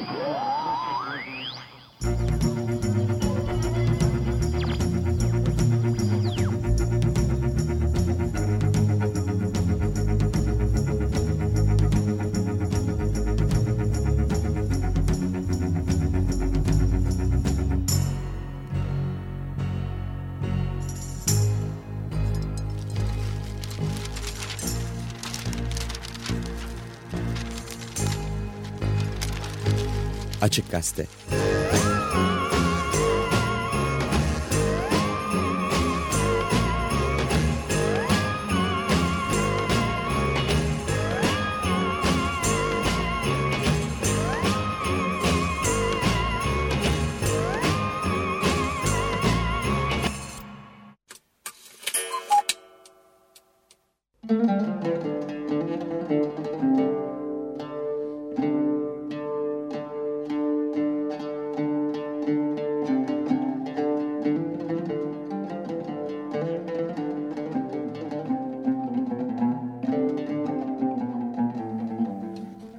Oh! Açık Gazete.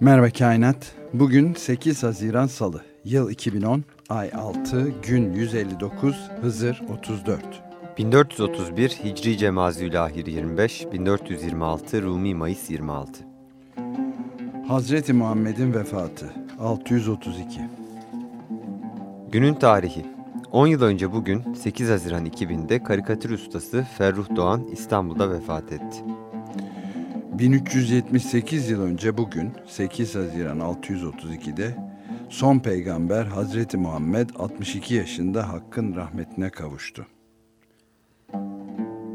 Merhaba Kainat. Bugün 8 Haziran Salı. Yıl 2010, ay 6, gün 159, Hızır 34. 1431 Hicri Cemazülahir 25, 1426 Rumi Mayıs 26. Hazreti Muhammed'in vefatı 632. Günün tarihi 10 yıl önce bugün 8 Haziran 2000'de karikatür ustası Ferruh Doğan İstanbul'da vefat etti. 1378 yıl önce bugün 8 Haziran 632'de son peygamber Hazreti Muhammed 62 yaşında Hakk'ın rahmetine kavuştu.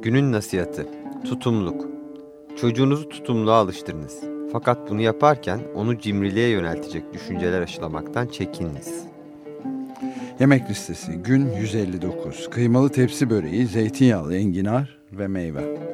Günün nasihatı Tutumluk Çocuğunuzu tutumluğa alıştırınız. Fakat bunu yaparken onu cimriliğe yöneltecek düşünceler aşılamaktan çekininiz. Yemek listesi gün 159 kıymalı tepsi böreği, zeytinyağlı enginar ve meyve.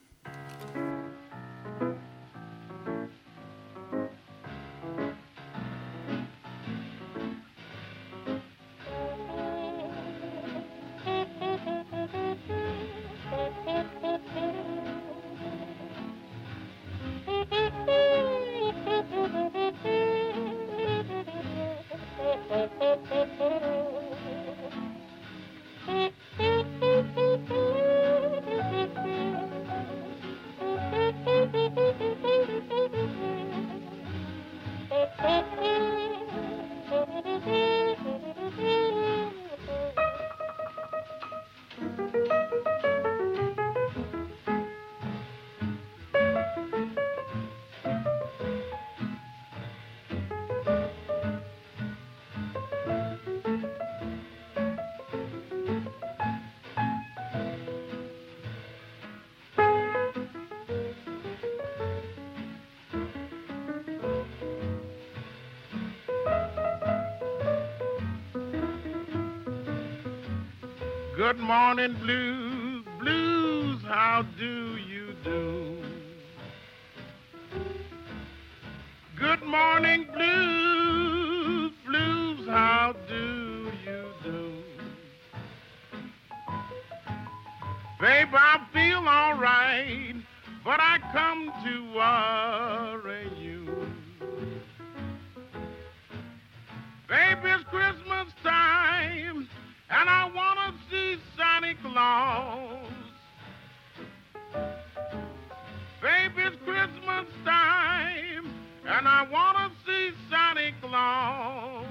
Claus.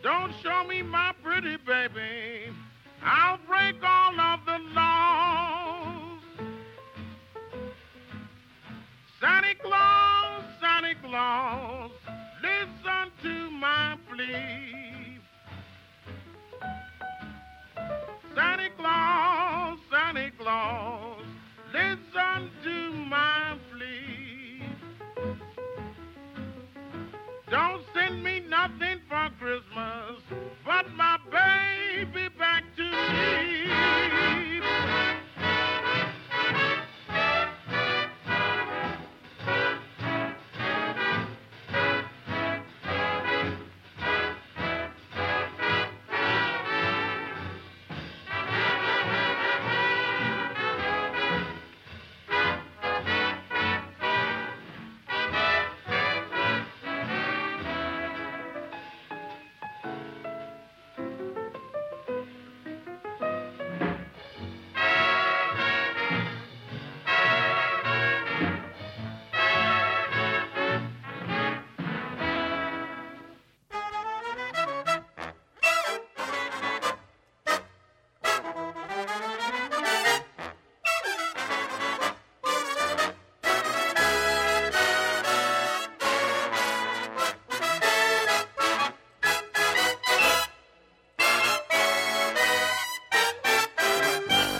Don't show me my pretty baby, I'll break all of the laws. Santa Claus, Santa Claus, listen to my plea. Santa Claus, Santa Claus,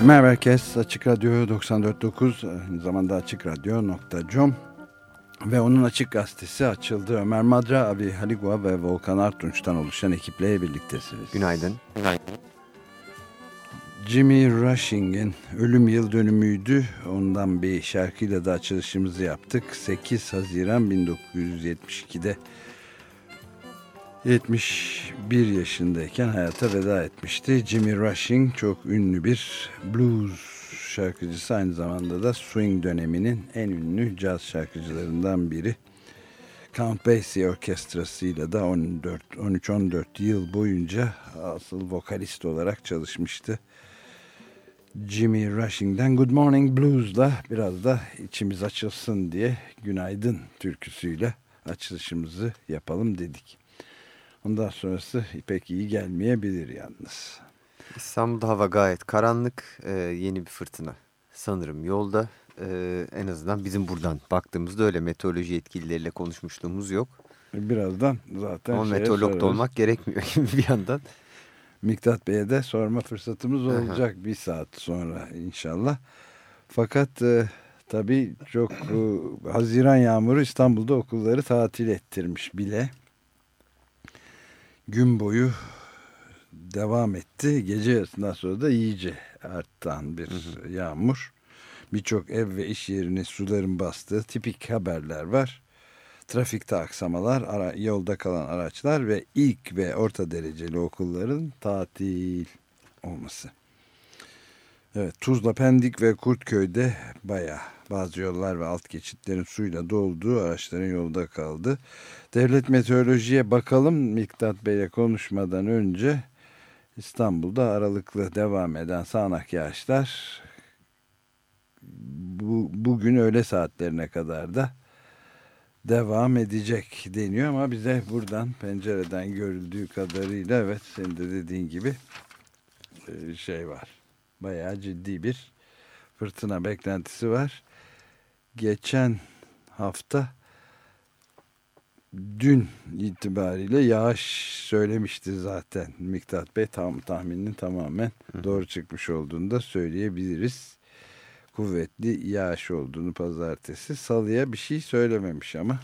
Merhaba herkes. Açık Radyo 94.9 aynı zamanda açıkradyo.com ve onun Açık Gazetesi açıldı. Ömer Madra, Abi Haligua ve Volkan Artunç'tan oluşan ekiple birliktesiniz. Günaydın. Jimmy Rushing'in ölüm yıl dönümüydü. Ondan bir şarkıyla da açılışımızı yaptık. 8 Haziran 1972'de 71 yaşındayken hayata veda etmişti. Jimmy Rushing çok ünlü bir blues şarkıcısı aynı zamanda da swing döneminin en ünlü caz şarkıcılarından biri. Count Basie orkestrasıyla da 13-14 yıl boyunca asıl vokalist olarak çalışmıştı. Jimmy Rushing'den Good Morning Blues'la biraz da içimiz açılsın diye Günaydın türküsüyle açılışımızı yapalım dedik. Ondan sonrası pek iyi gelmeyebilir yalnız. İstanbul'da hava gayet karanlık. Ee, yeni bir fırtına sanırım yolda. Ee, en azından bizim buradan baktığımızda öyle meteoroloji yetkilileriyle konuşmuşluğumuz yok. Birazdan zaten Ama meteorolog sorarız. da olmak gerekmiyor gibi bir yandan. Miktat Bey'e de sorma fırsatımız Aha. olacak bir saat sonra inşallah. Fakat e, tabii çok e, Haziran yağmuru İstanbul'da okulları tatil ettirmiş bile. Gün boyu devam etti. Gece yarısından sonra da iyice artan bir yağmur. Birçok ev ve iş yerini suların bastığı tipik haberler var. Trafikte aksamalar, ara, yolda kalan araçlar ve ilk ve orta dereceli okulların tatil olması. Evet, Tuzla, Pendik ve Kurtköy'de baya bazı yollar ve alt geçitlerin suyla dolduğu araçların yolda kaldı. Devlet Meteoroloji'ye bakalım Miktat Bey'le konuşmadan önce İstanbul'da aralıklı devam eden sağanak yağışlar bu, bugün öğle saatlerine kadar da devam edecek deniyor ama bize buradan pencereden görüldüğü kadarıyla evet senin de dediğin gibi e, şey var. Bayağı ciddi bir fırtına beklentisi var. Geçen hafta dün itibariyle yağış söylemişti zaten Miktat Bey tam tahminin tamamen doğru çıkmış olduğunu da söyleyebiliriz. Kuvvetli yağış olduğunu pazartesi salıya bir şey söylememiş ama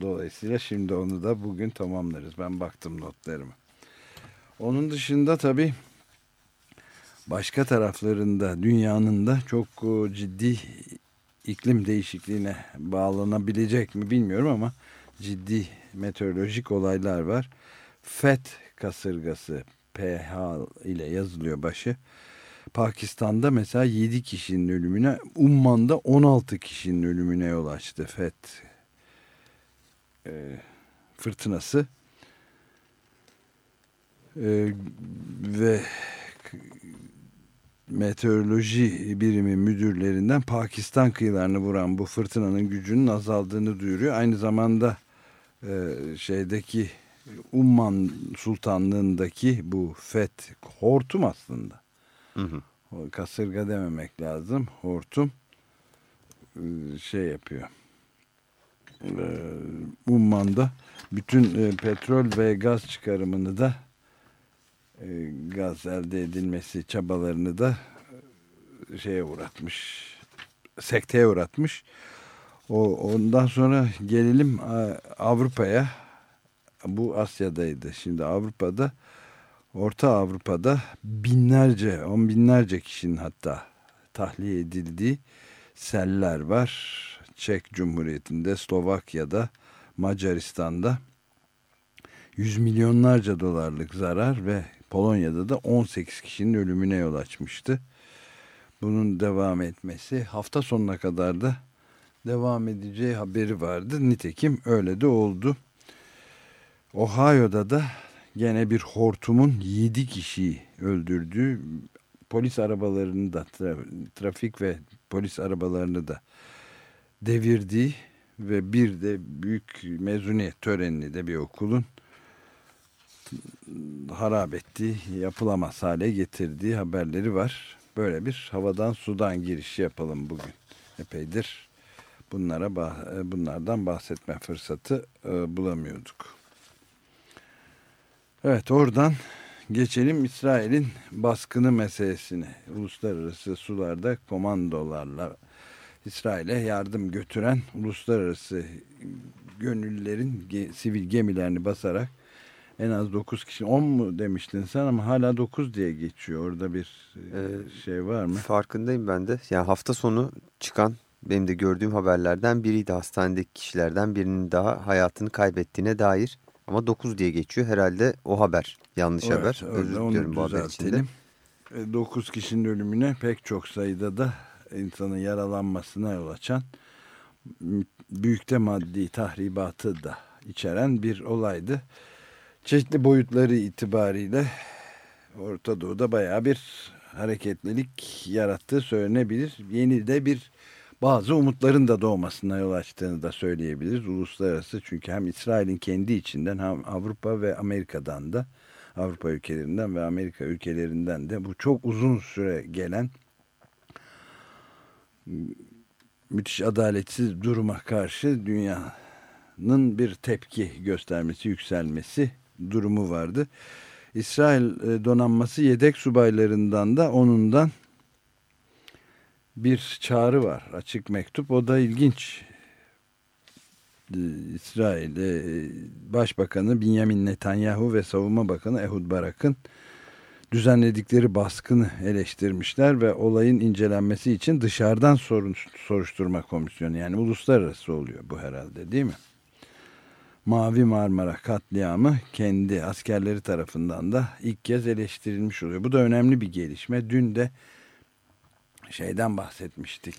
dolayısıyla şimdi onu da bugün tamamlarız. Ben baktım notlarıma. Onun dışında tabii başka taraflarında dünyanın da çok e, ciddi iklim değişikliğine bağlanabilecek mi bilmiyorum ama ciddi meteorolojik olaylar var. FET kasırgası PH ile yazılıyor başı. Pakistan'da mesela 7 kişinin ölümüne, Umman'da 16 kişinin ölümüne yol açtı FET e, fırtınası. E, ve meteoroloji birimi müdürlerinden Pakistan kıyılarını vuran bu fırtınanın gücünün azaldığını duyuruyor. Aynı zamanda şeydeki Umman Sultanlığındaki bu FET hortum aslında. Hı hı. Kasırga dememek lazım. Hortum e, şey yapıyor. E, Umman'da bütün e, petrol ve gaz çıkarımını da e, gaz elde edilmesi çabalarını da şeye uğratmış. Sekteye uğratmış. O ondan sonra gelelim e, Avrupa'ya. Bu Asya'daydı. Şimdi Avrupa'da Orta Avrupa'da binlerce, on binlerce kişinin hatta tahliye edildiği seller var. Çek Cumhuriyeti'nde, Slovakya'da, Macaristan'da yüz milyonlarca dolarlık zarar ve Polonya'da da 18 kişinin ölümüne yol açmıştı. Bunun devam etmesi hafta sonuna kadar da devam edeceği haberi vardı. Nitekim öyle de oldu. Ohio'da da gene bir hortumun 7 kişiyi öldürdüğü polis arabalarını da trafik ve polis arabalarını da devirdiği ve bir de büyük mezuniyet törenini de bir okulun harap ettiği, yapılamaz hale getirdiği haberleri var. Böyle bir havadan sudan girişi yapalım bugün. Epeydir bunlara bunlardan bahsetme fırsatı bulamıyorduk. Evet oradan geçelim İsrail'in baskını meselesine. Uluslararası sularda komandolarla İsrail'e yardım götüren uluslararası gönüllülerin ge sivil gemilerini basarak en az 9 kişi 10 mu demiştin sen ama hala 9 diye geçiyor. Orada bir ee, şey var mı? Farkındayım ben de. Yani hafta sonu çıkan benim de gördüğüm haberlerden biriydi. Hastanedeki kişilerden birinin daha hayatını kaybettiğine dair. Ama 9 diye geçiyor. Herhalde o haber. Yanlış evet, haber. Özür diliyorum bu haber içinde. 9 e, kişinin ölümüne pek çok sayıda da insanın yaralanmasına yol açan büyükte maddi tahribatı da içeren bir olaydı. Çeşitli boyutları itibariyle Orta Doğu'da baya bir hareketlilik yarattığı söylenebilir. Yeni de bir bazı umutların da doğmasına yol açtığını da söyleyebiliriz. Uluslararası çünkü hem İsrail'in kendi içinden hem Avrupa ve Amerika'dan da Avrupa ülkelerinden ve Amerika ülkelerinden de bu çok uzun süre gelen müthiş adaletsiz duruma karşı dünyanın bir tepki göstermesi, yükselmesi durumu vardı. İsrail e, donanması yedek subaylarından da onundan bir çağrı var. Açık mektup. O da ilginç. E, İsrail e, Başbakanı Benjamin Netanyahu ve Savunma Bakanı Ehud Barak'ın düzenledikleri baskını eleştirmişler ve olayın incelenmesi için dışarıdan sorun, soruşturma komisyonu yani uluslararası oluyor bu herhalde değil mi? Mavi Marmara katliamı kendi askerleri tarafından da ilk kez eleştirilmiş oluyor. Bu da önemli bir gelişme. Dün de şeyden bahsetmiştik.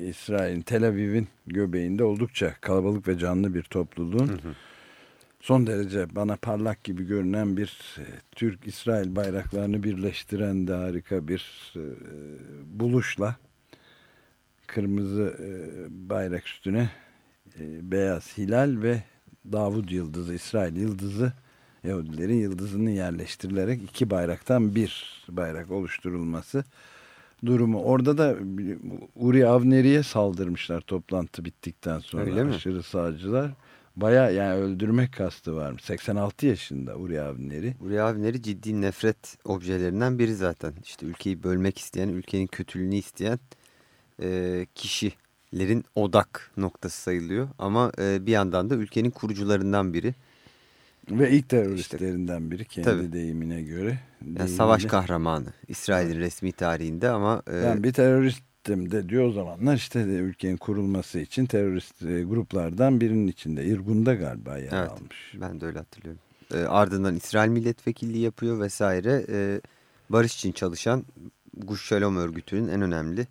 İsrail'in Tel Aviv'in göbeğinde oldukça kalabalık ve canlı bir topluluğun hı hı. son derece bana parlak gibi görünen bir e, Türk-İsrail bayraklarını birleştiren de harika bir e, buluşla kırmızı e, bayrak üstüne e, beyaz hilal ve Davud Yıldızı, İsrail Yıldızı Yahudilerin yıldızını yerleştirilerek iki bayraktan bir bayrak oluşturulması durumu. Orada da Uri Avneri'ye saldırmışlar toplantı bittikten sonra. Öyle mi? Aşırı sağcılar. Baya yani öldürmek kastı var. 86 yaşında Uri Avneri. Uri Avneri ciddi nefret objelerinden biri zaten. İşte ülkeyi bölmek isteyen, ülkenin kötülüğünü isteyen e, kişilerin odak noktası sayılıyor. Ama e, bir yandan da ülkenin kurucularından biri. Ve ilk teröristlerinden biri kendi tabii. deyimine göre. Yani savaş kahramanı İsrail'in resmi tarihinde ama... E, ben bir teröristim de diyor o zamanlar işte de ülkenin kurulması için terörist e, gruplardan birinin içinde. İrgun'da galiba yer evet, almış. Ben de öyle hatırlıyorum. E, ardından İsrail milletvekilliği yapıyor vesaire. E, barış için çalışan Guş Shalom örgütünün en önemli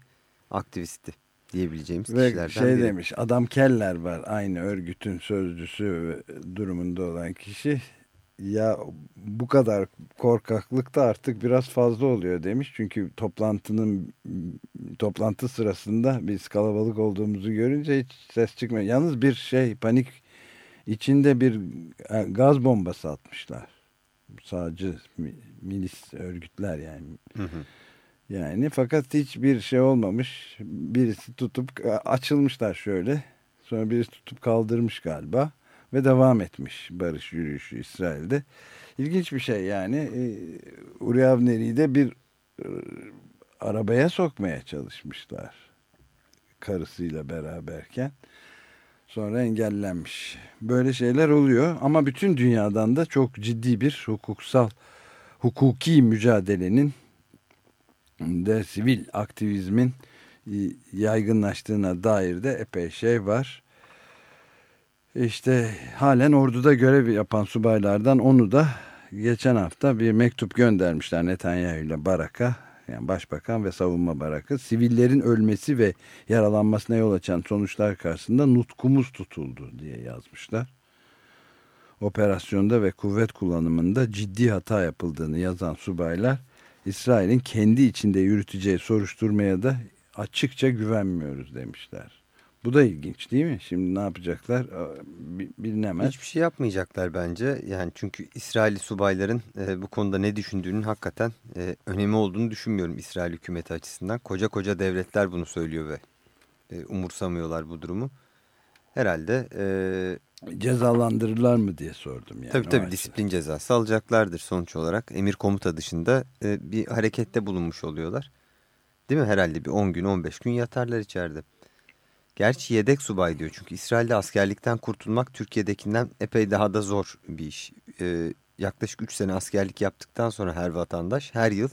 aktivisti diyebileceğimiz Ve kişilerden şey biri. demiş Adam Keller var aynı örgütün sözcüsü durumunda olan kişi ya bu kadar korkaklık da artık biraz fazla oluyor demiş. Çünkü toplantının toplantı sırasında biz kalabalık olduğumuzu görünce hiç ses çıkmıyor. Yalnız bir şey panik içinde bir e, gaz bombası atmışlar. Sağcı milis örgütler yani. Hı hı. Yani fakat hiçbir şey olmamış. Birisi tutup açılmışlar şöyle. Sonra birisi tutup kaldırmış galiba. Ve devam etmiş barış yürüyüşü İsrail'de. İlginç bir şey yani. E, Uri Avneri'yi de bir e, arabaya sokmaya çalışmışlar. Karısıyla beraberken. Sonra engellenmiş. Böyle şeyler oluyor ama bütün dünyadan da çok ciddi bir hukuksal, hukuki mücadelenin de sivil aktivizmin e, yaygınlaştığına dair de epey şey var. İşte halen orduda görev yapan subaylardan onu da geçen hafta bir mektup göndermişler Netanyahu ile Barak'a yani başbakan ve savunma barakı sivillerin ölmesi ve yaralanmasına yol açan sonuçlar karşısında nutkumuz tutuldu diye yazmışlar. Operasyonda ve kuvvet kullanımında ciddi hata yapıldığını yazan subaylar İsrail'in kendi içinde yürüteceği soruşturmaya da açıkça güvenmiyoruz demişler. Bu da ilginç değil mi? Şimdi ne yapacaklar bilinemez. Hiçbir şey yapmayacaklar bence. Yani çünkü İsrail subayların e, bu konuda ne düşündüğünün hakikaten e, önemi olduğunu düşünmüyorum İsrail hükümeti açısından. Koca koca devletler bunu söylüyor ve e, umursamıyorlar bu durumu. herhalde e, Cezalandırırlar mı diye sordum yani. tabii tabii disiplin cezası alacaklardır sonuç olarak. Emir komuta dışında e, bir harekette bulunmuş oluyorlar. Değil mi? Herhalde bir 10 gün 15 gün yatarlar içeride. Gerçi yedek subay diyor çünkü İsrail'de askerlikten kurtulmak Türkiye'dekinden epey daha da zor bir iş. E, yaklaşık 3 sene askerlik yaptıktan sonra her vatandaş her yıl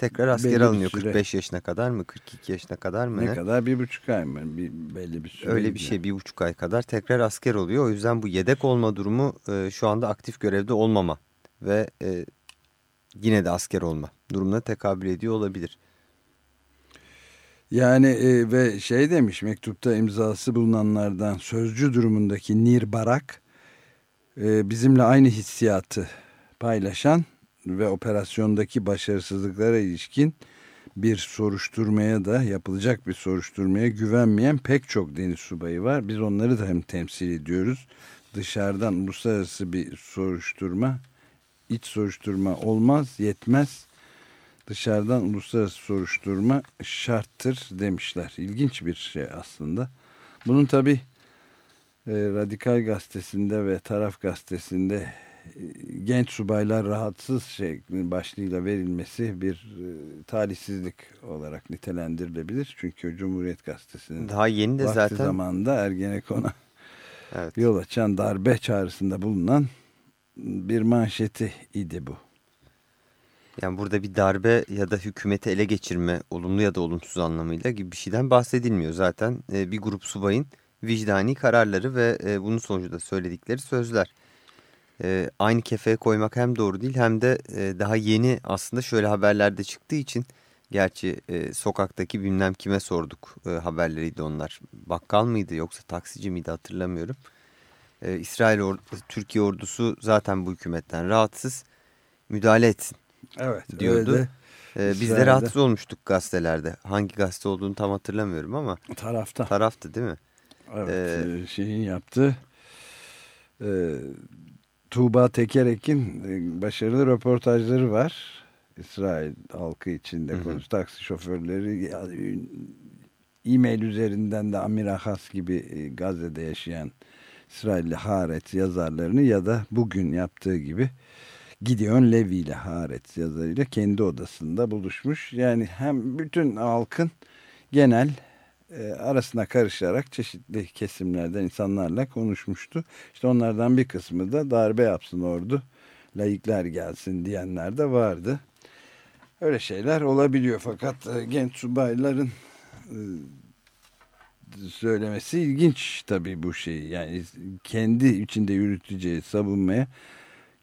tekrar asker Belli bir alınıyor. süre. 45 yaşına kadar mı 42 yaşına kadar mı Ne, ne? kadar? Bir buçuk ay mı? Bir, belli bir süre. Öyle bir şey bir buçuk ay kadar tekrar asker oluyor. O yüzden bu yedek olma durumu e, şu anda aktif görevde olmama ve e, yine de asker olma durumuna tekabül ediyor olabilir. Yani e, ve şey demiş mektupta imzası bulunanlardan sözcü durumundaki Nir Barak e, bizimle aynı hissiyatı paylaşan ve operasyondaki başarısızlıklara ilişkin bir soruşturmaya da yapılacak bir soruşturmaya güvenmeyen pek çok deniz subayı var. Biz onları da hem temsil ediyoruz. Dışarıdan uluslararası bir soruşturma, iç soruşturma olmaz, yetmez dışarıdan uluslararası soruşturma şarttır demişler. İlginç bir şey aslında. Bunun tabi e, Radikal Gazetesi'nde ve Taraf Gazetesi'nde genç subaylar rahatsız şeklinde başlığıyla verilmesi bir e, talihsizlik olarak nitelendirilebilir. Çünkü Cumhuriyet Gazetesi'nin Daha yeni de zaten zamanında Ergenekon'a evet, yol açan darbe çağrısında bulunan bir manşeti idi bu. yani burada bir darbe ya da hükümeti ele geçirme olumlu ya da olumsuz anlamıyla gibi bir şeyden bahsedilmiyor. Zaten e, bir grup subayın vicdani kararları ve e, bunun sonucunda söyledikleri sözler. E, aynı kefeye koymak hem doğru değil hem de e, daha yeni aslında şöyle haberlerde çıktığı için gerçi e, sokaktaki bilmem kime sorduk e, haberleriydi onlar. Bakkal mıydı yoksa taksici miydi hatırlamıyorum. E, İsrail or Türkiye ordusu zaten bu hükümetten rahatsız müdahale etsin Evet. diyordu. öyle Ee, biz de rahatsız olmuştuk gazetelerde. Hangi gazete olduğunu tam hatırlamıyorum ama de tarafta. taraftı değil mi? Evet, Ee, e, şeyin yaptığı e, Tuğba Tekerek'in e, başarılı röportajları var. İsrail halkı içinde konuş taksi şoförleri e-mail üzerinden de Amir Ahas gibi e, Gazze'de yaşayan İsrailli Haaretz yazarlarını ya da bugün yaptığı gibi Gideon Levi ile Haaretz yazarıyla kendi odasında buluşmuş. Yani hem bütün halkın genel e, arasına karışarak çeşitli kesimlerden insanlarla konuşmuştu. İşte onlardan bir kısmı da darbe yapsın ordu, laikler gelsin diyenler de vardı. Öyle şeyler olabiliyor fakat e, genç subayların e, söylemesi ilginç tabii bu şeyi. Yani kendi içinde yürüteceği savunmaya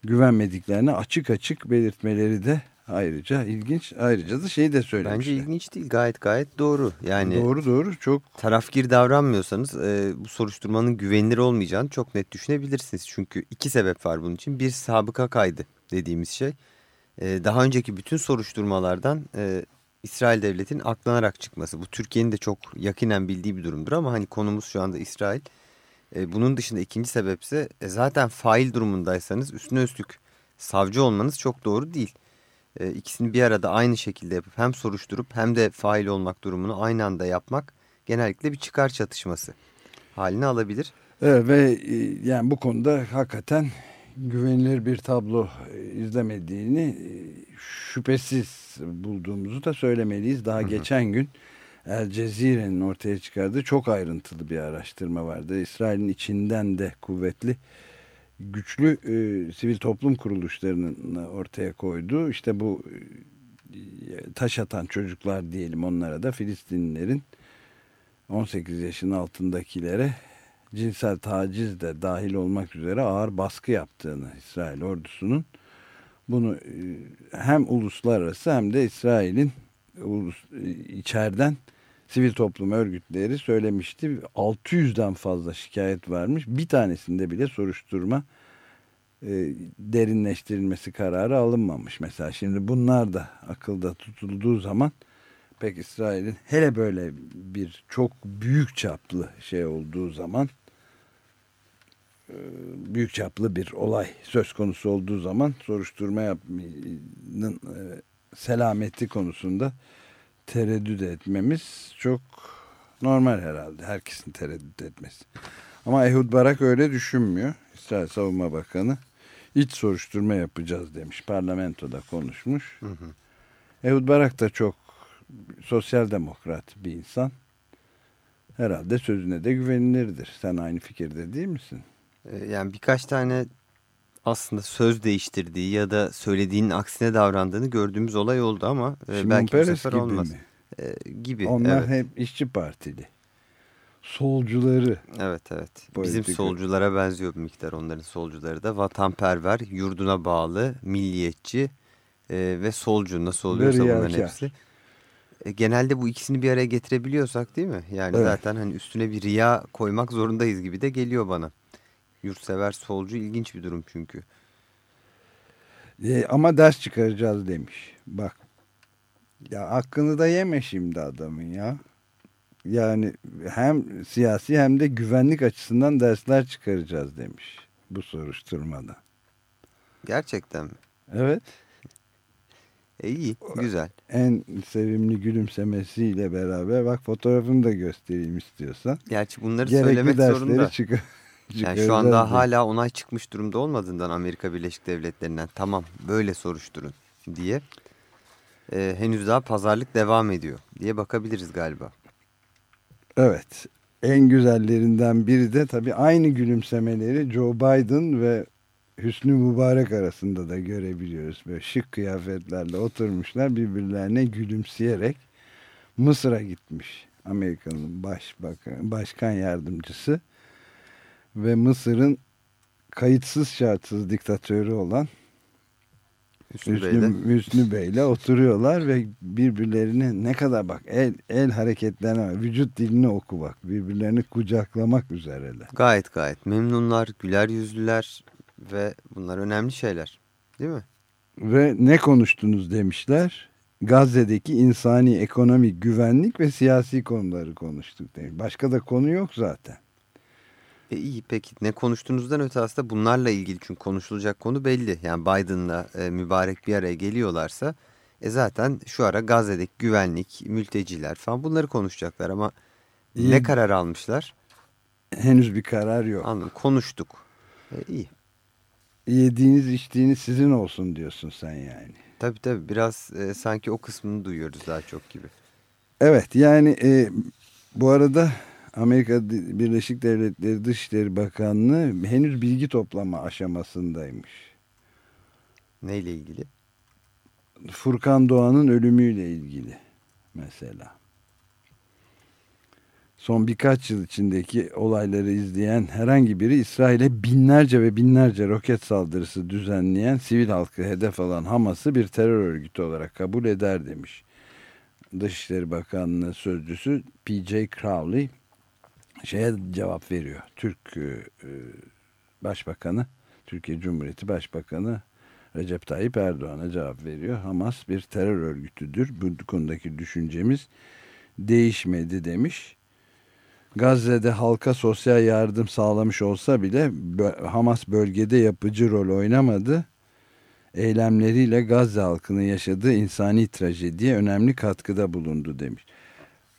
güvenmediklerini açık açık belirtmeleri de ayrıca ilginç. Ayrıca da şeyi de söylemişler. Bence ilginç değil gayet gayet doğru. Yani Doğru doğru çok tarafgir davranmıyorsanız e, bu soruşturmanın güvenilir olmayacağını çok net düşünebilirsiniz. Çünkü iki sebep var bunun için. Bir sabıka kaydı dediğimiz şey. E, daha önceki bütün soruşturmalardan e, İsrail devletinin aklanarak çıkması. Bu Türkiye'nin de çok yakinen bildiği bir durumdur ama hani konumuz şu anda İsrail. E, bunun dışında ikinci sebepse e, zaten fail durumundaysanız üstüne üstlük savcı olmanız çok doğru değil. E, ikisini bir arada aynı şekilde yapıp hem soruşturup hem de fail olmak durumunu aynı anda yapmak genellikle bir çıkar çatışması halini alabilir. Evet, ve e, yani bu konuda hakikaten güvenilir bir tablo e, izlemediğini e, şüphesiz bulduğumuzu da söylemeliyiz. Daha geçen gün El Cezire'nin ortaya çıkardığı çok ayrıntılı bir araştırma vardı. İsrail'in içinden de kuvvetli güçlü e, sivil toplum kuruluşlarının ortaya koyduğu işte bu e, taş atan çocuklar diyelim onlara da Filistinlilerin 18 yaşın altındakilere cinsel taciz de dahil olmak üzere ağır baskı yaptığını İsrail ordusunun bunu e, hem uluslararası hem de İsrail'in ulus, e, içeriden sivil toplum örgütleri söylemişti. 600'den fazla şikayet varmış. Bir tanesinde bile soruşturma e, derinleştirilmesi kararı alınmamış. Mesela şimdi bunlar da akılda tutulduğu zaman pek İsrail'in hele böyle bir çok büyük çaplı şey olduğu zaman e, büyük çaplı bir olay söz konusu olduğu zaman soruşturma yapmanın e, selameti konusunda tereddüt etmemiz çok normal herhalde. Herkesin tereddüt etmesi. Ama Ehud Barak öyle düşünmüyor. İsrail Savunma Bakanı iç soruşturma yapacağız demiş. Parlamentoda konuşmuş. Hı hı. Ehud Barak da çok sosyal demokrat bir insan. Herhalde sözüne de güvenilirdir. Sen aynı fikirde değil misin? Ee, Yani birkaç tane aslında söz değiştirdiği ya da söylediğinin aksine davrandığını gördüğümüz olay oldu ama e, Şimon belki bu sefer gibi olmaz. mi? Ee, gibi. Onlar evet. hep işçi partili. Solcuları. Evet evet. Politika. Bizim solculara benziyor bir miktar onların solcuları da. Vatanperver, yurduna bağlı, milliyetçi e, ve solcu nasıl oluyorsa bunların riyakar. hepsi. E, genelde bu ikisini bir araya getirebiliyorsak değil mi? Yani Evet. zaten hani üstüne bir riya koymak zorundayız gibi de geliyor bana. Yurtsever solcu ilginç bir durum çünkü. E, ama ders çıkaracağız demiş. Bak. Ya hakkını da yeme şimdi adamın ya. Yani hem siyasi hem de güvenlik açısından dersler çıkaracağız demiş. Bu soruşturmada. Gerçekten mi? Evet. E iyi, güzel. En sevimli gülümsemesiyle beraber bak fotoğrafını da göstereyim istiyorsan. Gerçi bunları Gerekli söylemek dersleri zorunda. çıkar. Yani şu anda demiş. hala onay çıkmış durumda olmadığından Amerika Birleşik Devletleri'nden tamam böyle soruşturun diye e, henüz daha pazarlık devam ediyor diye bakabiliriz galiba. Evet. En güzellerinden biri de tabii aynı gülümsemeleri Joe Biden ve Hüsnü Mübarek arasında da görebiliyoruz. Böyle şık kıyafetlerle oturmuşlar birbirlerine gülümseyerek Mısır'a gitmiş. Amerika'nın başbakan, başkan yardımcısı ve Mısır'ın kayıtsız şartsız diktatörü olan Hüsnü, Hüsnü, Hüsnü Bey'le oturuyorlar ve birbirlerini ne kadar bak el el hareketlerine vücut dilini oku bak birbirlerini kucaklamak üzereler. gayet gayet memnunlar, güler yüzlüler ve bunlar önemli şeyler değil mi? Ve ne konuştunuz demişler. Gazze'deki insani, ekonomik, güvenlik ve siyasi konuları konuştuk demiş. Başka da konu yok zaten. E iyi peki ne konuştuğunuzdan öte aslında bunlarla ilgili çünkü konuşulacak konu belli. Yani Biden'la e, mübarek bir araya geliyorlarsa e zaten şu ara Gazze'deki güvenlik, mülteciler falan bunları konuşacaklar ama İyi. ne karar almışlar? Henüz bir karar yok. Anladım konuştuk. E, iyi. Yediğiniz içtiğiniz sizin olsun diyorsun sen yani. Tabii tabii biraz e, sanki o kısmını duyuyoruz daha çok gibi. Evet yani e, bu arada Amerika Birleşik Devletleri Dışişleri Bakanlığı henüz bilgi toplama aşamasındaymış. Neyle ilgili? Furkan Doğan'ın ölümüyle ilgili mesela. Son birkaç yıl içindeki olayları izleyen herhangi biri İsrail'e binlerce ve binlerce roket saldırısı düzenleyen sivil halkı hedef alan Hamas'ı bir terör örgütü olarak kabul eder demiş. Dışişleri Bakanlığı sözcüsü P.J. Crowley şeye cevap veriyor. Türk e, e, Başbakanı, Türkiye Cumhuriyeti Başbakanı Recep Tayyip Erdoğan'a cevap veriyor. Hamas bir terör örgütüdür. Bu konudaki düşüncemiz değişmedi demiş. Gazze'de halka sosyal yardım sağlamış olsa bile Hamas bölgede yapıcı rol oynamadı. Eylemleriyle Gazze halkının yaşadığı insani trajediye önemli katkıda bulundu demiş.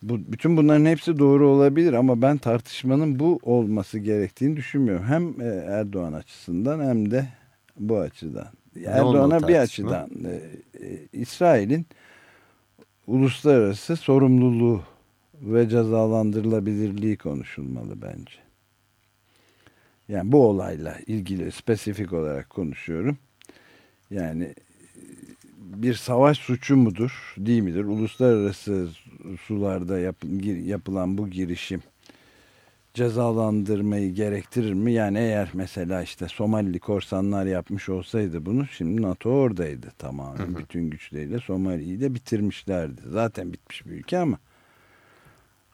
Bu, bütün bunların hepsi doğru olabilir ama ben tartışmanın bu olması gerektiğini düşünmüyorum. Hem e, Erdoğan açısından hem de bu açıdan. Erdoğan'a bir açıdan e, e, İsrail'in uluslararası sorumluluğu ve cezalandırılabilirliği konuşulmalı bence. Yani bu olayla ilgili spesifik olarak konuşuyorum. Yani bir savaş suçu mudur, değil midir? Uluslararası sularda yap, yapılan bu girişim cezalandırmayı gerektirir mi? Yani eğer mesela işte Somalili korsanlar yapmış olsaydı bunu şimdi NATO oradaydı tamamen Hı hı. bütün güçleriyle Somali'yi de bitirmişlerdi. Zaten bitmiş bir ülke ama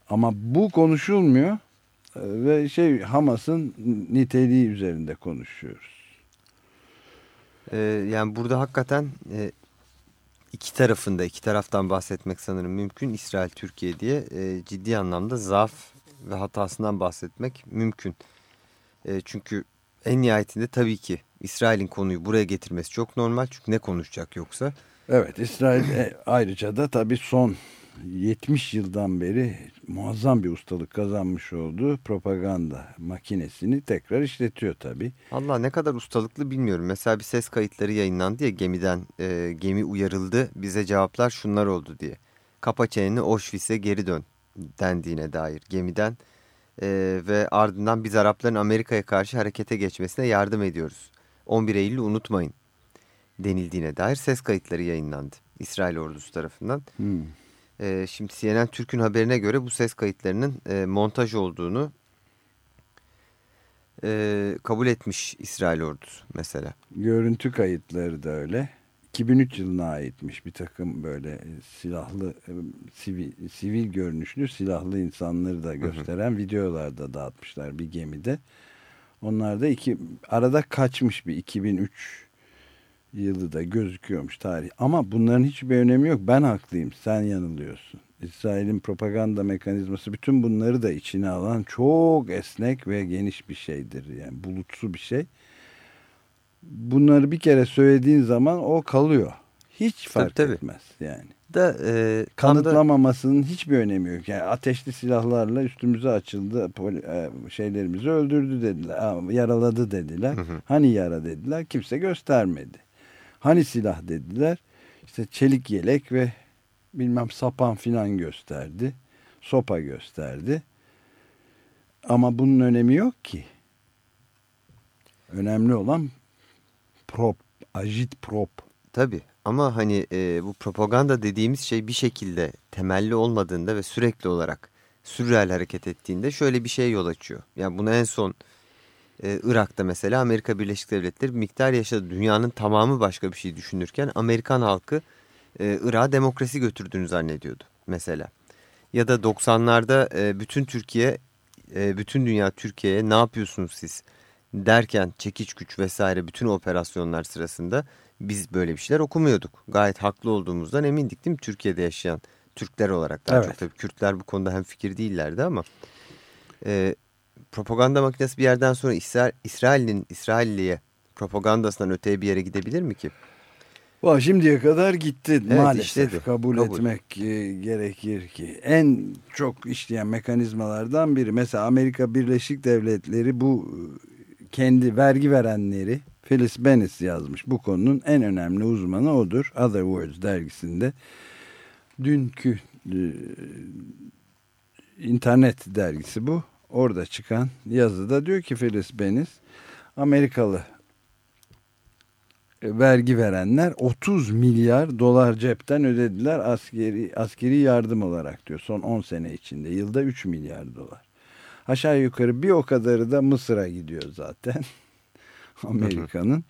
ama bu konuşulmuyor Ee, ve şey Hamas'ın niteliği üzerinde konuşuyoruz. E, yani burada hakikaten e, iki tarafında iki taraftan bahsetmek sanırım mümkün. İsrail Türkiye diye e, ciddi anlamda zaaf ve hatasından bahsetmek mümkün. E, çünkü en nihayetinde tabii ki İsrail'in konuyu buraya getirmesi çok normal. Çünkü ne konuşacak yoksa. Evet İsrail e, ayrıca da tabii son 70 yıldan beri muazzam bir ustalık kazanmış olduğu propaganda makinesini tekrar işletiyor tabii. Allah ne kadar ustalıklı bilmiyorum. Mesela bir ses kayıtları yayınlandı ya gemiden. E, gemi uyarıldı bize cevaplar şunlar oldu diye. Kapa çeneni Auschwitz'e geri dön dendiğine dair gemiden. E, ve ardından biz Arapların Amerika'ya karşı harekete geçmesine yardım ediyoruz. 11 Eylül'ü unutmayın denildiğine dair ses kayıtları yayınlandı. İsrail ordusu tarafından. Hmm. E, şimdi CNN Türk'ün haberine göre bu ses kayıtlarının e, montaj olduğunu e, kabul etmiş İsrail ordusu mesela. Görüntü kayıtları da öyle. 2003 yılına aitmiş bir takım böyle silahlı, e, sivil, sivil görünüşlü silahlı insanları da gösteren hı hı. videolarda dağıtmışlar bir gemide. Onlar da iki, arada kaçmış bir 2003 yılı da gözüküyormuş tarih. Ama bunların hiçbir önemi yok. Ben haklıyım, sen yanılıyorsun. İsrail'in propaganda mekanizması bütün bunları da içine alan çok esnek ve geniş bir şeydir. Yani bulutsu bir şey. Bunları bir kere söylediğin zaman o kalıyor. Hiç fark tabii, etmez yani. Da, e, Kanıtlamamasının da... hiçbir önemi yok. Yani ateşli silahlarla üstümüze açıldı, e, şeylerimizi öldürdü dediler, yaraladı dediler. Hı hı. Hani yara dediler, kimse göstermedi. Hani silah dediler. İşte çelik yelek ve bilmem sapan filan gösterdi. Sopa gösterdi. Ama bunun önemi yok ki. Önemli olan prop, ajit prop. Tabii ama hani e, bu propaganda dediğimiz şey bir şekilde temelli olmadığında ve sürekli olarak sürreel hareket ettiğinde şöyle bir şey yol açıyor. Yani bunu en son e, Irak'ta mesela Amerika Birleşik Devletleri bir miktar yaşadı. Dünyanın tamamı başka bir şey düşünürken Amerikan halkı e, Irak'a demokrasi götürdüğünü zannediyordu mesela. Ya da 90'larda e, bütün Türkiye, e, bütün dünya Türkiye'ye ne yapıyorsunuz siz derken çekiç güç vesaire bütün operasyonlar sırasında biz böyle bir şeyler okumuyorduk. Gayet haklı olduğumuzdan emindik değil mi Türkiye'de yaşayan Türkler olarak. Daha evet. çok tabii Kürtler bu konuda hem fikir değillerdi ama e, propaganda makinesi bir yerden sonra İsrail'in İsrailliye propagandasından öteye bir yere gidebilir mi ki? Va şimdiye kadar gitti. Evet, maalesef işledi. kabul, kabul. etmek e, gerekir ki. En çok işleyen mekanizmalardan biri. Mesela Amerika Birleşik Devletleri bu e, kendi vergi verenleri Phyllis Bennett yazmış. Bu konunun en önemli uzmanı odur. Other Words dergisinde dünkü e, internet dergisi bu orada çıkan yazıda diyor ki Phyllis Bennett Amerikalı vergi verenler 30 milyar dolar cepten ödediler askeri askeri yardım olarak diyor son 10 sene içinde yılda 3 milyar dolar. Aşağı yukarı bir o kadarı da Mısır'a gidiyor zaten Amerika'nın.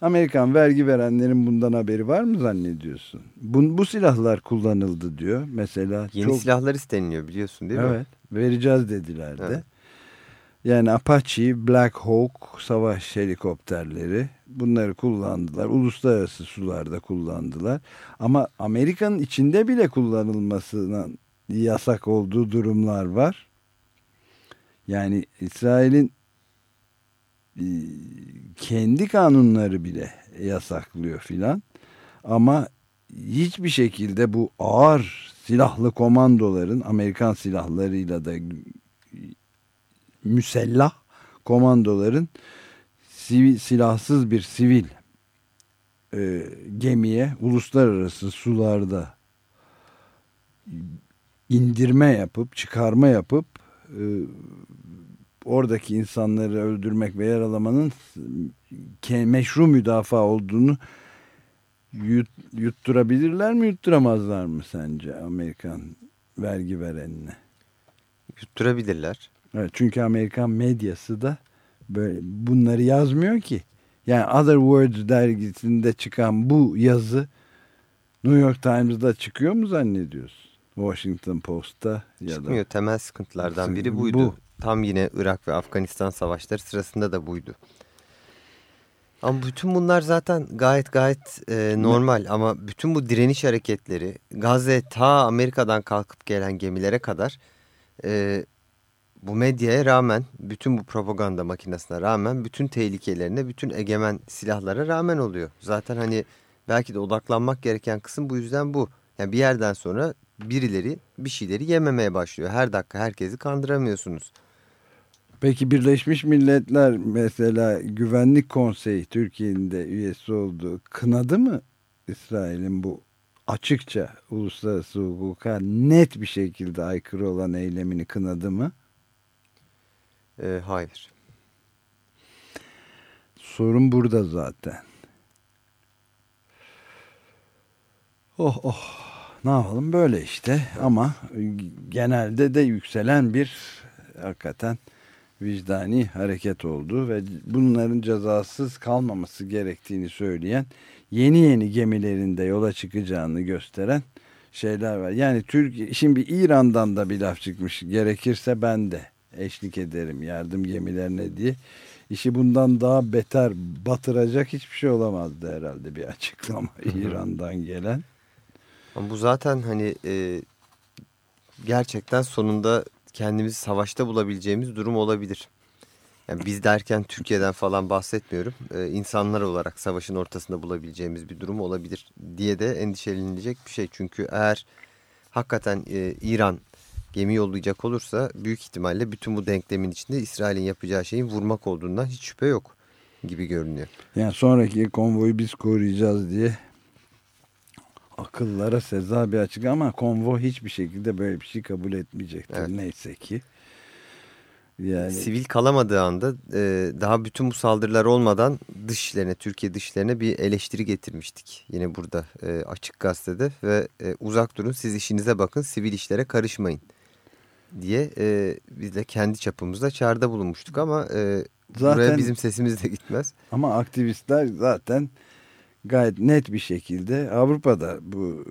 Amerikan vergi verenlerin bundan haberi var mı zannediyorsun? Bu, bu silahlar kullanıldı diyor. Mesela Yeni çok... silahlar isteniliyor biliyorsun değil mi? Evet vereceğiz dediler de. Evet. Yani Apache, Black Hawk savaş helikopterleri bunları kullandılar. Uluslararası sularda kullandılar. Ama Amerika'nın içinde bile kullanılmasına yasak olduğu durumlar var. Yani İsrail'in kendi kanunları bile yasaklıyor filan. Ama hiçbir şekilde bu ağır silahlı komandoların Amerikan silahlarıyla da müsellah komandoların sivil, silahsız bir sivil e, gemiye uluslararası sularda indirme yapıp çıkarma yapıp e, oradaki insanları öldürmek ve yaralamanın meşru müdafaa olduğunu yut, yutturabilirler mi yutturamazlar mı sence Amerikan vergi verenine? Yutturabilirler. Evet, çünkü Amerikan medyası da böyle bunları yazmıyor ki. Yani Other Words dergisinde çıkan bu yazı New York Times'da çıkıyor mu zannediyorsun? Washington Post'ta ya Çıkmıyor. Da... Temel sıkıntılardan biri buydu. Bu. Tam yine Irak ve Afganistan savaşları sırasında da buydu. Ama bütün bunlar zaten gayet gayet e, normal ama bütün bu direniş hareketleri Gazze ta Amerika'dan kalkıp gelen gemilere kadar e, bu medyaya rağmen, bütün bu propaganda makinesine rağmen, bütün tehlikelerine, bütün egemen silahlara rağmen oluyor. Zaten hani belki de odaklanmak gereken kısım bu yüzden bu. Yani bir yerden sonra birileri bir şeyleri yememeye başlıyor. Her dakika herkesi kandıramıyorsunuz. Peki Birleşmiş Milletler mesela Güvenlik Konseyi Türkiye'nin de üyesi olduğu kınadı mı İsrail'in bu açıkça uluslararası hukuka net bir şekilde aykırı olan eylemini kınadı mı? Ee, hayır. Sorun burada zaten. Oh oh ne yapalım böyle işte ama genelde de yükselen bir hakikaten vicdani hareket oldu ve bunların cezasız kalmaması gerektiğini söyleyen yeni yeni gemilerinde yola çıkacağını gösteren şeyler var. Yani Türkiye şimdi İran'dan da bir laf çıkmış gerekirse ben de eşlik ederim yardım gemilerine diye. İşi bundan daha beter batıracak hiçbir şey olamazdı herhalde bir açıklama İran'dan gelen. Ama bu zaten hani e, gerçekten sonunda kendimizi savaşta bulabileceğimiz durum olabilir. Yani biz derken Türkiye'den falan bahsetmiyorum. Ee, insanlar olarak savaşın ortasında bulabileceğimiz bir durum olabilir diye de endişelenilecek bir şey. Çünkü eğer hakikaten e, İran gemi yollayacak olursa büyük ihtimalle bütün bu denklemin içinde İsrail'in yapacağı şeyin vurmak olduğundan hiç şüphe yok gibi görünüyor. Yani sonraki konvoyu biz koruyacağız diye akıllara seza bir açık ama konvoy hiçbir şekilde böyle bir şey kabul etmeyecektir evet. neyse ki. Yani... Sivil kalamadığı anda e, daha bütün bu saldırılar olmadan dışlarına, Türkiye dışlarına bir eleştiri getirmiştik. Yine burada e, açık gazetede ve e, uzak durun siz işinize bakın sivil işlere karışmayın diye e, biz de kendi çapımızda çağrıda bulunmuştuk ama e, zaten, buraya bizim sesimiz de gitmez. Ama aktivistler zaten gayet net bir şekilde Avrupa'da bu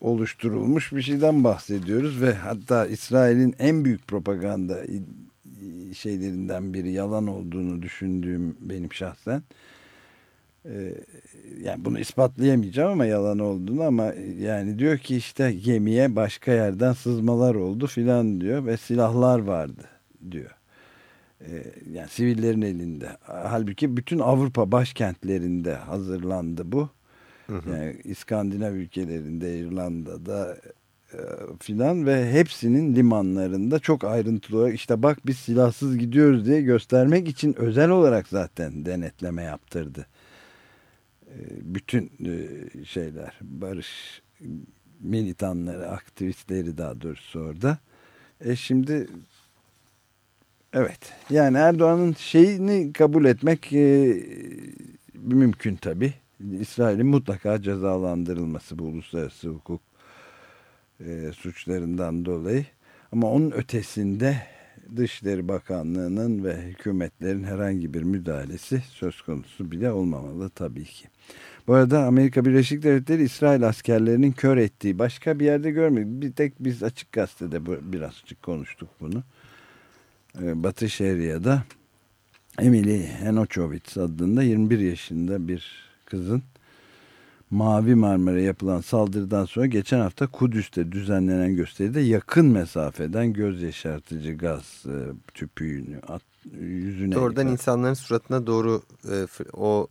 oluşturulmuş bir şeyden bahsediyoruz ve hatta İsrail'in en büyük propaganda şeylerinden biri yalan olduğunu düşündüğüm benim şahsen. Ee, yani bunu ispatlayamayacağım ama yalan olduğunu ama yani diyor ki işte gemiye başka yerden sızmalar oldu filan diyor ve silahlar vardı diyor. Ee, yani sivillerin elinde. Halbuki bütün Avrupa başkentlerinde hazırlandı bu. Hı hı. Yani İskandinav ülkelerinde, İrlanda'da e, filan ve hepsinin limanlarında çok ayrıntılı olarak işte bak biz silahsız gidiyoruz diye göstermek için özel olarak zaten denetleme yaptırdı. E, bütün e, şeyler, barış militanları, aktivistleri daha doğrusu orada. E şimdi evet yani Erdoğan'ın şeyini kabul etmek e, mümkün tabii İsrail'in mutlaka cezalandırılması bu uluslararası hukuk e, suçlarından dolayı. Ama onun ötesinde Dışişleri Bakanlığı'nın ve hükümetlerin herhangi bir müdahalesi söz konusu bile olmamalı tabii ki. Bu arada Amerika Birleşik Devletleri İsrail askerlerinin kör ettiği başka bir yerde görmedik. Bir tek biz açık gazetede biraz açık konuştuk bunu. E, Batı Şeria'da Emily Henochowitz adında 21 yaşında bir kızın Mavi Marmara yapılan saldırıdan sonra geçen hafta Kudüs'te düzenlenen gösteride yakın mesafeden göz yaşartıcı gaz e, tüpüğünü at, yüzüne... Oradan insanların suratına doğru e, o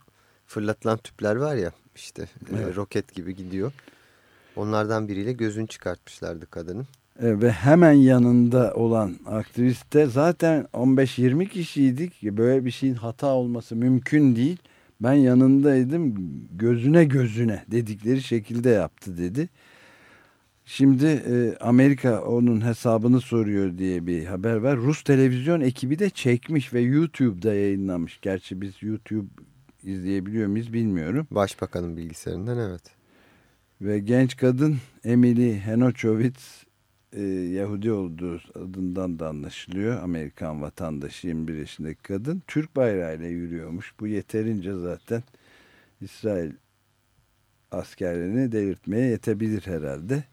fırlatılan tüpler var ya işte e, evet. roket gibi gidiyor. Onlardan biriyle gözünü çıkartmışlardı kadının. E, ve hemen yanında olan aktiviste zaten 15-20 kişiydik. Böyle bir şeyin hata olması mümkün değil ben yanındaydım gözüne gözüne dedikleri şekilde yaptı dedi. Şimdi e, Amerika onun hesabını soruyor diye bir haber var. Rus televizyon ekibi de çekmiş ve YouTube'da yayınlamış. Gerçi biz YouTube izleyebiliyor muyuz bilmiyorum. Başbakanın bilgisayarından evet. Ve genç kadın Emily Henochowitz e, Yahudi olduğu adından da anlaşılıyor. Amerikan vatandaşı 21 yaşındaki kadın Türk bayrağıyla yürüyormuş. Bu yeterince zaten İsrail askerlerini delirtmeye yetebilir herhalde.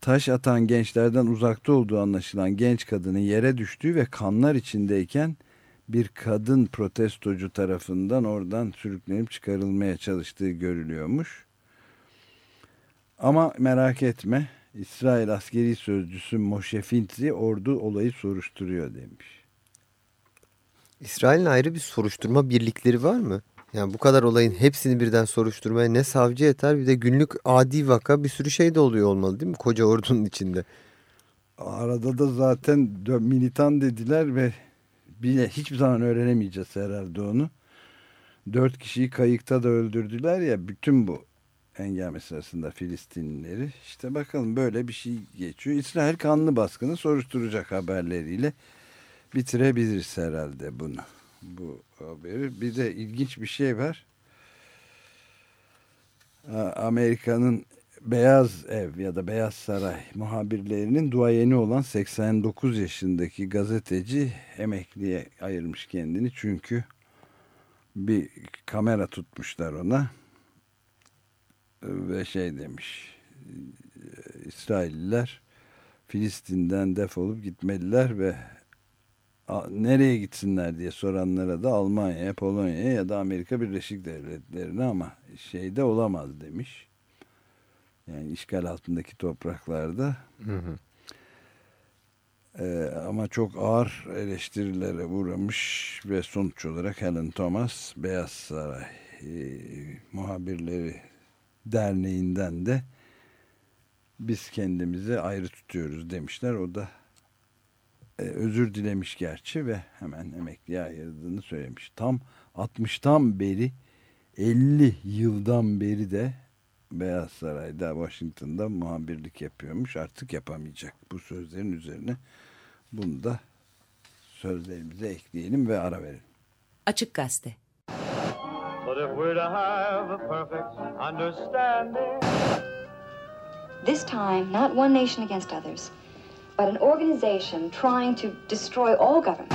Taş atan gençlerden uzakta olduğu anlaşılan genç kadının yere düştüğü ve kanlar içindeyken bir kadın protestocu tarafından oradan sürüklenip çıkarılmaya çalıştığı görülüyormuş. Ama merak etme İsrail askeri sözcüsü Moshe Fintzi ordu olayı soruşturuyor demiş. İsrail'in ayrı bir soruşturma birlikleri var mı? Yani bu kadar olayın hepsini birden soruşturmaya ne savcı yeter bir de günlük adi vaka bir sürü şey de oluyor olmalı değil mi koca ordunun içinde? Arada da zaten militan dediler ve bile hiçbir zaman öğrenemeyeceğiz herhalde onu. Dört kişiyi kayıkta da öldürdüler ya bütün bu engame sırasında Filistinlileri. İşte bakalım böyle bir şey geçiyor. İsrail kanlı baskını soruşturacak haberleriyle bitirebiliriz herhalde bunu. Bu haberi. Bir de ilginç bir şey var. Amerika'nın Beyaz Ev ya da Beyaz Saray muhabirlerinin duayeni olan 89 yaşındaki gazeteci emekliye ayırmış kendini. Çünkü bir kamera tutmuşlar ona ve şey demiş İsrailliler Filistin'den defolup gitmeliler ve nereye gitsinler diye soranlara da Almanya'ya, Polonya'ya ya da Amerika Birleşik Devletleri'ne ama şeyde olamaz demiş. Yani işgal altındaki topraklarda. Hı hı. Ee, ama çok ağır eleştirilere uğramış ve sonuç olarak Helen Thomas Beyaz Saray e, muhabirleri derneğinden de biz kendimizi ayrı tutuyoruz demişler. O da e, özür dilemiş gerçi ve hemen emekliye ayırdığını söylemiş. Tam 60'tan beri 50 yıldan beri de Beyaz Saray'da Washington'da muhabirlik yapıyormuş. Artık yapamayacak bu sözlerin üzerine. Bunu da sözlerimize ekleyelim ve ara verelim. Açık Gazete But if we're to have a perfect understanding. This time, not one nation against others, but an organization trying to destroy all government.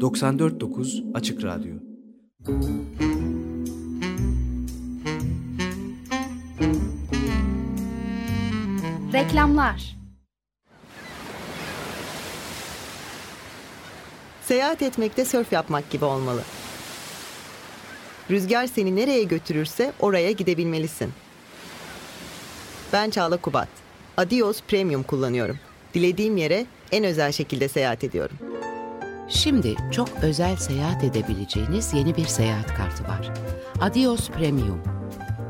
94.9 Açık Radyo. Reklamlar Seyahat etmekte sörf yapmak gibi olmalı. Rüzgar seni nereye götürürse oraya gidebilmelisin. Ben Çağla Kubat. Adios Premium kullanıyorum. Dilediğim yere en özel şekilde seyahat ediyorum. Şimdi çok özel seyahat edebileceğiniz yeni bir seyahat kartı var. Adios Premium.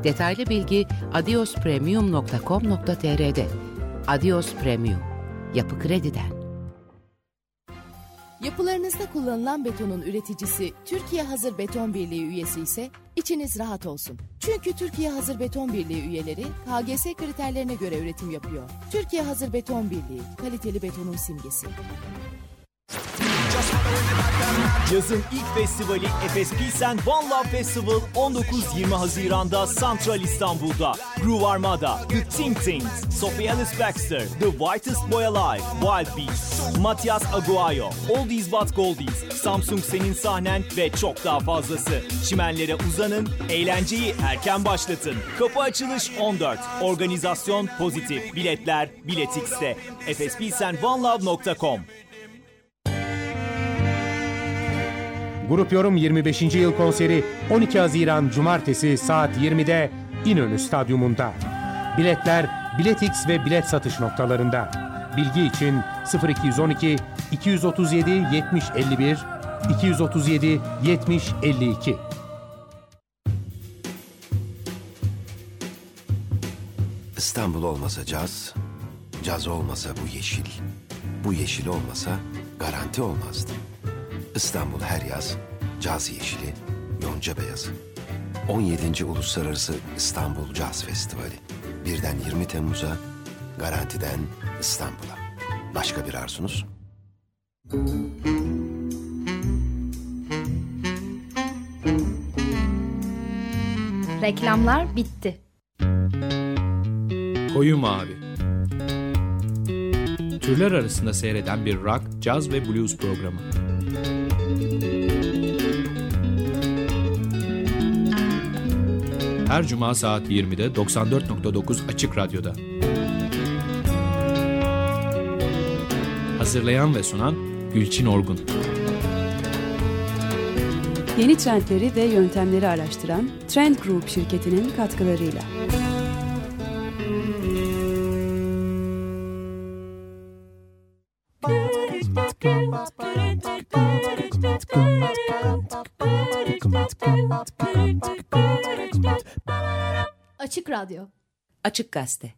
Detaylı bilgi adiospremium.com.tr'de. Adios Premium. Yapı Kredi'den. Yapılarınızda kullanılan betonun üreticisi Türkiye Hazır Beton Birliği üyesi ise içiniz rahat olsun. Çünkü Türkiye Hazır Beton Birliği üyeleri KGS kriterlerine göre üretim yapıyor. Türkiye Hazır Beton Birliği, kaliteli betonun simgesi. Yazın ilk festivali Efes and One Love Festival 19-20 Haziran'da Central İstanbul'da. Groove Armada, The Ting Tings, Sophie Alice Baxter, The Whitest Boy Alive, Wild Beast, Matias Aguayo, Oldies But Goldies, Samsung Senin Sahnen ve çok daha fazlası. Çimenlere uzanın, eğlenceyi erken başlatın. Kapı açılış 14. Organizasyon pozitif. Biletler Biletix'te. efespeaceandonelove.com Grup Yorum 25. yıl konseri 12 Haziran Cumartesi saat 20'de İnönü Stadyumunda. Biletler Biletix ve bilet satış noktalarında. Bilgi için 0212 237 70 51 237 70 52. İstanbul olmasa caz, caz olmasa bu yeşil, bu yeşil olmasa garanti olmazdı. İstanbul her yaz caz yeşili, yonca beyazı. 17. Uluslararası İstanbul Caz Festivali. Birden 20 Temmuz'a, garantiden İstanbul'a. Başka bir arzunuz? Reklamlar bitti. Koyu Mavi Türler arasında seyreden bir rock, caz ve blues programı. Her cuma saat 20'de 94.9 Açık Radyo'da. Hazırlayan ve sunan Gülçin Orgun. Yeni trendleri ve yöntemleri araştıran Trend Group şirketinin katkılarıyla. Radyo Açık Gazete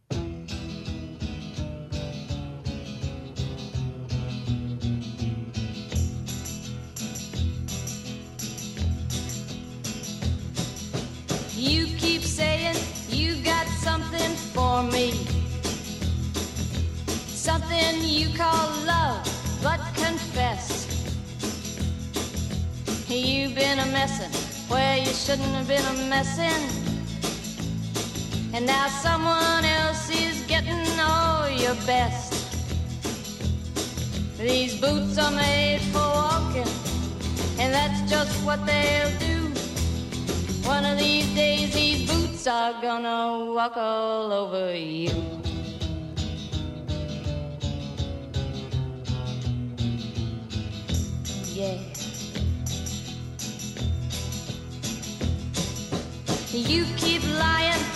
You keep saying you got something for me. Something you call love, but confess. You've been a messin' where you shouldn't have been a messin'. And now someone else is getting all your best. These boots are made for walking, and that's just what they'll do. One of these days, these boots are gonna walk all over you. Yeah. You keep lying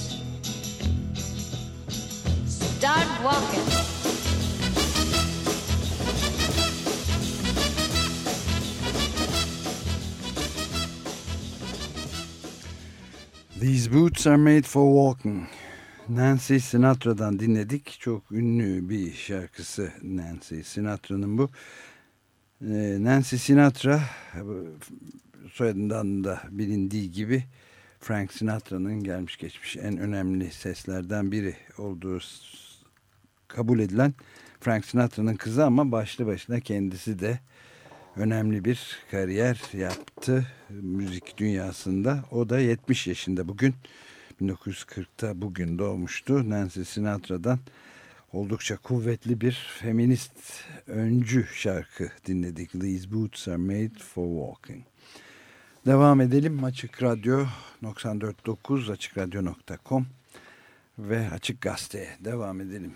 Start walking. These boots are made for walking. Nancy Sinatra'dan dinledik. Çok ünlü bir şarkısı Nancy Sinatra'nın bu. Ee, Nancy Sinatra soyadından da bilindiği gibi Frank Sinatra'nın gelmiş geçmiş en önemli seslerden biri olduğu kabul edilen Frank Sinatra'nın kızı ama başlı başına kendisi de önemli bir kariyer yaptı müzik dünyasında. O da 70 yaşında bugün 1940'ta bugün doğmuştu. Nancy Sinatra'dan oldukça kuvvetli bir feminist öncü şarkı dinledik. These boots are made for walking. Devam edelim. Açık Radyo 94.9 AçıkRadyo.com ve Açık Gazete'ye devam edelim.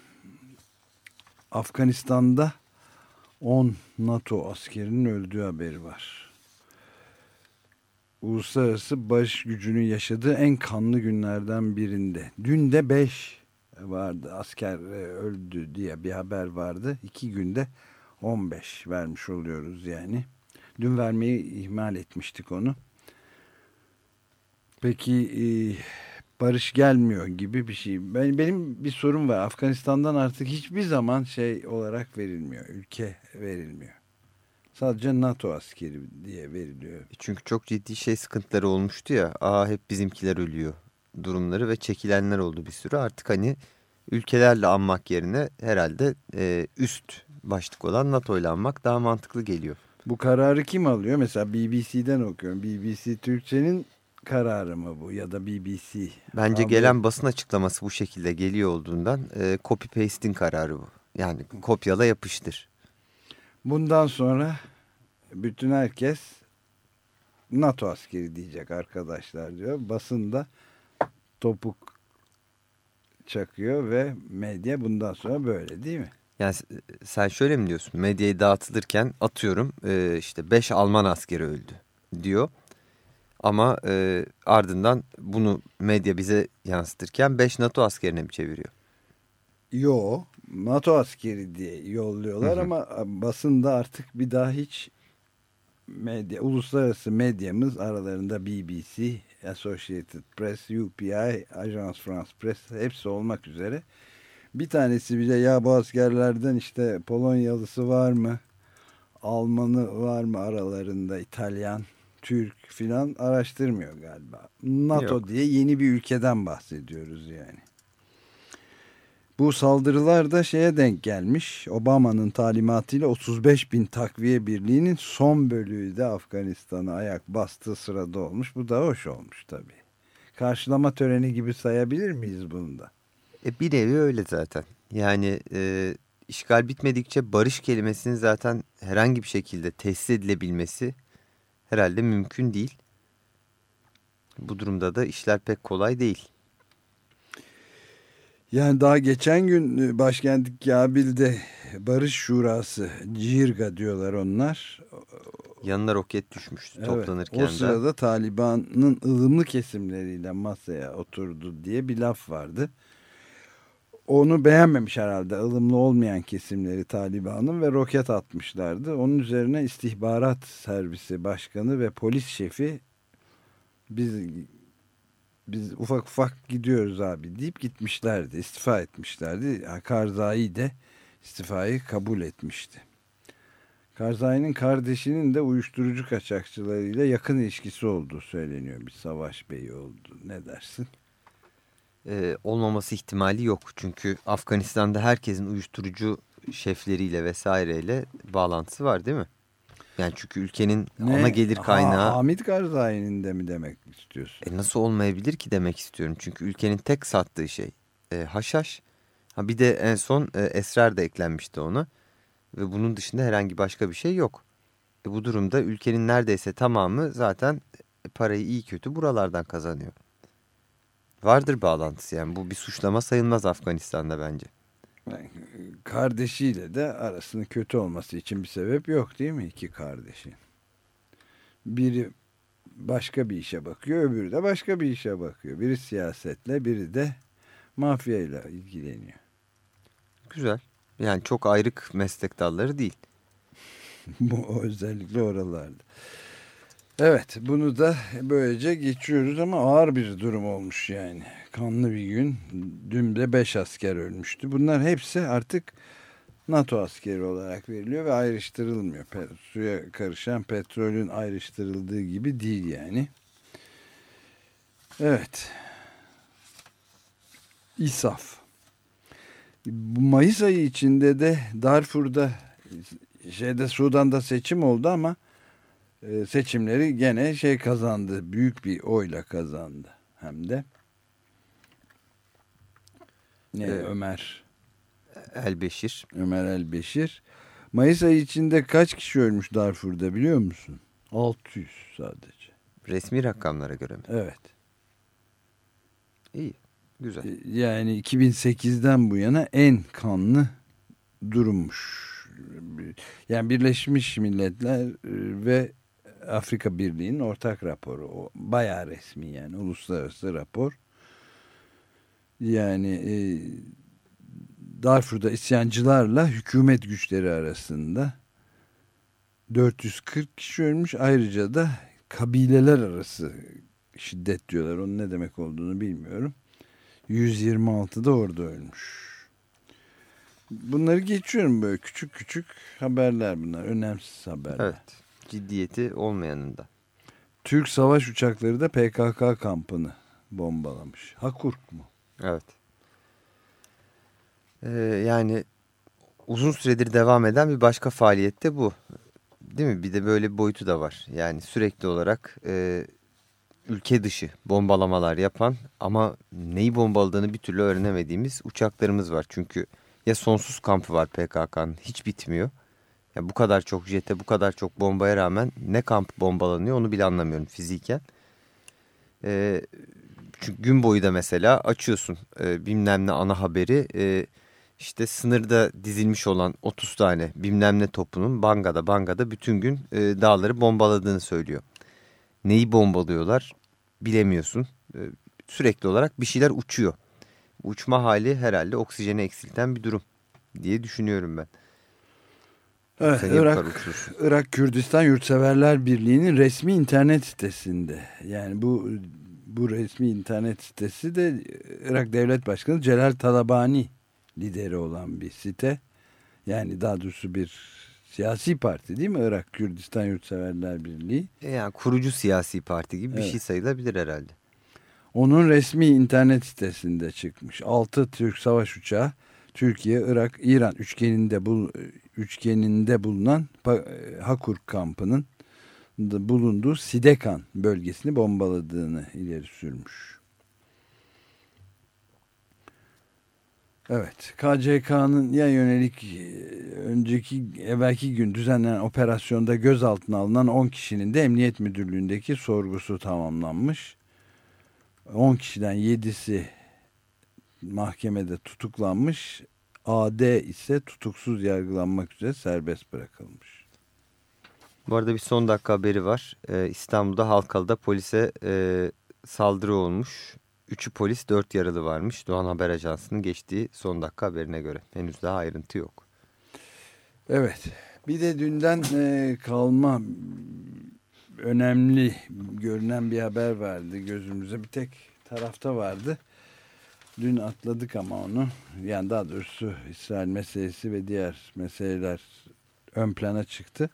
Afganistan'da 10 NATO askerinin öldüğü haberi var. Uluslararası barış gücünün yaşadığı en kanlı günlerden birinde. Dün de 5 vardı asker öldü diye bir haber vardı. 2 günde 15 vermiş oluyoruz yani. Dün vermeyi ihmal etmiştik onu. Peki e, barış gelmiyor gibi bir şey. Ben, benim bir sorum var. Afganistan'dan artık hiçbir zaman şey olarak verilmiyor. Ülke verilmiyor. Sadece NATO askeri diye veriliyor. Çünkü çok ciddi şey sıkıntıları olmuştu ya. Aa hep bizimkiler ölüyor durumları ve çekilenler oldu bir sürü. Artık hani ülkelerle anmak yerine herhalde e, üst başlık olan NATO ile anmak daha mantıklı geliyor. Bu kararı kim alıyor? Mesela BBC'den okuyorum. BBC Türkçe'nin kararı mı bu ya da BBC? Bence Abi... gelen basın açıklaması bu şekilde geliyor olduğundan e, copy paste'in kararı bu. Yani kopyala yapıştır. Bundan sonra bütün herkes NATO askeri diyecek arkadaşlar diyor. Basında topuk çakıyor ve medya bundan sonra böyle değil mi? Yani sen şöyle mi diyorsun? Medyayı dağıtılırken atıyorum işte 5 Alman askeri öldü diyor. Ama e, ardından bunu medya bize yansıtırken 5 NATO askerine mi çeviriyor? Yo, NATO askeri diye yolluyorlar Hı hı. ama basında artık bir daha hiç medya, uluslararası medyamız aralarında BBC, Associated Press, UPI, Agence France Press hepsi olmak üzere bir tanesi bile ya bu askerlerden işte Polonyalısı var mı, Almanı var mı aralarında, İtalyan, Türk filan araştırmıyor galiba. NATO Yok. diye yeni bir ülkeden bahsediyoruz yani. Bu saldırılar da şeye denk gelmiş. Obama'nın talimatıyla 35 bin takviye birliğinin son bölüğü de Afganistan'a ayak bastığı sırada olmuş. Bu da hoş olmuş tabii. Karşılama töreni gibi sayabilir miyiz bunu da? E, bir nevi öyle zaten. Yani e, işgal bitmedikçe barış kelimesinin zaten herhangi bir şekilde tesis edilebilmesi herhalde mümkün değil. Bu durumda da işler pek kolay değil. Yani daha geçen gün e, başkent Kabil'de Barış Şurası, Cirga diyorlar onlar. Yanına roket düşmüştü Evet, toplanırken o de. sırada Taliban'ın ılımlı kesimleriyle masaya oturdu diye bir laf vardı. Onu beğenmemiş herhalde ılımlı olmayan kesimleri Taliban'ın ve roket atmışlardı. Onun üzerine istihbarat servisi başkanı ve polis şefi biz biz ufak ufak gidiyoruz abi deyip gitmişlerdi. istifa etmişlerdi. Karzai de istifayı kabul etmişti. Karzai'nin kardeşinin de uyuşturucu kaçakçılarıyla yakın ilişkisi olduğu söyleniyor. Bir savaş beyi oldu. Ne dersin? Ee, olmaması ihtimali yok. Çünkü Afganistan'da herkesin uyuşturucu şefleriyle vesaireyle bağlantısı var değil mi? Yani çünkü ülkenin ana gelir kaynağı... Ha, Hamid Karzai'nin de mi demek istiyorsun? E nasıl olmayabilir ki demek istiyorum. Çünkü ülkenin tek sattığı şey e, haşhaş. Ha bir de en son e, esrar da eklenmişti ona. Ve bunun dışında herhangi başka bir şey yok. E, bu durumda ülkenin neredeyse tamamı zaten parayı iyi kötü buralardan kazanıyor. Vardır bağlantısı yani bu bir suçlama sayılmaz Afganistan'da bence. Kardeşiyle de arasının kötü olması için bir sebep yok değil mi iki kardeşin? Biri başka bir işe bakıyor öbürü de başka bir işe bakıyor. Biri siyasetle biri de mafyayla ilgileniyor. Güzel. Yani çok ayrık meslek dalları değil. Bu özellikle oralarda. Evet bunu da böylece geçiyoruz ama ağır bir durum olmuş yani. Kanlı bir gün. Dün de 5 asker ölmüştü. Bunlar hepsi artık NATO askeri olarak veriliyor ve ayrıştırılmıyor. Suya karışan petrolün ayrıştırıldığı gibi değil yani. Evet. İSAF. Mayıs ayı içinde de Darfur'da şeyde Sudan'da seçim oldu ama seçimleri gene şey kazandı. Büyük bir oyla kazandı. Hem de ne Ee, Ömer Elbeşir. Ömer Elbeşir. Mayıs ayı içinde kaç kişi ölmüş Darfur'da biliyor musun? 600 sadece. Resmi rakamlara göre mi? Evet. İyi. Güzel. Yani 2008'den bu yana en kanlı durummuş. Yani Birleşmiş Milletler e, ve Afrika Birliği'nin ortak raporu. O bayağı resmi yani uluslararası rapor. Yani e, Darfur'da isyancılarla hükümet güçleri arasında 440 kişi ölmüş. Ayrıca da kabileler arası şiddet diyorlar. Onun ne demek olduğunu bilmiyorum. 126 da orada ölmüş. Bunları geçiyorum böyle küçük küçük haberler bunlar. Önemsiz haberler. Evet. Ciddiyeti olmayanında. Türk savaş uçakları da PKK kampını bombalamış. Hakurk mu? Evet. Ee, yani uzun süredir devam eden bir başka faaliyette bu. Değil mi? Bir de böyle bir boyutu da var. Yani sürekli olarak e, ülke dışı bombalamalar yapan ama neyi bombaladığını bir türlü öğrenemediğimiz uçaklarımız var. Çünkü ya sonsuz kampı var PKK'nın hiç bitmiyor. Ya bu kadar çok jete bu kadar çok bombaya rağmen ne kamp bombalanıyor onu bile anlamıyorum fiziken. Ee, çünkü gün boyu da mesela açıyorsun e, bilmem ne ana haberi e, işte sınırda dizilmiş olan 30 tane bilmem ne topunun Banga'da Banga'da bütün gün e, dağları bombaladığını söylüyor. neyi bombalıyorlar bilemiyorsun. E, sürekli olarak bir şeyler uçuyor. Uçma hali herhalde oksijeni eksilten bir durum diye düşünüyorum ben. Evet, Irak, Irak Kürdistan Yurtseverler Birliği'nin resmi internet sitesinde. Yani bu bu resmi internet sitesi de Irak Devlet Başkanı Celal Talabani lideri olan bir site. Yani daha doğrusu bir siyasi parti değil mi Irak Kürdistan Yurtseverler Birliği? E yani kurucu siyasi parti gibi evet. bir şey sayılabilir herhalde. Onun resmi internet sitesinde çıkmış. 6 Türk savaş uçağı Türkiye, Irak, İran üçgeninde bul, üçgeninde bulunan Hakur kampının bulunduğu Sidekan bölgesini bombaladığını ileri sürmüş. Evet, KCK'nın ya yönelik önceki evvelki gün düzenlenen operasyonda gözaltına alınan 10 kişinin de Emniyet Müdürlüğü'ndeki sorgusu tamamlanmış. 10 kişiden 7'si mahkemede tutuklanmış. AD ise tutuksuz yargılanmak üzere serbest bırakılmış. Bu arada bir son dakika haberi var. Ee, İstanbul'da Halkalı'da polise e, saldırı olmuş. Üçü polis, dört yaralı varmış. Doğan Haber Ajansı'nın geçtiği son dakika haberine göre. Henüz daha ayrıntı yok. Evet. Bir de dünden e, kalma önemli görünen bir haber vardı gözümüze. Bir tek tarafta vardı. Dün atladık ama onu. Yani daha doğrusu İsrail meselesi ve diğer meseleler ön plana çıktı.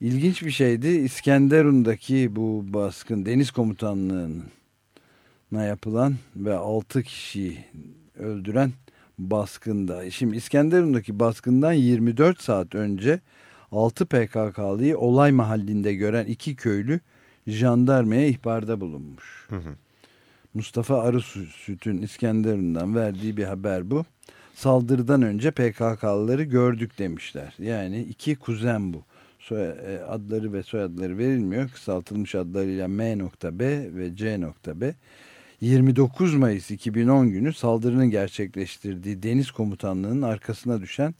İlginç bir şeydi. İskenderun'daki bu baskın deniz komutanlığına yapılan ve 6 kişiyi öldüren baskında. Şimdi İskenderun'daki baskından 24 saat önce 6 PKK'lıyı olay mahallinde gören iki köylü jandarmaya ihbarda bulunmuş. Hı hı. Mustafa Arısüt'ün İskenderun'dan verdiği bir haber bu. Saldırıdan önce PKK'lıları gördük demişler. Yani iki kuzen bu. E, adları ve soyadları verilmiyor. Kısaltılmış adlarıyla M.B ve C.B. 29 Mayıs 2010 günü saldırının gerçekleştirdiği deniz komutanlığının arkasına düşen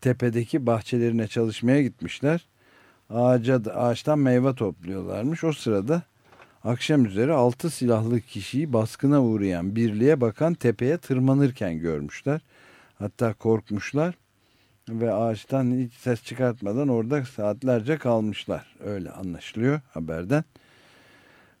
tepedeki bahçelerine çalışmaya gitmişler. Ağaca, ağaçtan meyve topluyorlarmış. O sırada akşam üzeri altı silahlı kişiyi baskına uğrayan birliğe bakan tepeye tırmanırken görmüşler. Hatta korkmuşlar ve ağaçtan hiç ses çıkartmadan orada saatlerce kalmışlar. Öyle anlaşılıyor haberden.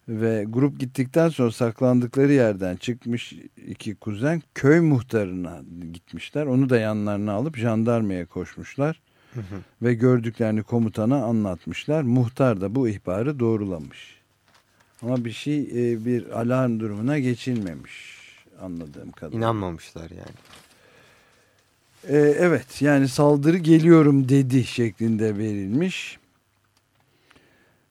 Ve grup gittikten sonra saklandıkları yerden çıkmış iki kuzen köy muhtarına gitmişler. Onu da yanlarına alıp jandarmaya koşmuşlar. Hı hı. Ve gördüklerini komutana anlatmışlar. Muhtar da bu ihbarı doğrulamış. Ama bir şey e, bir alarm durumuna geçilmemiş anladığım kadarıyla. İnanmamışlar yani. Ee, evet yani saldırı geliyorum dedi şeklinde verilmiş.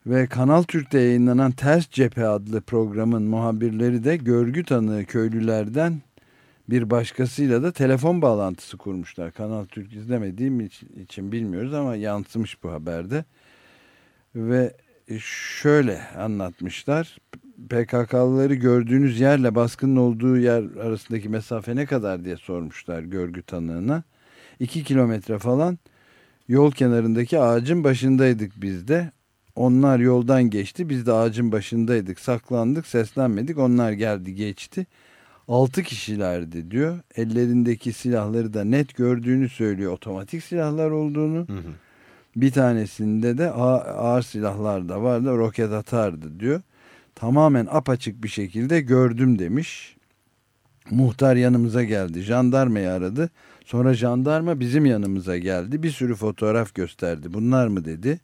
Ve Kanal Türk'te yayınlanan Ters Cephe adlı programın muhabirleri de görgü tanığı köylülerden bir başkasıyla da telefon bağlantısı kurmuşlar. Kanal Türk izlemediğim için bilmiyoruz ama yansımış bu haberde. Ve şöyle anlatmışlar. PKK'lıları gördüğünüz yerle baskının olduğu yer arasındaki mesafe ne kadar diye sormuşlar görgü tanığına. 2 kilometre falan yol kenarındaki ağacın başındaydık biz de. Onlar yoldan geçti biz de ağacın başındaydık saklandık seslenmedik onlar geldi geçti. 6 kişilerdi diyor. Ellerindeki silahları da net gördüğünü söylüyor. Otomatik silahlar olduğunu. Hı hı. Bir tanesinde de ağır silahlar da vardı. Roket atardı diyor. Tamamen apaçık bir şekilde gördüm demiş. Muhtar yanımıza geldi. Jandarmayı aradı. Sonra jandarma bizim yanımıza geldi. Bir sürü fotoğraf gösterdi. Bunlar mı dedi.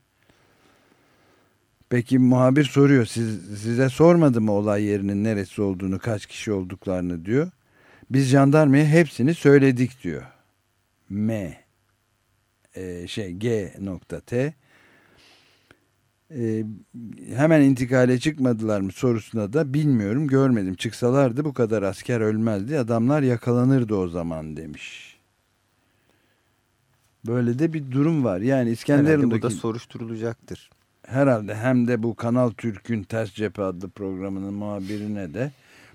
Peki muhabir soruyor. Siz, size sormadı mı olay yerinin neresi olduğunu, kaç kişi olduklarını diyor. Biz jandarmaya hepsini söyledik diyor. M e, şey G nokta T e, hemen intikale çıkmadılar mı sorusuna da bilmiyorum görmedim. Çıksalardı bu kadar asker ölmezdi. Adamlar yakalanırdı o zaman demiş. Böyle de bir durum var. Yani İskenderun'daki... Herhalde bu da soruşturulacaktır. Herhalde hem de bu Kanal Türk'ün Ters Cephe adlı programının muhabirine de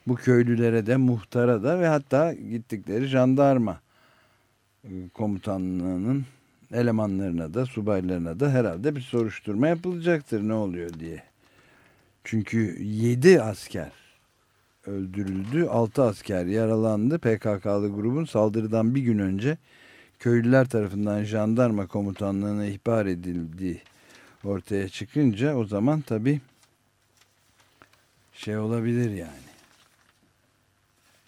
bu köylülere de muhtara da ve hatta gittikleri jandarma e, komutanlığının elemanlarına da subaylarına da herhalde bir soruşturma yapılacaktır ne oluyor diye. Çünkü 7 asker öldürüldü, 6 asker yaralandı. PKK'lı grubun saldırıdan bir gün önce köylüler tarafından jandarma komutanlığına ihbar edildiği ortaya çıkınca o zaman tabii şey olabilir yani.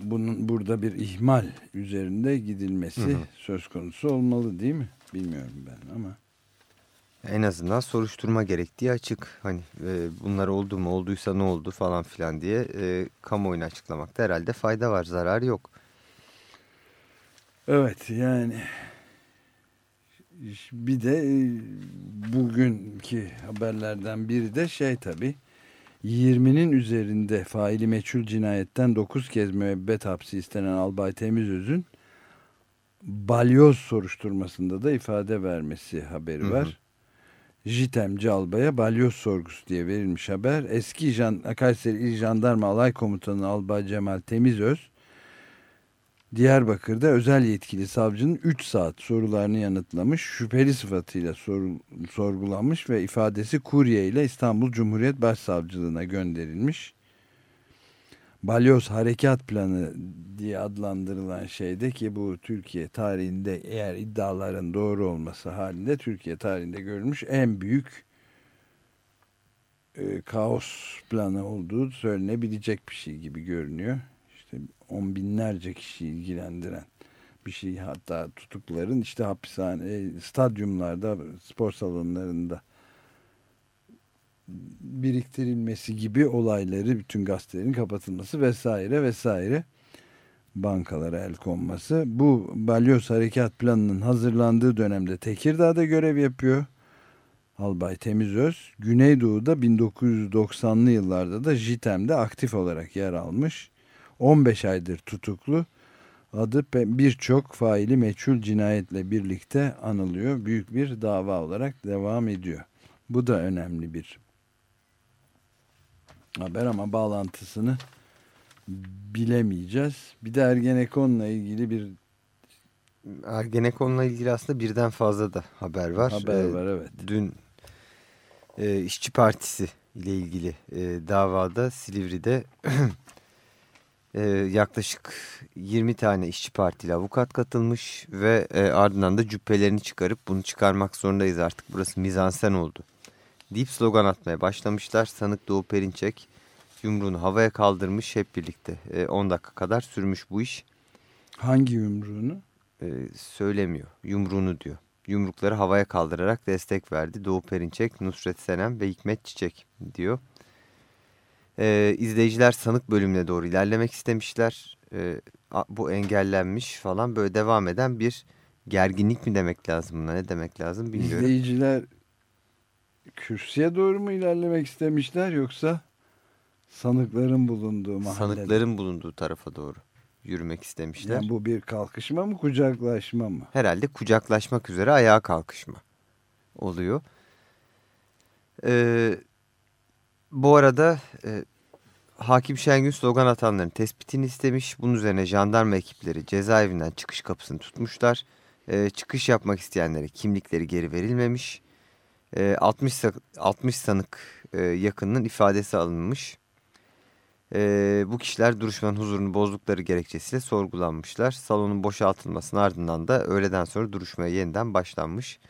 Bunun burada bir ihmal üzerinde gidilmesi Hı hı. söz konusu olmalı değil mi? Bilmiyorum ben ama. En azından soruşturma gerektiği açık. Hani e, bunlar oldu mu olduysa ne oldu falan filan diye e, kamuoyuna açıklamakta herhalde fayda var zarar yok. Evet yani bir de e, bugünkü haberlerden biri de şey tabi 20'nin üzerinde faili meçhul cinayetten 9 kez müebbet hapsi istenen Albay Temizöz'ün balyoz soruşturmasında da ifade vermesi haberi Hı hı. var. Jitemci Albay'a balyoz sorgusu diye verilmiş haber. Eski Jan, Kayseri İl Jandarma Alay Komutanı Albay Cemal Temizöz Diyarbakır'da özel yetkili savcının 3 saat sorularını yanıtlamış, şüpheli sıfatıyla soru, sorgulanmış ve ifadesi kurye ile İstanbul Cumhuriyet Başsavcılığına gönderilmiş. Balyoz Harekat Planı diye adlandırılan şeyde ki bu Türkiye tarihinde eğer iddiaların doğru olması halinde Türkiye tarihinde görülmüş en büyük e, kaos planı olduğu söylenebilecek bir şey gibi görünüyor. İşte on binlerce kişi ilgilendiren bir şey hatta tutukların işte hapishane, stadyumlarda, spor salonlarında biriktirilmesi gibi olayları bütün gazetelerin kapatılması vesaire vesaire bankalara el konması. Bu balyoz harekat planının hazırlandığı dönemde Tekirdağ'da görev yapıyor. Albay Temizöz. Güneydoğu'da 1990'lı yıllarda da JITEM'de aktif olarak yer almış. 15 aydır tutuklu. Adı birçok faili meçhul cinayetle birlikte anılıyor. Büyük bir dava olarak devam ediyor. Bu da önemli bir haber ama bağlantısını bilemeyeceğiz. Bir de Ergenekon'la ilgili bir Ergenekon'la ilgili aslında birden fazla da haber var. Haber var evet. Dün e, İşçi Partisi ile ilgili e, davada Silivri'de e, yaklaşık 20 tane işçi partili avukat katılmış ve e, ardından da cübbelerini çıkarıp bunu çıkarmak zorundayız artık burası mizansen oldu deyip slogan atmaya başlamışlar. Sanık Doğu Perinçek yumruğunu havaya kaldırmış hep birlikte. E, 10 dakika kadar sürmüş bu iş. Hangi yumruğunu? E, söylemiyor. Yumruğunu diyor. Yumrukları havaya kaldırarak destek verdi. Doğu Perinçek, Nusret Senem ve Hikmet Çiçek diyor. E, izleyiciler sanık bölümüne doğru ilerlemek istemişler. E, bu engellenmiş falan böyle devam eden bir gerginlik mi demek lazım buna ne demek lazım bilmiyorum. İzleyiciler kürsüye doğru mu ilerlemek istemişler yoksa sanıkların bulunduğu mahallede? Sanıkların bulunduğu tarafa doğru yürümek istemişler. Yani bu bir kalkışma mı kucaklaşma mı? Herhalde kucaklaşmak üzere ayağa kalkışma oluyor. Ee, bu arada e, Hakim Şengün slogan atanların tespitini istemiş. Bunun üzerine jandarma ekipleri cezaevinden çıkış kapısını tutmuşlar. Ee, çıkış yapmak isteyenlere kimlikleri geri verilmemiş. 60, 60 sanık e, yakınının ifadesi alınmış. E, bu kişiler duruşmanın huzurunu bozdukları gerekçesiyle sorgulanmışlar. Salonun boşaltılmasının ardından da öğleden sonra duruşmaya yeniden başlanmış.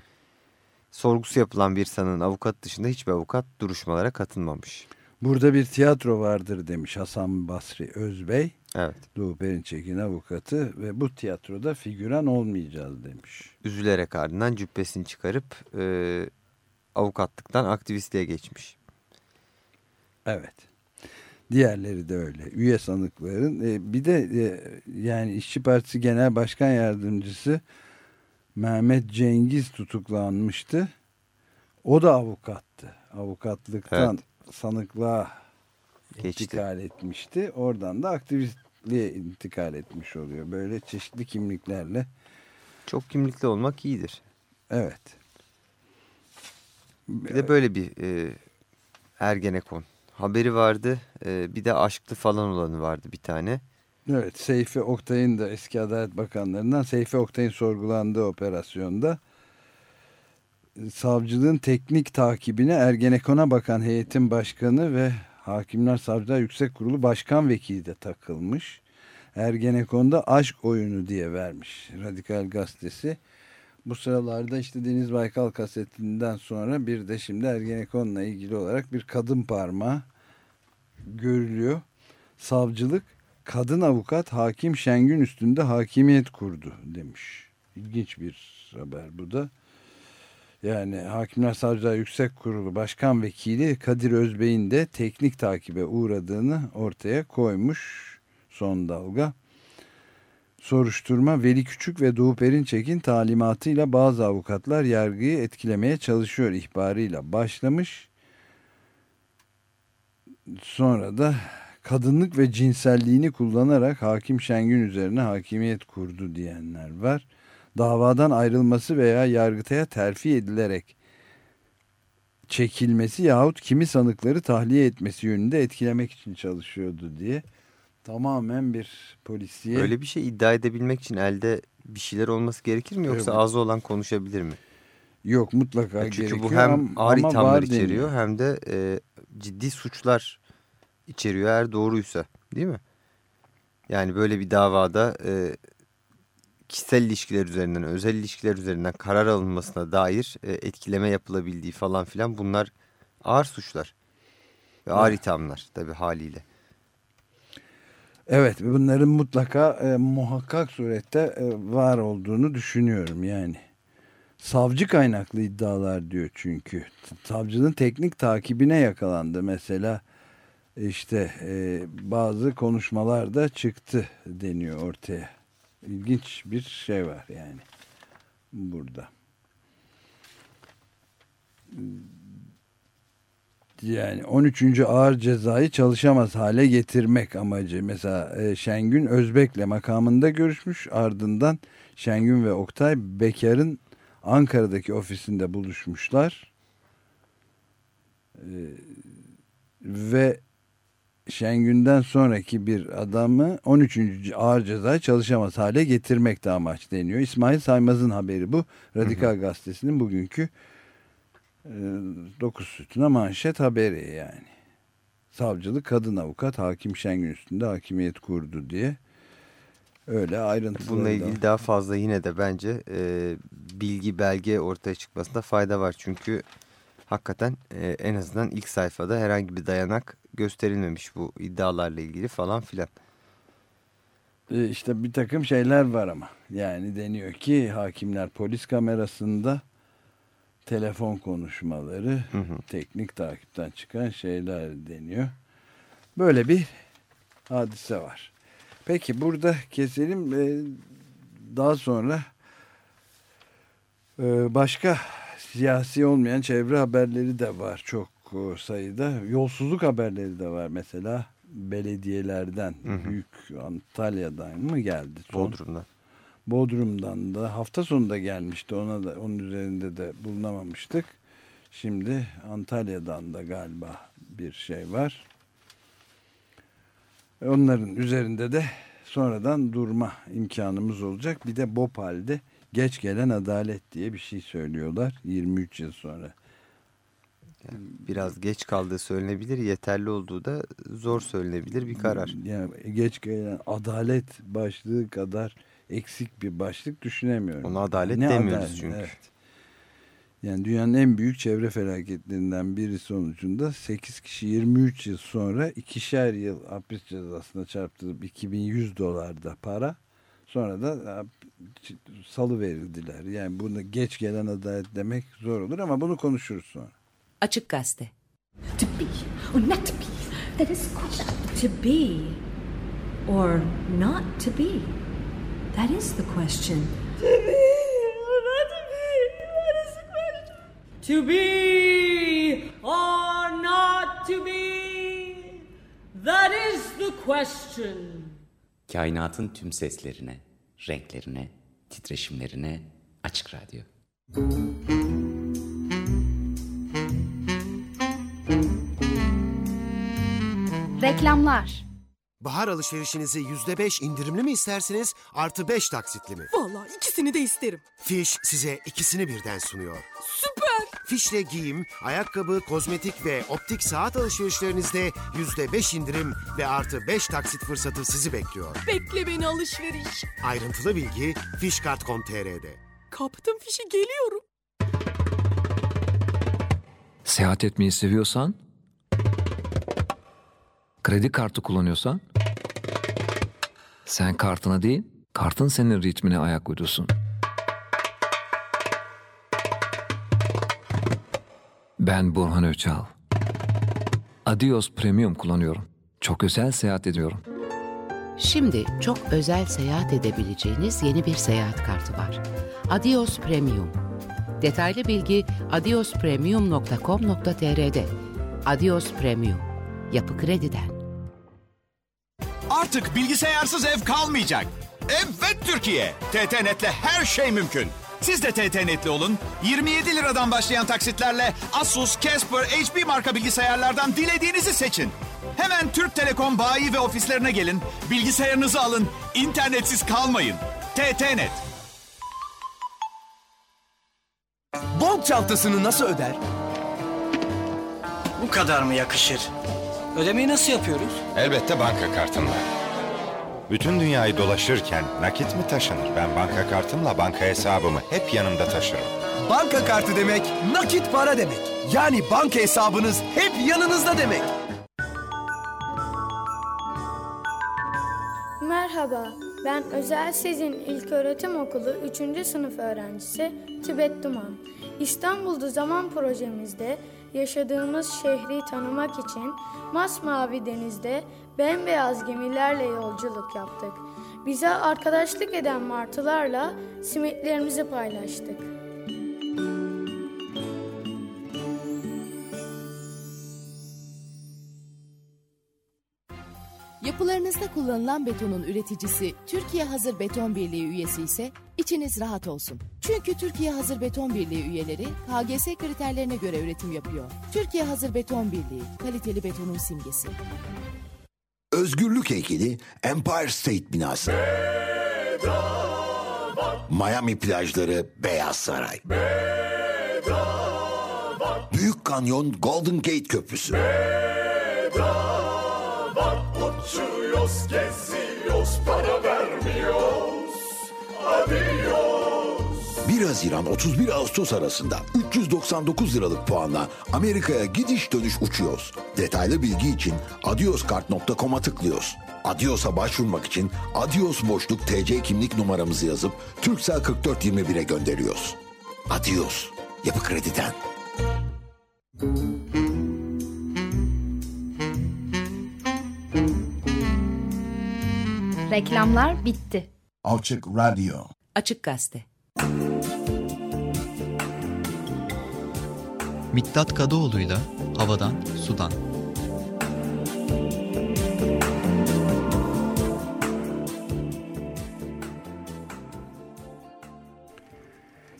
Sorgusu yapılan bir sanığın avukat dışında hiçbir avukat duruşmalara katılmamış. Burada bir tiyatro vardır demiş Hasan Basri Özbey. Evet. Doğu Perinçek'in avukatı ve bu tiyatroda figüran olmayacağız demiş. Üzülerek ardından cübbesini çıkarıp e, avukatlıktan aktivistliğe geçmiş. Evet. Diğerleri de öyle. Üye sanıkların. E, bir de e, yani İşçi Partisi Genel Başkan Yardımcısı Mehmet Cengiz tutuklanmıştı. O da avukattı. Avukatlıktan evet. sanıklığa Geçti. intikal etmişti. Oradan da aktivistliğe intikal etmiş oluyor. Böyle çeşitli kimliklerle. Çok kimlikli olmak iyidir. Evet. Bir de böyle bir e, Ergenekon haberi vardı. E, bir de aşklı falan olanı vardı bir tane. Evet Seyfi Oktay'ın da eski Adalet Bakanlarından Seyfi Oktay'ın sorgulandığı operasyonda savcılığın teknik takibine Ergenekon'a bakan heyetin başkanı ve Hakimler Savcılar Yüksek Kurulu Başkan Vekili de takılmış. Ergenekon'da aşk oyunu diye vermiş Radikal Gazetesi. Bu sıralarda işte Deniz Baykal kasetinden sonra bir de şimdi Ergenekon'la ilgili olarak bir kadın parmağı görülüyor. Savcılık kadın avukat hakim Şengün üstünde hakimiyet kurdu demiş. İlginç bir haber bu da. Yani Hakimler Savcılar Yüksek Kurulu Başkan Vekili Kadir Özbey'in de teknik takibe uğradığını ortaya koymuş son dalga. Soruşturma Veli Küçük ve Doğu Perinçek'in talimatıyla bazı avukatlar yargıyı etkilemeye çalışıyor ihbarıyla başlamış. Sonra da kadınlık ve cinselliğini kullanarak hakim Şengün üzerine hakimiyet kurdu diyenler var. Davadan ayrılması veya yargıtaya terfi edilerek çekilmesi yahut kimi sanıkları tahliye etmesi yönünde etkilemek için çalışıyordu diye tamamen bir polisiye... Öyle bir şey iddia edebilmek için elde bir şeyler olması gerekir mi yoksa Evet. ağzı olan konuşabilir mi? Yok mutlaka Ya Çünkü gerekiyor. bu hem ağır ithamlar içeriyor deniyor. hem de e, ciddi suçlar içeriyor eğer doğruysa değil mi? Yani böyle bir davada e, kişisel ilişkiler üzerinden, özel ilişkiler üzerinden karar alınmasına dair e, etkileme yapılabildiği falan filan bunlar ağır suçlar. Ve ağır Evet. ithamlar tabii haliyle. Evet bunların mutlaka e, muhakkak surette e, var olduğunu düşünüyorum yani. Savcı kaynaklı iddialar diyor çünkü. Savcının teknik takibine yakalandı mesela işte e, bazı konuşmalarda çıktı deniyor ortaya. İlginç bir şey var yani burada. Yani 13. ağır cezayı çalışamaz hale getirmek amacı. Mesela e, Şengün Özbek'le makamında görüşmüş. Ardından Şengün ve Oktay Bekar'ın Ankara'daki ofisinde buluşmuşlar. E, ve Şengün'den sonraki bir adamı 13. ağır cezayı çalışamaz hale getirmek de amaç deniyor. İsmail Saymaz'ın haberi bu. Radikal Gazetesi'nin bugünkü 9 sütuna manşet haberi yani. Savcılık kadın avukat hakim Şengün üstünde hakimiyet kurdu diye. Öyle ayrıntılı. Bununla ilgili daha fazla yine de bence e, bilgi belge ortaya çıkmasında fayda var. Çünkü hakikaten e, en azından ilk sayfada herhangi bir dayanak gösterilmemiş bu iddialarla ilgili falan filan. E, işte bir takım şeyler var ama. Yani deniyor ki hakimler polis kamerasında telefon konuşmaları, teknik takipten çıkan şeyler deniyor. Böyle bir hadise var. Peki burada keselim. E, Daha sonra e, başka siyasi olmayan çevre haberleri de var çok e, sayıda. Yolsuzluk haberleri de var mesela belediyelerden. Büyük Antalya'dan mı geldi? son? Bodrum'dan. Bodrum'dan da hafta sonunda gelmişti. Ona da onun üzerinde de bulunamamıştık. Şimdi Antalya'dan da galiba bir şey var. E, Onların üzerinde de sonradan durma imkanımız olacak. Bir de Bopal'de geç gelen adalet diye bir şey söylüyorlar 23 yıl sonra. Biraz geç kaldığı söylenebilir, yeterli olduğu da zor söylenebilir bir karar. Yani geç gelen adalet başlığı kadar eksik bir başlık düşünemiyorum. Ona adalet Ne demiyoruz adalet, çünkü. evet. Yani dünyanın en büyük çevre felaketlerinden biri sonucunda 8 kişi 23 yıl sonra ikişer yıl hapis cezasına çarptırıp 2100 dolar da para sonra da salı verildiler. Yani bunu geç gelen adalet demek zor olur ama bunu konuşuruz sonra. Açık Gazete. To be or not to be. That is question. To be or not to be. That is the question. To be or not to be. That is the question. To be or not to be. That is the question. Kainatın tüm seslerine, renklerine, titreşimlerine Açık Radyo. Reklamlar. Bahar alışverişinizi %5 indirimli mi istersiniz, artı 5 taksitli mi? Vallahi ikisini de isterim. Fiş size ikisini birden sunuyor. Süper. Fişle giyim, ayakkabı, kozmetik ve optik saat alışverişlerinizde %5 indirim ve artı 5 taksit fırsatı sizi bekliyor. Bekle beni alışveriş. Ayrıntılı bilgi fişkart.com.tr'de. Kaptım fişi geliyorum. Seyahat etmeyi seviyorsan, kredi kartı kullanıyorsan, sen kartına değil, kartın senin ritmine ayak uydursun. Ben Burhan Öçal. Adios Premium kullanıyorum. Çok özel seyahat ediyorum. Şimdi çok özel seyahat edebileceğiniz yeni bir seyahat kartı var. Adios Premium. Detaylı bilgi adiospremium.com.tr'de. Adios Premium. Yapı Kredi'den. Artık bilgisayarsız ev kalmayacak. Evet Türkiye. TTNet'le her şey mümkün. Siz de TTNet'li olun. 27 liradan başlayan taksitlerle Asus, Casper, HP marka bilgisayarlardan dilediğinizi seçin. Hemen Türk Telekom bayi ve ofislerine gelin. Bilgisayarınızı alın. İnternetsiz kalmayın. TTNet. Bond çantasını nasıl öder? Bu kadar mı yakışır? Ödemeyi nasıl yapıyoruz? Elbette banka kartımla. Bütün dünyayı dolaşırken nakit mi taşınır? Ben banka kartımla banka hesabımı hep yanımda taşırım. Banka kartı demek nakit para demek. Yani banka hesabınız hep yanınızda demek. Merhaba, ben Özel Sezin İlköğretim Okulu 3. sınıf öğrencisi Tibet Duman. İstanbul'da zaman projemizde yaşadığımız şehri tanımak için masmavi denizde bembeyaz gemilerle yolculuk yaptık. Bize arkadaşlık eden martılarla simitlerimizi paylaştık. Yapılarınızda kullanılan betonun üreticisi Türkiye Hazır Beton Birliği üyesi ise içiniz rahat olsun. Çünkü Türkiye Hazır Beton Birliği üyeleri KGS kriterlerine göre üretim yapıyor. Türkiye Hazır Beton Birliği, kaliteli betonun simgesi. Özgürlük heykeli Empire State binası. Miami plajları Beyaz Saray. Büyük Kanyon Golden Gate Köprüsü. Uçuyoruz, geziyoruz, para vermiyoruz. Adios. 1 Haziran 31 Ağustos arasında 399 liralık puanla Amerika'ya gidiş dönüş uçuyoruz. Detaylı bilgi için adioskart.com'a tıklıyoruz. Adios'a başvurmak için Adios boşluk TC kimlik numaramızı yazıp Türksel 4421'e gönderiyoruz. Adios. Yapı Kredi'den. Reklamlar bitti. Açık Radyo. Açık Gazete. Miktat Kadıoğlu'yla Havadan Sudan.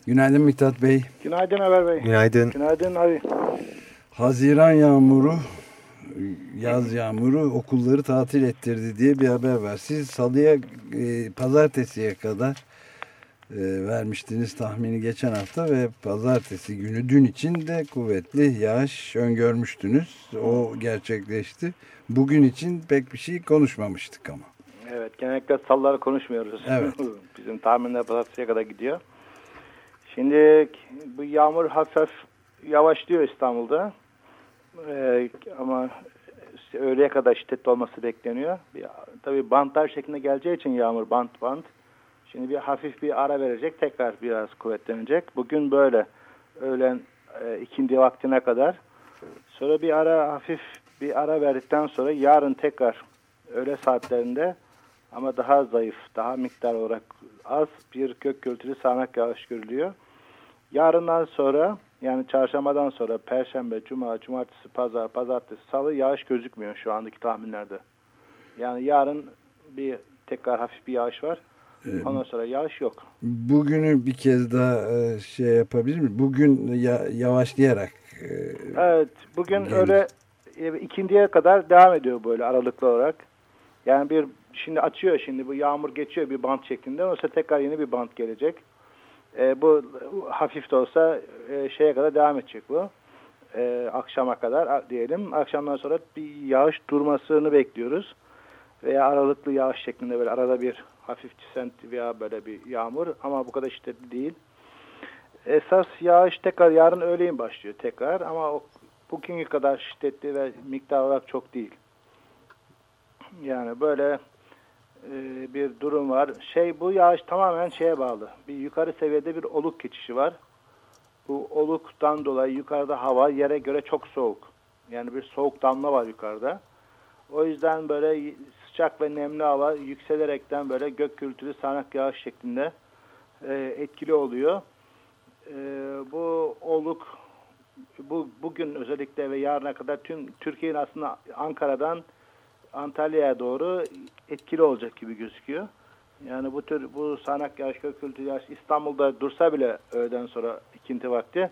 Günaydın Mithat Bey. Günaydın Ömer Bey. Günaydın. Günaydın abi. Haziran yağmuru, yaz yağmuru okulları tatil ettirdi diye bir haber var. Siz salıya, e, pazartesiye kadar e, vermiştiniz tahmini geçen hafta ve pazartesi günü dün için de kuvvetli yağış öngörmüştünüz. O gerçekleşti. Bugün için pek bir şey konuşmamıştık ama. Evet genellikle salları konuşmuyoruz. Evet. Bizim tahminler pazartesiye kadar gidiyor. Şimdi bu yağmur hafif yavaşlıyor İstanbul'da. Ee, ama öğleye kadar şiddetli olması bekleniyor. Tabii bantlar şeklinde geleceği için yağmur bant bant. Şimdi bir hafif bir ara verecek. Tekrar biraz kuvvetlenecek. Bugün böyle öğlen e, ikindi vaktine kadar. Sonra bir ara hafif bir ara verdikten sonra yarın tekrar öğle saatlerinde ama daha zayıf, daha miktar olarak az bir gök gürültülü sağanak yağış görülüyor. Yarından sonra yani çarşambadan sonra perşembe, cuma, cumartesi, pazar, pazartesi, salı yağış gözükmüyor şu andaki tahminlerde. Yani yarın bir tekrar hafif bir yağış var. Evet. Ondan sonra yağış yok. Bugünü bir kez daha e, şey yapabilir mi? Bugün ya, yavaşlayarak. e, Evet, bugün Gelir. öyle e, ikindiye kadar devam ediyor böyle aralıklı olarak. Yani bir şimdi açıyor şimdi bu yağmur geçiyor bir bant şeklinde. Oysa tekrar yeni bir bant gelecek. E, bu hafif de olsa e, şeye kadar devam edecek bu. E, akşama kadar diyelim. Akşamdan sonra bir yağış durmasını bekliyoruz. Veya aralıklı yağış şeklinde böyle arada bir hafif çisent veya böyle bir yağmur ama bu kadar şiddetli değil. Esas yağış tekrar yarın öğleyin başlıyor tekrar ama o bugünkü kadar şiddetli ve miktar olarak çok değil. Yani böyle bir durum var. Şey bu yağış tamamen şeye bağlı. Bir yukarı seviyede bir oluk geçişi var. Bu oluktan dolayı yukarıda hava yere göre çok soğuk. Yani bir soğuk damla var yukarıda. O yüzden böyle sıcak ve nemli hava yükselerekten böyle gök gürültülü sağanak yağış şeklinde e, etkili oluyor. E, bu oluk bu bugün özellikle ve yarına kadar tüm Türkiye'nin aslında Ankara'dan Antalya'ya doğru etkili olacak gibi gözüküyor. Yani bu tür bu sağanak yağış, gök gürültülü yağış İstanbul'da dursa bile öğleden sonra ikinti vakti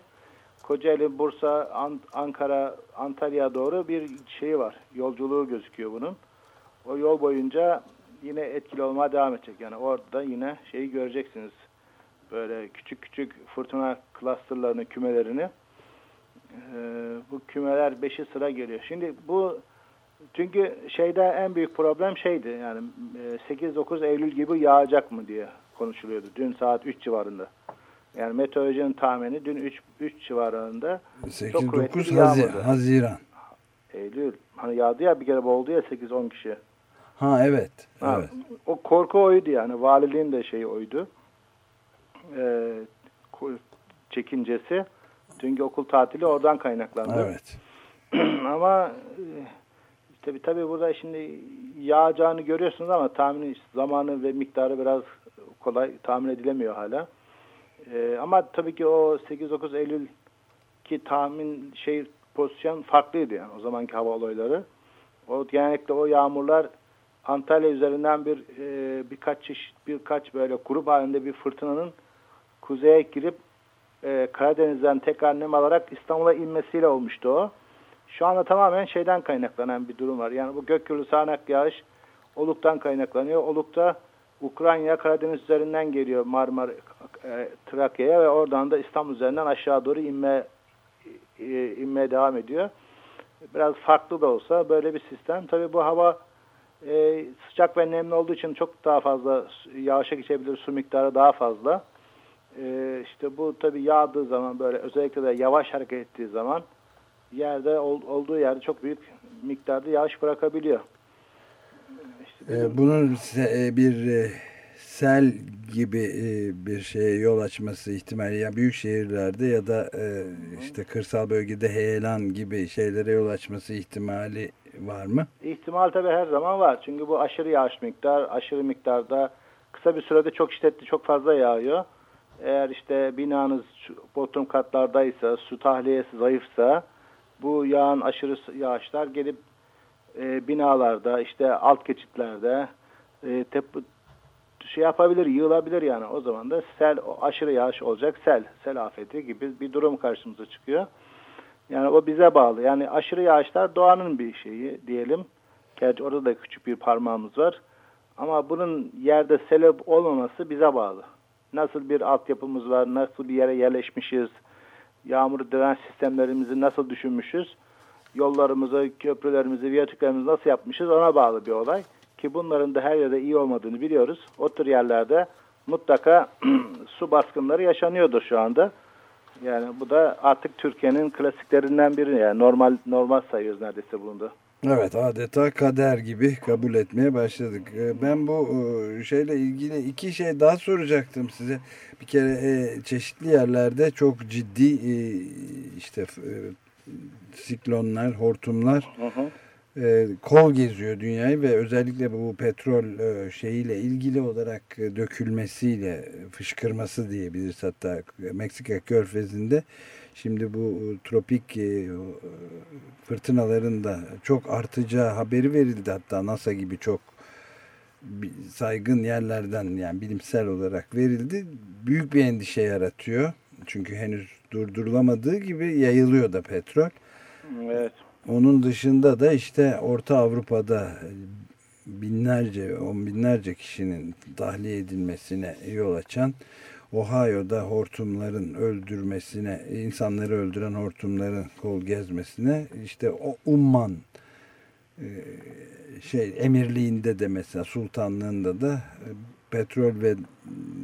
Kocaeli, Bursa, An- Ankara, Antalya'ya doğru bir şeyi var. Yolculuğu gözüküyor bunun. O yol boyunca yine etkili olmaya devam edecek. Yani orada yine şeyi göreceksiniz. Böyle küçük küçük fırtına clusterlarını, kümelerini. Ee, bu kümeler beşi sıra geliyor. Şimdi bu çünkü şeyde en büyük problem şeydi. Yani e, 8-9 Eylül gibi yağacak mı diye konuşuluyordu. Dün saat 3 civarında. Yani meteorolojinin tahmini dün 3, 3 civarında çok kuvvetli 8-9 bir Hazi- yağmurdu. Haziran. Eylül. Hani yağdı ya bir kere boğuldu ya 8-10 kişi. Ha evet. Ha, evet. O korku oydu yani. Valiliğin de şeyi oydu. Ee, çekincesi. Çünkü okul tatili oradan kaynaklandı. Evet. ama e, tabi tabi burada şimdi yağacağını görüyorsunuz ama tahmini zamanı ve miktarı biraz kolay tahmin edilemiyor hala. Ee, ama tabii ki o 8-9 Eylül ki tahmin şey pozisyon farklıydı yani o zamanki hava olayları. O genellikle o yağmurlar Antalya üzerinden bir e, birkaç çeşit birkaç böyle grup halinde bir fırtınanın kuzeye girip e, Karadeniz'den tekrar nem alarak İstanbul'a inmesiyle olmuştu o. Şu anda tamamen şeyden kaynaklanan bir durum var. Yani bu gök gürültü sağanak yağış Oluk'tan kaynaklanıyor. Oluk'ta Ukrayna Karadeniz üzerinden geliyor Marmara e, Trakya'ya ve oradan da İstanbul üzerinden aşağı doğru inme e, inmeye devam ediyor. Biraz farklı da olsa böyle bir sistem. Tabii bu hava e, sıcak ve nemli olduğu için çok daha fazla yağışa geçebilir. Su miktarı daha fazla. E, işte bu tabii yağdığı zaman böyle özellikle de yavaş hareket ettiği zaman yerde ol- olduğu yerde çok büyük miktarda yağış bırakabiliyor. Ee, bunun e, bir e, sel gibi e, bir şeye yol açması ihtimali ya büyük şehirlerde ya da işte kırsal bölgede heyelan gibi şeylere yol açması ihtimali var mı? İhtimal tabii her zaman var. Çünkü bu aşırı yağış miktar, aşırı miktarda kısa bir sürede çok şiddetli, çok fazla yağıyor. Eğer işte binanız bodrum katlardaysa, su tahliyesi zayıfsa bu yağan aşırı yağışlar gelip e, binalarda, işte alt geçitlerde e, tep şey yapabilir, yığılabilir yani. O zaman da sel, aşırı yağış olacak sel, sel afeti gibi bir durum karşımıza çıkıyor. Yani o bize bağlı. Yani aşırı yağışlar doğanın bir şeyi diyelim. Gerçi orada da küçük bir parmağımız var. Ama bunun yerde selep olmaması bize bağlı. Nasıl bir altyapımız var, nasıl bir yere yerleşmişiz, yağmur direnç sistemlerimizi nasıl düşünmüşüz, yollarımızı, köprülerimizi, viyadüklerimizi nasıl yapmışız ona bağlı bir olay. Ki bunların da her yerde iyi olmadığını biliyoruz. O tür yerlerde mutlaka su baskınları yaşanıyordur şu anda. Yani bu da artık Türkiye'nin klasiklerinden biri. Yani normal normal sayıyoruz neredeyse bunu da. Evet adeta kader gibi kabul etmeye başladık. Ee, Ben bu e, şeyle ilgili iki şey daha soracaktım size. Bir kere e, çeşitli yerlerde çok ciddi e, işte siklonlar, hortumlar kol geziyor dünyayı ve özellikle bu petrol şeyiyle ilgili olarak dökülmesiyle fışkırması diyebiliriz hatta Meksika körfezinde şimdi bu e, tropik e, e, fırtınaların da çok artacağı haberi verildi. Hatta NASA gibi çok saygın yerlerden yani bilimsel olarak verildi. Büyük bir endişe yaratıyor. Çünkü henüz durdurulamadığı gibi yayılıyor da petrol. Evet. onun dışında da işte Orta Avrupa'da binlerce, on binlerce kişinin tahliye edilmesine yol açan Ohio'da hortumların öldürmesine, insanları öldüren hortumların kol gezmesine işte o Umman e, şey emirliğinde de mesela sultanlığında da e, petrol ve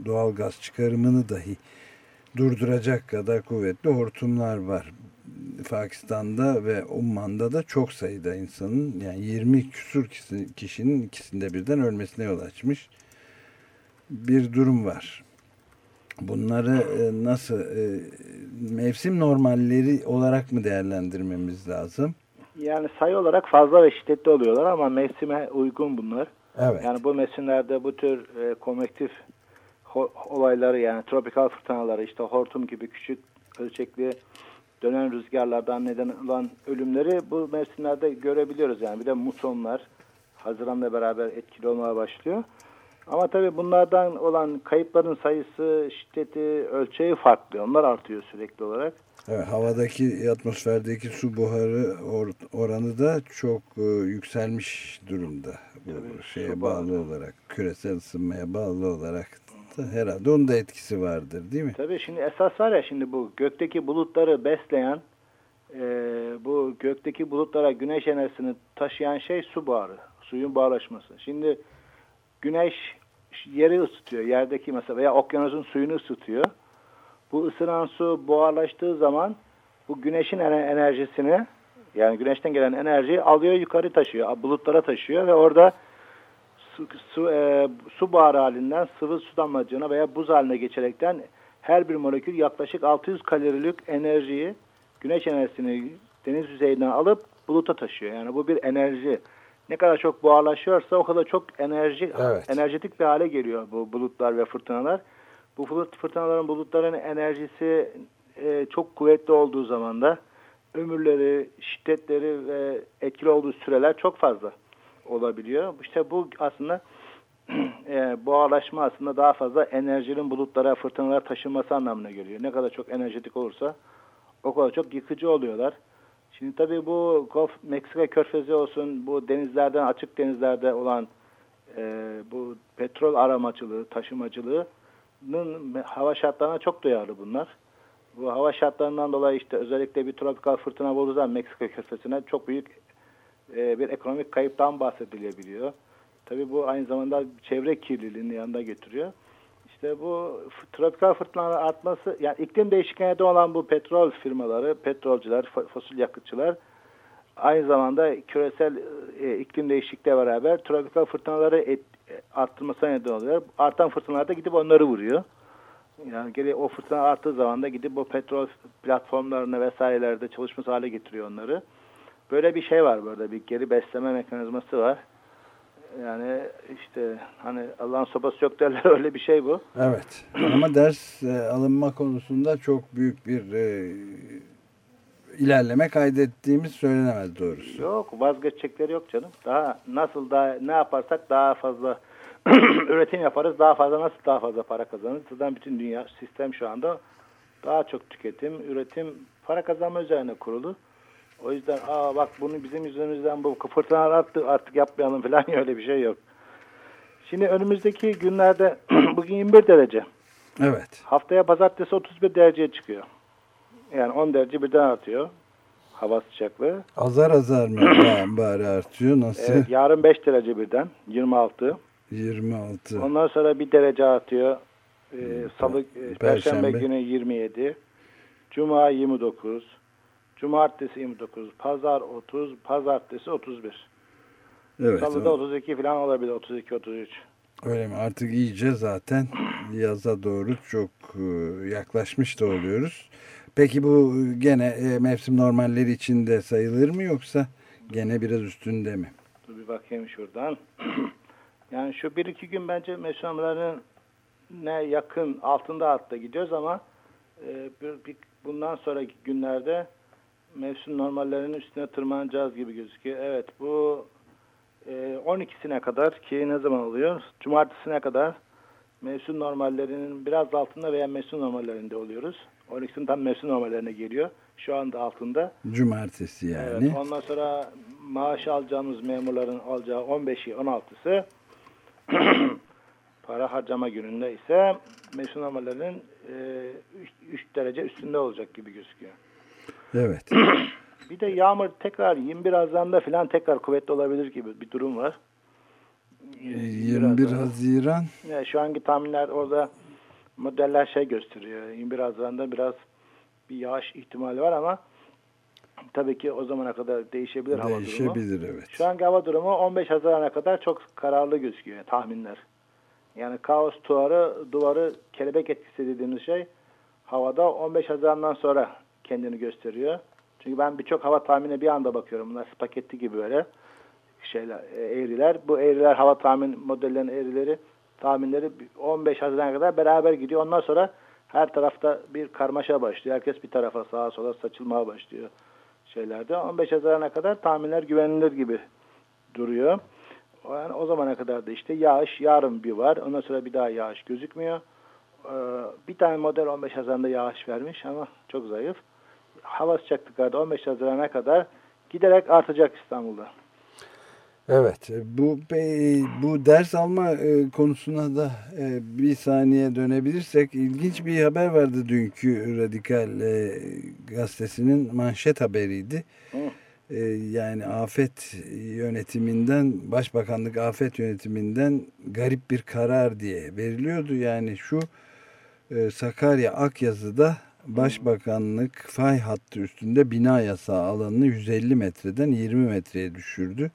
doğal gaz çıkarımını dahi durduracak kadar kuvvetli hortumlar var. Pakistan'da ve Umman'da da çok sayıda insanın yani 20 küsur kişinin ikisinde birden ölmesine yol açmış bir durum var. Bunları e, nasıl e, mevsim normalleri olarak mı değerlendirmemiz lazım? Yani sayı olarak fazla ve şiddetli oluyorlar ama mevsime uygun bunlar. Evet. Yani bu mevsimlerde bu tür e, olayları yani tropikal fırtınaları işte hortum gibi küçük ölçekli dönen rüzgarlardan neden olan ölümleri bu mevsimlerde görebiliyoruz. Yani bir de musonlar Haziran'la beraber etkili olmaya başlıyor. Ama tabii bunlardan olan kayıpların sayısı, şiddeti, ölçeği farklı. Onlar artıyor sürekli olarak. Evet, havadaki, atmosferdeki su buharı or oranı da çok e, yükselmiş durumda. Bu Tabii, şeye bağlı olarak, küresel ısınmaya bağlı olarak da herhalde onun da etkisi vardır değil mi? Tabii şimdi esas var ya şimdi bu gökteki bulutları besleyen, e, bu gökteki bulutlara güneş enerjisini taşıyan şey su buharı, suyun buharlaşması. Şimdi güneş yeri ısıtıyor. Yerdeki mesela veya okyanusun suyunu ısıtıyor. Bu ısınan su buharlaştığı zaman bu güneşin enerjisini yani güneşten gelen enerjiyi alıyor yukarı taşıyor. Bulutlara taşıyor ve orada su, su, e, su buharı halinden sıvı su damlacığına veya buz haline geçerekten her bir molekül yaklaşık 600 kalorilik enerjiyi güneş enerjisini deniz yüzeyinden alıp buluta taşıyor. Yani bu bir enerji ne kadar çok buharlaşıyorsa o kadar çok enerji evet. enerjetik bir hale geliyor bu bulutlar ve fırtınalar. Bu bulut, fırtınaların bulutların enerjisi e, çok kuvvetli olduğu zaman da ömürleri, şiddetleri ve etkili olduğu süreler çok fazla olabiliyor. İşte bu aslında e, buharlaşma aslında daha fazla enerjinin bulutlara, fırtınalara taşınması anlamına geliyor. Ne kadar çok enerjetik olursa o kadar çok yıkıcı oluyorlar. Şimdi tabii bu Gulf, Meksika körfezi olsun, bu denizlerden, açık denizlerde olan e, bu petrol aramacılığı, taşımacılığının hava şartlarına çok duyarlı bunlar. Bu hava şartlarından dolayı işte özellikle bir tropikal fırtına olduğu Meksika körfezine çok büyük e, bir ekonomik kayıptan bahsedilebiliyor. Tabii bu aynı zamanda çevre kirliliğini yanında getiriyor. İşte bu tropikal fırtınaların artması, yani iklim değişikliğinde olan bu petrol firmaları, petrolcüler, fosil yakıtçılar aynı zamanda küresel e, iklim değişikliğiyle beraber tropikal fırtınaları et, arttırmasına neden oluyor. Artan fırtınalar da gidip onları vuruyor. Yani geri o fırtına arttığı zaman da gidip bu petrol platformlarına vesairelerde çalışması hale getiriyor onları. Böyle bir şey var burada bir geri besleme mekanizması var. Yani işte hani Allah'ın sopası yok derler öyle bir şey bu. Evet ama ders e, alınma konusunda çok büyük bir e, ilerleme kaydettiğimiz söylenemez doğrusu. Yok vazgeçecekleri yok canım. Daha nasıl daha ne yaparsak daha fazla üretim yaparız daha fazla nasıl daha fazla para kazanırız. Zaten bütün dünya sistem şu anda daha çok tüketim, üretim, para kazanma üzerine kurulu. O yüzden aa bak bunu bizim yüzümüzden bu fırtınalar arttı artık yapmayalım falan öyle bir şey yok. Şimdi önümüzdeki günlerde bugün 21 derece. Evet. Haftaya pazartesi 31 dereceye çıkıyor. Yani 10 derece birden artıyor. Hava sıcaklığı. Azar azar mı bari artıyor? Nasıl? Evet, yarın 5 derece birden. 26. 26. Ondan sonra bir derece artıyor. Ee, Salı, Perşembe. Perşembe günü 27. Cuma 29. Cumartesi 29, pazar 30, pazartesi 31. Evet. Salıda 32 falan olabilir, 32-33. Öyle mi? Artık iyice zaten yaza doğru çok e, yaklaşmış da oluyoruz. Peki bu gene e, mevsim normalleri içinde sayılır mı yoksa gene biraz üstünde mi? Dur bir bakayım şuradan. yani şu bir iki gün bence mevsim normallerinin ne yakın altında altta gidiyoruz ama e, bir, bir, bundan sonraki günlerde mevsim normallerinin üstüne tırmanacağız gibi gözüküyor. Evet bu e, 12'sine kadar ki ne zaman oluyor? Cumartesine kadar mevsim normallerinin biraz altında veya mevsim normallerinde oluyoruz. 12'sinin tam mevsim normallerine geliyor. Şu anda altında. Cumartesi yani. Evet, ondan sonra maaş alacağımız memurların alacağı 15'i 16'sı para harcama gününde ise mevsim normallerinin 3 derece üstünde olacak gibi gözüküyor. Evet. bir de yağmur tekrar 21 Haziran'da falan tekrar kuvvetli olabilir gibi bir durum var. 21 Haziran. Yani şu anki tahminler orada modeller şey gösteriyor. 21 Haziran'da biraz bir yağış ihtimali var ama tabii ki o zamana kadar değişebilir, hava durumu. Değişebilir evet. Şu anki hava durumu 15 Haziran'a kadar çok kararlı gözüküyor tahminler. Yani kaos duvarı, duvarı kelebek etkisi dediğimiz şey havada 15 Haziran'dan sonra kendini gösteriyor. Çünkü ben birçok hava tahminine bir anda bakıyorum. Bunlar spagetti gibi böyle şeyler, e, eğriler. Bu eğriler hava tahmin modellerinin eğrileri, tahminleri 15 Haziran'a kadar beraber gidiyor. Ondan sonra her tarafta bir karmaşa başlıyor. Herkes bir tarafa sağa sola saçılmaya başlıyor şeylerde. 15 Haziran'a kadar tahminler güvenilir gibi duruyor. Yani o zamana kadar da işte yağış yarın bir var. Ondan sonra bir daha yağış gözükmüyor. Ee, bir tane model 15 Haziran'da yağış vermiş ama çok zayıf. Hava sıcaklıkları da 15 Haziran'a kadar giderek artacak İstanbul'da. Evet, bu bu ders alma e, konusuna da e, bir saniye dönebilirsek ilginç bir haber vardı dünkü Radikal e, gazetesinin manşet haberiydi. Hı. Yani afet yönetiminden, Başbakanlık afet yönetiminden garip bir karar diye veriliyordu. Yani şu Sakarya Akyazı'da Başbakanlık fay hattı üstünde bina yasağı alanını 150 metreden 20 metreye düşürdü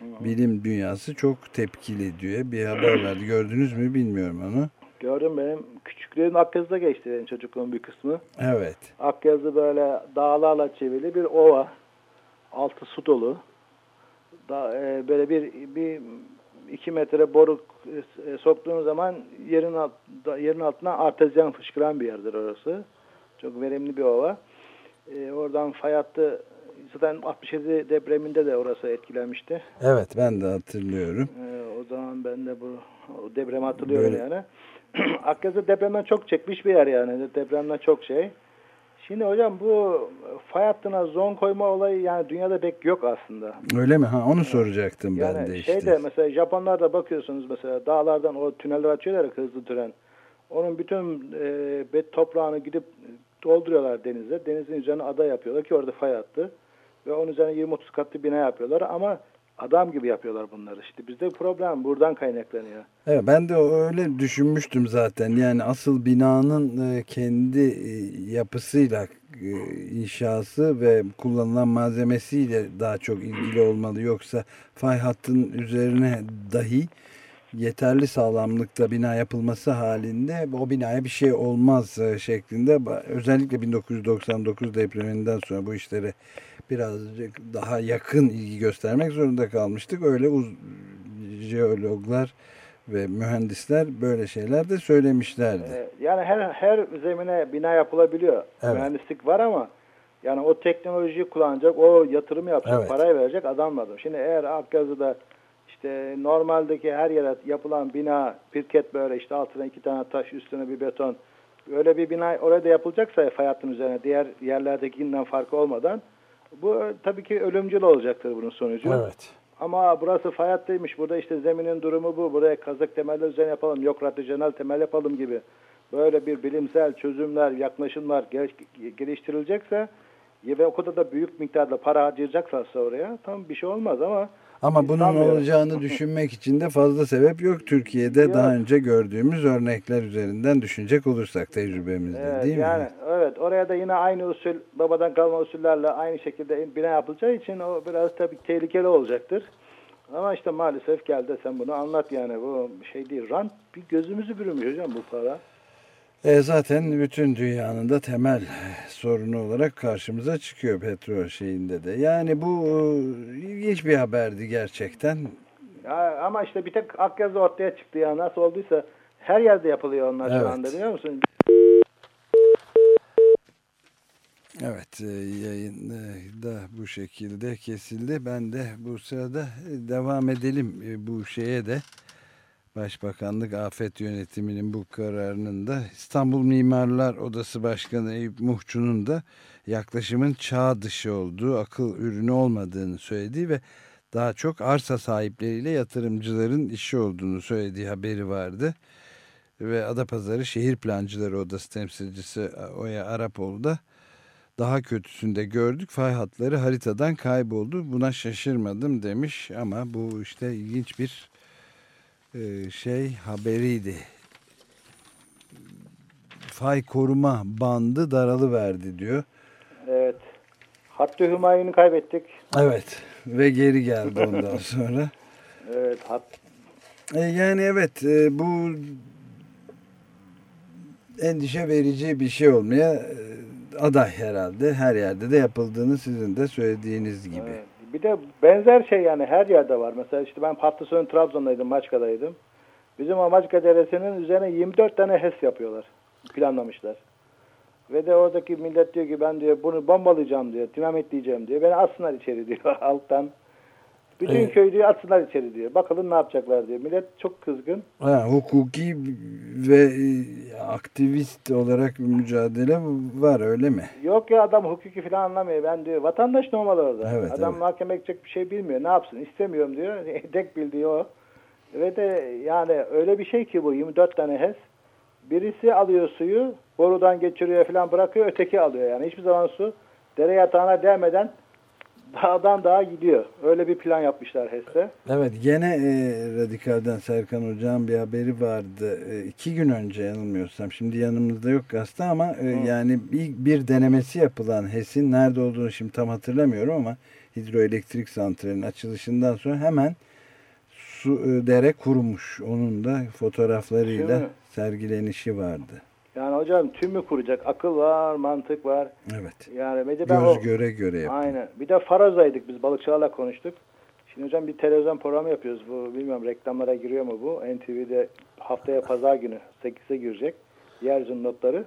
bilim dünyası çok tepkili diyor. Bir haber verdi. Gördünüz mü bilmiyorum onu. Gördüm benim. Küçüklüğüm Akyazı'da geçti benim çocukluğum bir kısmı. Evet. Akyazı böyle dağlarla çevrili bir ova. Altı su dolu. Da, e, böyle bir, bir iki metre boru e, soktuğun zaman yerin, alt, yerin altına artezyen fışkıran bir yerdir orası. Çok verimli bir ova. E, oradan fay hattı zaten 67 depreminde de orası etkilenmişti. Evet ben de hatırlıyorum. Ee, o zaman ben de bu o depremi hatırlıyorum Böyle... yani. Akyazı depremden çok çekmiş bir yer yani. Depremden çok şey. Şimdi hocam bu fay hattına zon koyma olayı yani dünyada pek yok aslında. Öyle mi? Ha onu soracaktım yani ben de işte. Şeyde mesela Japonlarda bakıyorsunuz mesela dağlardan o tüneller açıyorlar hızlı tren. Onun bütün e, toprağını gidip dolduruyorlar denize. Denizin üzerine ada yapıyorlar ki orada fay hattı ve onun üzerine 20-30 katlı bina yapıyorlar ama adam gibi yapıyorlar bunları. İşte bizde problem buradan kaynaklanıyor. Evet ben de öyle düşünmüştüm zaten. Yani asıl binanın e, kendi e, yapısıyla e, inşası ve kullanılan malzemesiyle daha çok ilgili olmalı. Yoksa fay hattının üzerine dahi yeterli sağlamlıkta bina yapılması halinde o binaya bir şey olmaz şeklinde özellikle 1999 depreminden sonra bu işlere birazcık daha yakın ilgi göstermek zorunda kalmıştık. Öyle uz jeologlar ve mühendisler böyle şeyler de söylemişlerdi. Ee, yani her her zemine bina yapılabiliyor. Evet. Mühendislik var ama yani o teknolojiyi kullanacak, o yatırım yapacak, evet. parayı verecek adam lazım. Şimdi eğer Akgazı'da işte normaldeki her yere yapılan bina, pirket böyle işte altına iki tane taş, üstüne bir beton. Öyle bir bina orada da yapılacaksa fay üzerine diğer yerlerdekinden farkı olmadan bu tabii ki ölümcül olacaktır bunun sonucu. Evet. Ama burası fay hattıymış. Burada işte zeminin durumu bu. Buraya kazık temeller üzerine yapalım. Yok radyonel temel yapalım gibi. Böyle bir bilimsel çözümler, yaklaşımlar geliştirilecekse ve o kadar da büyük miktarda para harcayacaksa oraya tam bir şey olmaz ama ama bunun olacağını düşünmek için de fazla sebep yok. Türkiye'de yok. daha önce gördüğümüz örnekler üzerinden düşünecek olursak tecrübemizde evet, değil yani, mi? Evet oraya da yine aynı usul babadan kalma usullerle aynı şekilde bina yapılacağı için o biraz tabii tehlikeli olacaktır. Ama işte maalesef geldi sen bunu anlat yani bu şey değil. Rant bir gözümüzü bürümüş hocam bu para. E zaten bütün dünyanın da temel sorunu olarak karşımıza çıkıyor petrol şeyinde de. Yani bu e, ilginç bir haberdi gerçekten. Ya, ama işte bir tek Akyazı ortaya çıktı ya nasıl olduysa her yerde yapılıyor onlar evet. şu anda biliyor musun? Evet e, yayın e, da bu şekilde kesildi. Ben de bu sırada devam edelim bu şeye de. Başbakanlık Afet Yönetimi'nin bu kararının da İstanbul Mimarlar Odası Başkanı Eyüp Muhçu'nun da yaklaşımın çağ dışı olduğu, akıl ürünü olmadığını söylediği ve daha çok arsa sahipleriyle yatırımcıların işi olduğunu söylediği haberi vardı. Ve Adapazarı Şehir Plancıları Odası temsilcisi Oya Arapoğlu da daha kötüsünde gördük. Fay hatları haritadan kayboldu. Buna şaşırmadım demiş ama bu işte ilginç bir şey haberiydi. Fay koruma bandı daralı verdi diyor. Evet. Hattı Hümayun'u kaybettik. Evet ve geri geldi ondan sonra. evet. Hat... E, yani evet e, bu endişe verici bir şey olmaya e, aday herhalde. Her yerde de yapıldığını sizin de söylediğiniz gibi. Evet. Bir de benzer şey yani her yerde var. Mesela işte ben hafta sonu Trabzon'daydım, Maçka'daydım. Bizim o Maçka Deresi'nin üzerine 24 tane HES yapıyorlar. Planlamışlar. Ve de oradaki millet diyor ki ben diyor bunu bombalayacağım diyor, dinamitleyeceğim diyor. Beni atsınlar içeri diyor alttan. Bütün evet. köy diyor atsınlar içeri diyor. Bakalım ne yapacaklar diyor. Millet çok kızgın. Ha, hukuki ve e, aktivist olarak bir mücadele var öyle mi? Yok ya adam hukuki falan anlamıyor. Ben diyor vatandaş normal orada. Evet, adam evet. mahkeme gidecek bir şey bilmiyor. Ne yapsın istemiyorum diyor. Tek bildiği o. Ve de yani öyle bir şey ki bu 24 tane HES. Birisi alıyor suyu borudan geçiriyor falan bırakıyor öteki alıyor yani. Hiçbir zaman su dere yatağına değmeden dağdan dağa gidiyor. Öyle bir plan yapmışlar HES'te. Evet gene e, Radikal'den Serkan Hoca'nın bir haberi vardı. E, iki gün önce yanılmıyorsam. Şimdi yanımızda yok gazete ama e, yani bir, bir denemesi yapılan HES'in nerede olduğunu şimdi tam hatırlamıyorum ama hidroelektrik santralinin açılışından sonra hemen su e, dere kurumuş. Onun da fotoğraflarıyla sergilenişi vardı. Yani hocam tümü kuracak. Akıl var, mantık var. Evet. Yani bir de Göz o, göre göre yapıyor. Aynen. Bir de Faraz'daydık biz balıkçılarla konuştuk. Şimdi hocam bir televizyon programı yapıyoruz. Bu bilmiyorum reklamlara giriyor mu bu? NTV'de haftaya pazar günü 8'e girecek. Yeryüzünün notları.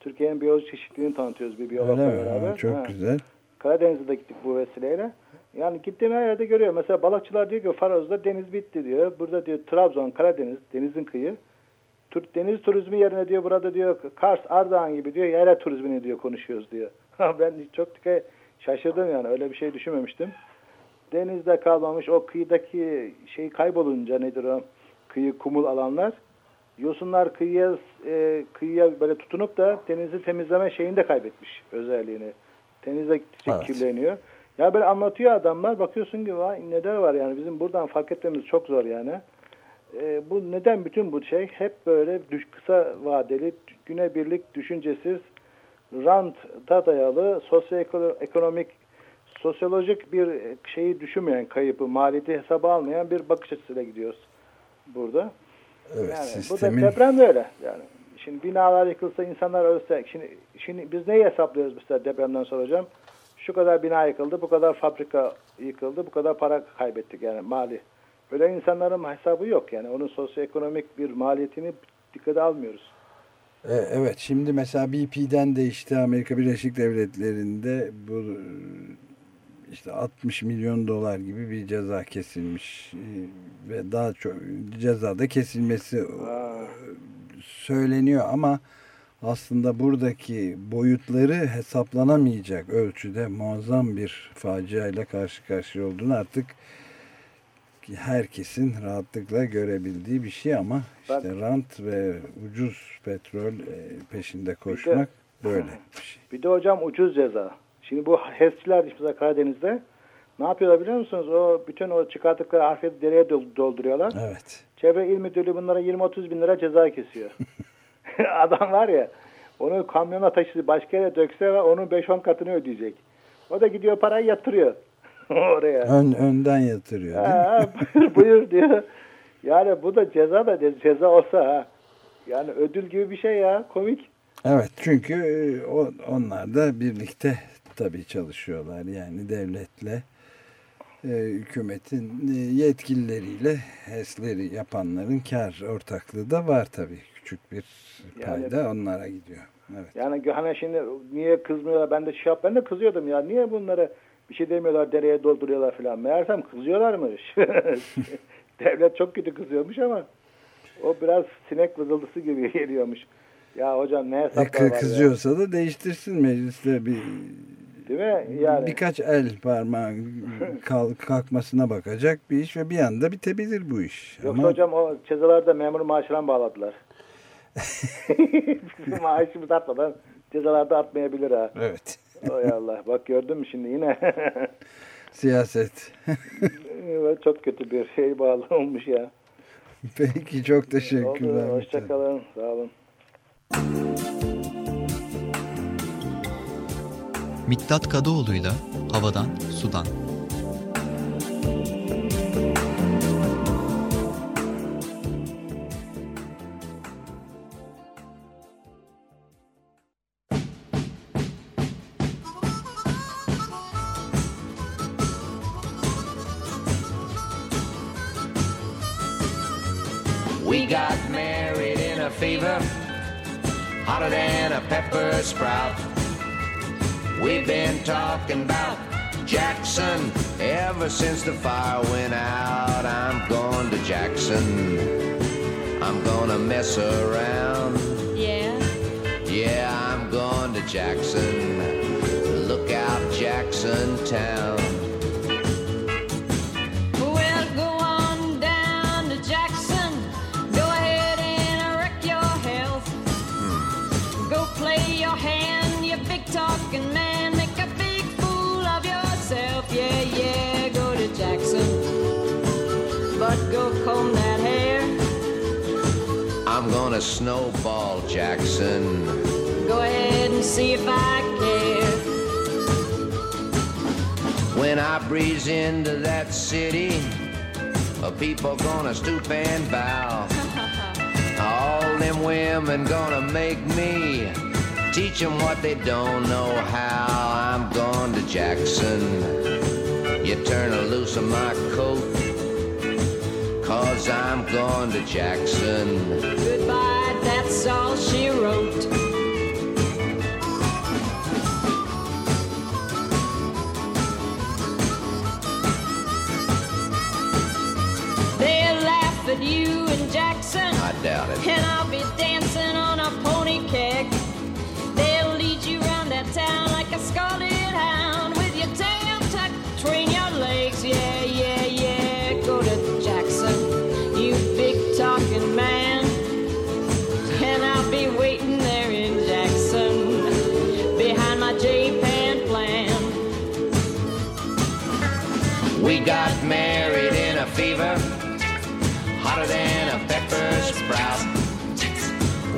Türkiye'nin biyolojik çeşitliliğini tanıtıyoruz bir biyologla beraber. Çok ha. güzel. Karadeniz'e de gittik bu vesileyle. Yani gittiğim her yerde görüyor. Mesela balıkçılar diyor ki Faraz'da deniz bitti diyor. Burada diyor Trabzon, Karadeniz, denizin kıyı. Deniz turizmi yerine diyor burada diyor Kars, Ardahan gibi diyor yere turizmini diyor konuşuyoruz diyor. ben çok şaşırdım yani öyle bir şey düşünmemiştim. Denizde kalmamış o kıyıdaki şey kaybolunca nedir o kıyı kumul alanlar yosunlar kıyıya e, kıyıya böyle tutunup da denizi temizleme şeyini de kaybetmiş özelliğini. Denizde evet. kirleniyor. Ya böyle anlatıyor adamlar bakıyorsun ki vay neler var yani bizim buradan fark etmemiz çok zor yani. E, bu neden bütün bu şey hep böyle düş, kısa vadeli günebirlik düşüncesiz ranta dayalı sosyoekonomik sosyolojik bir şeyi düşünmeyen kaybı maliyeti hesaba almayan bir bakış açısıyla gidiyoruz burada. Evet, yani sistemin... bu da deprem de öyle yani. Şimdi binalar yıkılsa insanlar ölse şimdi, şimdi biz neyi hesaplıyoruz mesela depremden sonra hocam? Şu kadar bina yıkıldı, bu kadar fabrika yıkıldı, bu kadar para kaybettik yani mali. Böyle insanların hesabı yok yani. Onun sosyoekonomik bir maliyetini dikkate almıyoruz. Evet şimdi mesela BP'den de işte Amerika Birleşik Devletleri'nde bu işte 60 milyon dolar gibi bir ceza kesilmiş ve daha çok cezada kesilmesi Aa. söyleniyor ama aslında buradaki boyutları hesaplanamayacak ölçüde muazzam bir faciayla karşı karşıya olduğunu artık herkesin rahatlıkla görebildiği bir şey ama işte ben, rant ve ucuz petrol peşinde koşmak de, böyle bir şey. Bir de hocam ucuz ceza. Şimdi bu HES'çiler işte Karadeniz'de ne yapıyorlar biliyor musunuz? O bütün o çıkarttıkları harfiyeti dereye dolduruyorlar. Evet. Çevre İl Müdürlüğü bunlara 20-30 bin lira ceza kesiyor. Adam var ya onu kamyona taşıdı başka yere dökse onun 5-10 katını ödeyecek. O da gidiyor parayı yatırıyor. oraya. Ön, önden yatırıyor ha, buyur, buyur diyor. Yani bu da ceza da ceza olsa ha. Yani ödül gibi bir şey ya komik. Evet çünkü e, o, onlar da birlikte tabii çalışıyorlar yani devletle e, hükümetin e, yetkilileriyle HES'leri yapanların kar ortaklığı da var tabii küçük bir payda yani, onlara gidiyor. Evet. Yani hani şimdi niye kızmıyorlar ben de şey yap ben de kızıyordum ya niye bunları bir şey demiyorlar dereye dolduruyorlar falan. Meğersem kızıyorlarmış. Devlet çok kötü kızıyormuş ama o biraz sinek vızıldısı gibi geliyormuş. Ya hocam ne hesaplar e, var Kızıyorsa ya. da değiştirsin mecliste bir Değil mi? Yani. Birkaç el parmağı kalk, kalkmasına bakacak bir iş ve bir anda bitebilir bu iş. Yoksa Ama hocam o cezalarda memur maaşına bağladılar. Bizim maaşımız artmadan cezalarda artmayabilir ha. Evet. Oy Allah. Bak gördün mü şimdi yine. siyaset. Çok kötü bir şey bağlı olmuş ya. Peki çok teşekkürler. Oldu. Hoşçakalın. Sağ olun. Miktat Kadıoğlu'yla Havadan Sudan. Sprout. We've been talking about Jackson ever since the fire went out. I'm going to Jackson. I'm gonna mess around. Yeah. Yeah, I'm going to Jackson. Snowball Jackson. Go ahead and see if I care. When I breeze into that city, people gonna stoop and bow. All them women gonna make me teach them what they don't know how. I'm going to Jackson. You turn a loose of my coat, cause I'm going to Jackson. Goodbye, all she wrote. They'll laugh at you in Jackson. I doubt it. And I'll be dancing on a pony keg. They'll lead you around that town like a scarlet got married in a fever, hotter than a pepper sprout.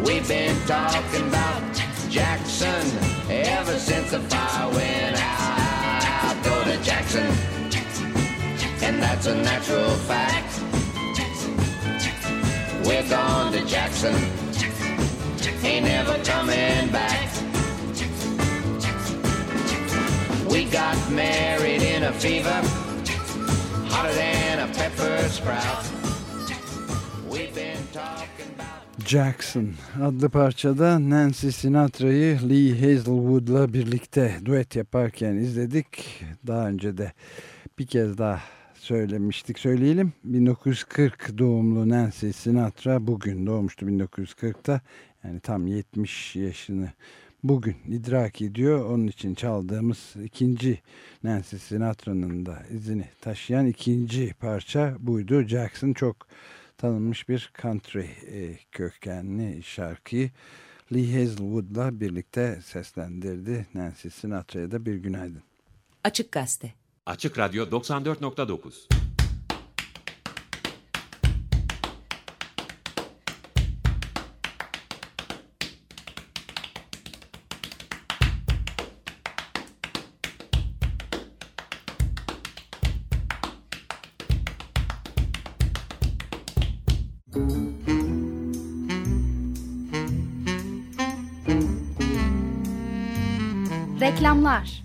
We've been talking about Jackson ever since the fire went out. Go to Jackson, and that's a natural fact. We're gone to Jackson, ain't never coming back. We got married in a fever, Jackson adlı parçada Nancy Sinatra'yı Lee Hazelwood'la birlikte duet yaparken izledik. Daha önce de bir kez daha söylemiştik söyleyelim. 1940 doğumlu Nancy Sinatra bugün doğmuştu 1940'ta. Yani tam 70 yaşını bugün idrak ediyor. Onun için çaldığımız ikinci Nancy Sinatra'nın da izini taşıyan ikinci parça buydu. Jackson çok tanınmış bir country e, kökenli şarkıyı Lee Hazelwood'la birlikte seslendirdi. Nancy Sinatra'ya da bir günaydın. Açık Gazete Açık Radyo 94.9 Reklamlar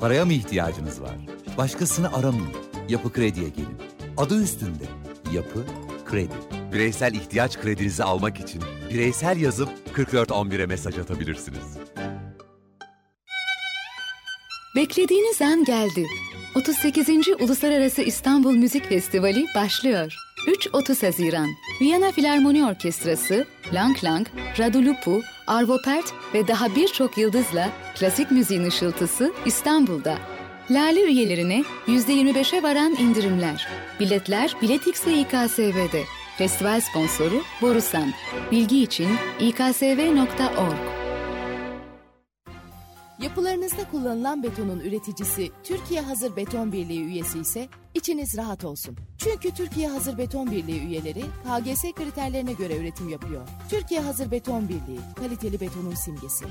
Paraya mı ihtiyacınız var? Başkasını aramayın. Yapı Kredi'ye gelin. Adı üstünde. Yapı Kredi. Bireysel ihtiyaç kredinizi almak için bireysel yazıp 4411'e mesaj atabilirsiniz. Beklediğiniz an geldi. 38. Uluslararası İstanbul Müzik Festivali başlıyor. 3-30 Haziran. Viyana Filarmoni Orkestrası, Lang Lang, Radu Lupu, Arvo Pärt ve daha birçok yıldızla klasik müziğin ışıltısı İstanbul'da. Lale üyelerine %25'e varan indirimler. Biletler Biletix ve İKSV'de. Festival sponsoru Borusan. Bilgi için iksv.org. Yapılarınızda kullanılan betonun üreticisi Türkiye Hazır Beton Birliği üyesi ise içiniz rahat olsun. Çünkü Türkiye Hazır Beton Birliği üyeleri KGS kriterlerine göre üretim yapıyor. Türkiye Hazır Beton Birliği, kaliteli betonun simgesi.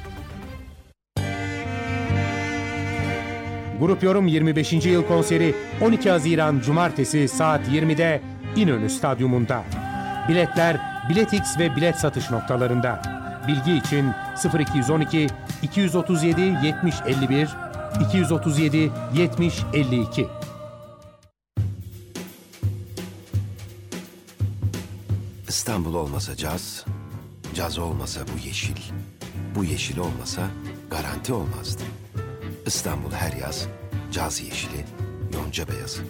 Grup Yorum 25. yıl konseri 12 Haziran Cumartesi saat 20'de İnönü Stadyumunda. Biletler Biletix ve bilet satış noktalarında. Bilgi için 0212 237 70 51 237 70 52. İstanbul olmasa caz, caz olmasa bu yeşil, bu yeşil olmasa garanti olmazdı. İstanbul her yaz caz yeşili, yonca beyazı.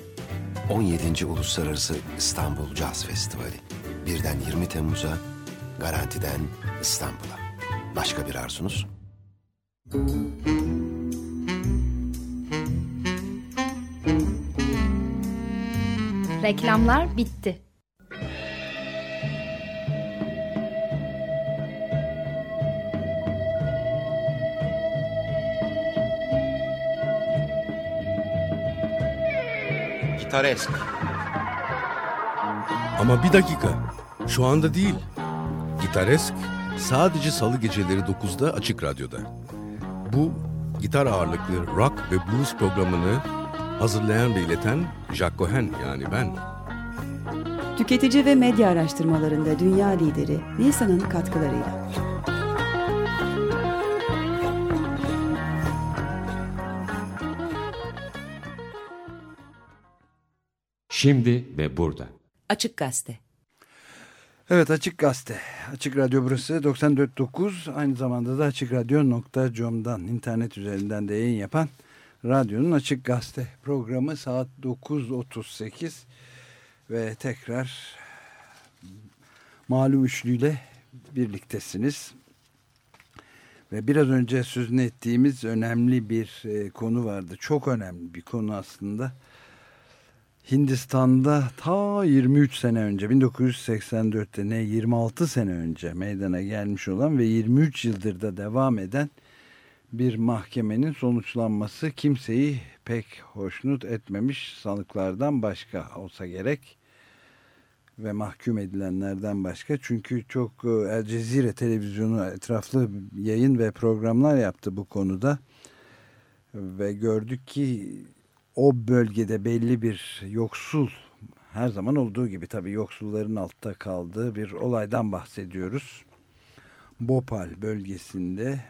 17. Uluslararası İstanbul Caz Festivali. Birden 20 Temmuz'a, garantiden İstanbul'a. Başka bir arzunuz? Reklamlar bitti. Gitaresk. Ama bir dakika. Şu anda değil. Gitaresk sadece salı geceleri 9'da Açık Radyo'da. Bu gitar ağırlıklı rock ve blues programını hazırlayan ve ileten Jack Cohen yani ben. Tüketici ve medya araştırmalarında dünya lideri Nielsen'ın katkılarıyla. Şimdi ve burada. Açık Gazete. Evet Açık Gazete. Açık Radyo burası 94.9 aynı zamanda da açıkradyo.com'dan internet üzerinden de yayın yapan radyonun Açık Gazete programı saat 9.38 ve tekrar malum üçlüyle birliktesiniz. Ve biraz önce sözünü ettiğimiz önemli bir e, konu vardı. Çok önemli bir konu aslında. Hindistan'da ta 23 sene önce 1984'te ne 26 sene önce meydana gelmiş olan ve 23 yıldır da devam eden bir mahkemenin sonuçlanması kimseyi pek hoşnut etmemiş sanıklardan başka olsa gerek ve mahkum edilenlerden başka. Çünkü çok e, El Cezire televizyonu etraflı yayın ve programlar yaptı bu konuda ve gördük ki o bölgede belli bir yoksul her zaman olduğu gibi tabii yoksulların altta kaldığı bir olaydan bahsediyoruz. Bopal bölgesinde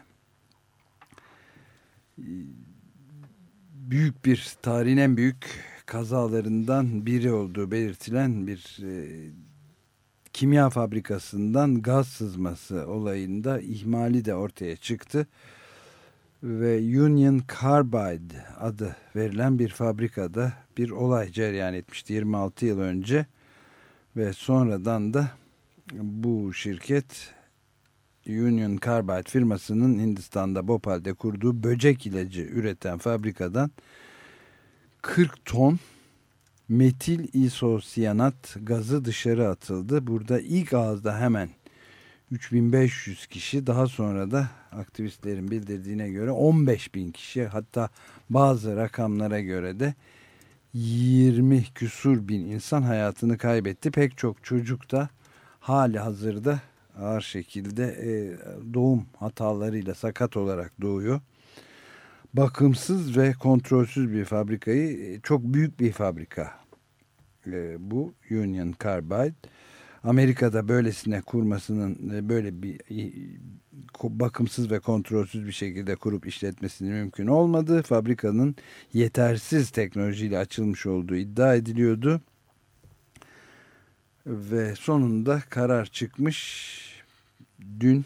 büyük bir tarihin en büyük kazalarından biri olduğu belirtilen bir e, kimya fabrikasından gaz sızması olayında ihmali de ortaya çıktı ve Union Carbide adı verilen bir fabrikada bir olay cereyan etmişti 26 yıl önce ve sonradan da bu şirket Union Carbide firmasının Hindistan'da Bhopal'de kurduğu böcek ilacı üreten fabrikadan 40 ton metil isosiyanat gazı dışarı atıldı. Burada ilk ağızda hemen 3500 kişi daha sonra da aktivistlerin bildirdiğine göre 15 bin kişi hatta bazı rakamlara göre de 20 küsur bin insan hayatını kaybetti. Pek çok çocuk da hali hazırda ağır şekilde e, doğum hatalarıyla sakat olarak doğuyor. Bakımsız ve kontrolsüz bir fabrikayı çok büyük bir fabrika e, bu Union Carbide Amerika'da böylesine kurmasının e, böyle bir bakımsız ve kontrolsüz bir şekilde kurup işletmesinin mümkün olmadığı fabrikanın yetersiz teknolojiyle açılmış olduğu iddia ediliyordu. Ve sonunda karar çıkmış. Dün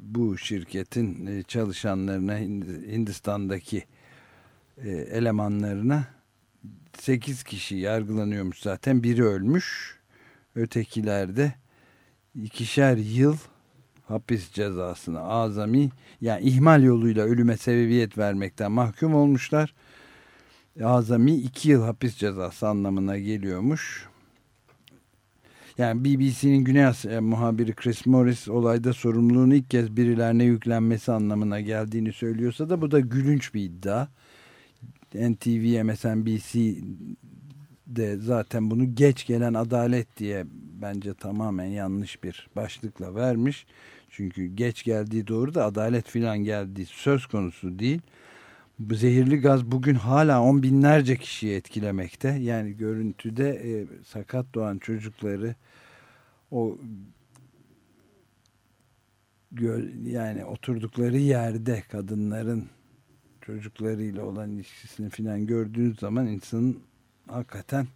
bu şirketin e, çalışanlarına Hindistan'daki e, elemanlarına 8 kişi yargılanıyormuş zaten. Biri ölmüş. Ötekilerde ikişer yıl hapis cezasına azami yani ihmal yoluyla ölüme sebebiyet vermekten mahkum olmuşlar. Azami iki yıl hapis cezası anlamına geliyormuş. Yani BBC'nin Güney Asya muhabiri Chris Morris olayda sorumluluğun ilk kez birilerine yüklenmesi anlamına geldiğini söylüyorsa da bu da gülünç bir iddia. NTV, MSNBC de zaten bunu geç gelen adalet diye bence tamamen yanlış bir başlıkla vermiş. Çünkü geç geldiği doğru da adalet filan geldiği söz konusu değil. Zehirli gaz bugün hala on binlerce kişiyi etkilemekte. Yani görüntüde e, sakat doğan çocukları o yani oturdukları yerde kadınların çocuklarıyla olan ilişkisini filan gördüğünüz zaman insanın hakikaten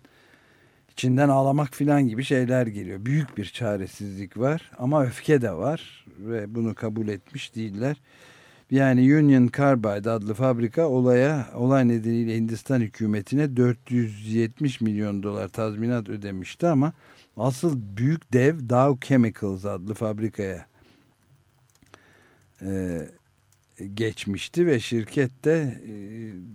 içinden ağlamak filan gibi şeyler geliyor. Büyük bir çaresizlik var ama öfke de var ve bunu kabul etmiş değiller. Yani Union Carbide adlı fabrika olaya olay nedeniyle Hindistan hükümetine 470 milyon dolar tazminat ödemişti ama asıl büyük dev Dow Chemicals adlı fabrikaya e, geçmişti ve şirket de e,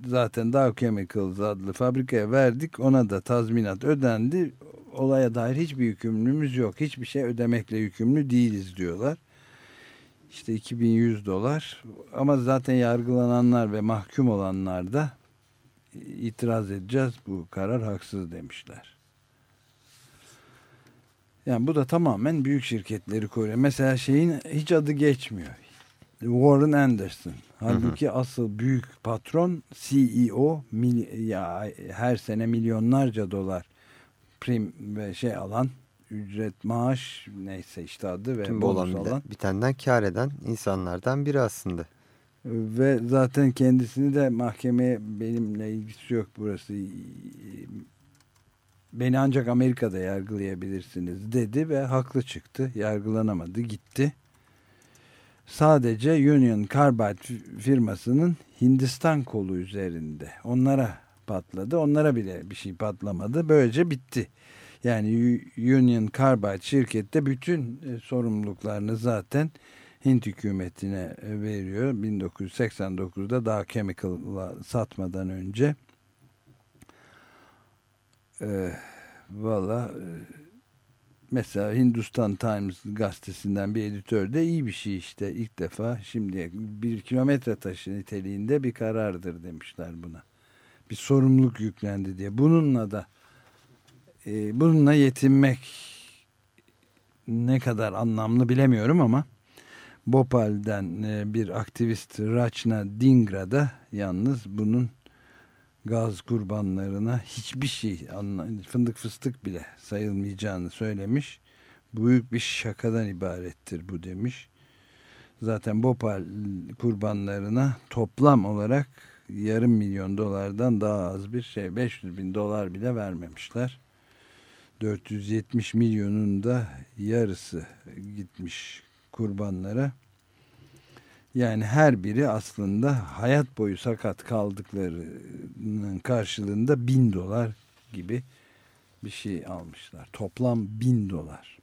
zaten Dow Chemicals adlı fabrikaya verdik ona da tazminat ödendi olaya dair hiçbir yükümlülüğümüz yok hiçbir şey ödemekle yükümlü değiliz diyorlar işte 2100 dolar ama zaten yargılananlar ve mahkum olanlar da itiraz edeceğiz bu karar haksız demişler. Yani bu da tamamen büyük şirketleri koruyor. Mesela şeyin hiç adı geçmiyor. Warren Anderson. Halbuki hı hı. asıl büyük patron CEO ya her sene milyonlarca dolar prim ve şey alan ücret, maaş neyse işte adı ve Tüm bonus alan. bitenden kar eden insanlardan biri aslında. Ve zaten kendisini de mahkemeye benimle ilgisi yok burası. Beni ancak Amerika'da yargılayabilirsiniz dedi ve haklı çıktı. Yargılanamadı gitti. Sadece Union Carbide firmasının Hindistan kolu üzerinde. Onlara patladı. Onlara bile bir şey patlamadı. Böylece bitti. Yani Union Carbide şirkette bütün e, sorumluluklarını zaten Hint hükümetine e, veriyor. 1989'da Dow Chemical'a satmadan önce. Ee, Valla e, mesela Hindustan Times gazetesinden bir editör de iyi bir şey işte ilk defa şimdiye bir kilometre taşı niteliğinde bir karardır demişler buna. Bir sorumluluk yüklendi diye. Bununla da e, bununla yetinmek ne kadar anlamlı bilemiyorum ama Bopal'den e, bir aktivist Rachna Dingra da yalnız bunun gaz kurbanlarına hiçbir şey fındık fıstık bile sayılmayacağını söylemiş. Büyük bir şakadan ibarettir bu demiş. Zaten Bopal kurbanlarına toplam olarak yarım milyon dolardan daha az bir şey 500 bin dolar bile vermemişler. 470 milyonun da yarısı gitmiş kurbanlara. Yani her biri aslında hayat boyu sakat kaldıklarının karşılığında bin dolar gibi bir şey almışlar. Toplam bin dolar.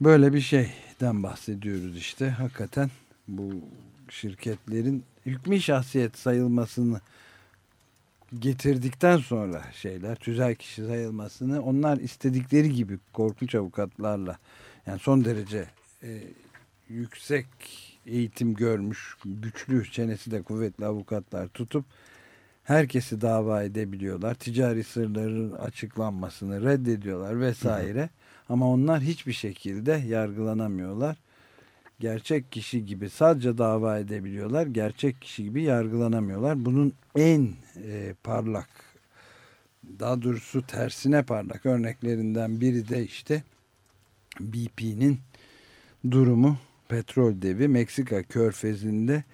Böyle bir şeyden bahsediyoruz işte. Hakikaten bu şirketlerin hükmü şahsiyet sayılmasını getirdikten sonra şeyler tüzel kişi sayılmasını onlar istedikleri gibi korkunç avukatlarla yani son derece e, yüksek eğitim görmüş güçlü çenesi de kuvvetli avukatlar tutup herkesi dava edebiliyorlar. Ticari sırların açıklanmasını reddediyorlar vesaire. Hı hı. Ama onlar hiçbir şekilde yargılanamıyorlar gerçek kişi gibi sadece dava edebiliyorlar. Gerçek kişi gibi yargılanamıyorlar. Bunun en e, parlak daha doğrusu tersine parlak örneklerinden biri de işte BP'nin durumu petrol devi Meksika körfezinde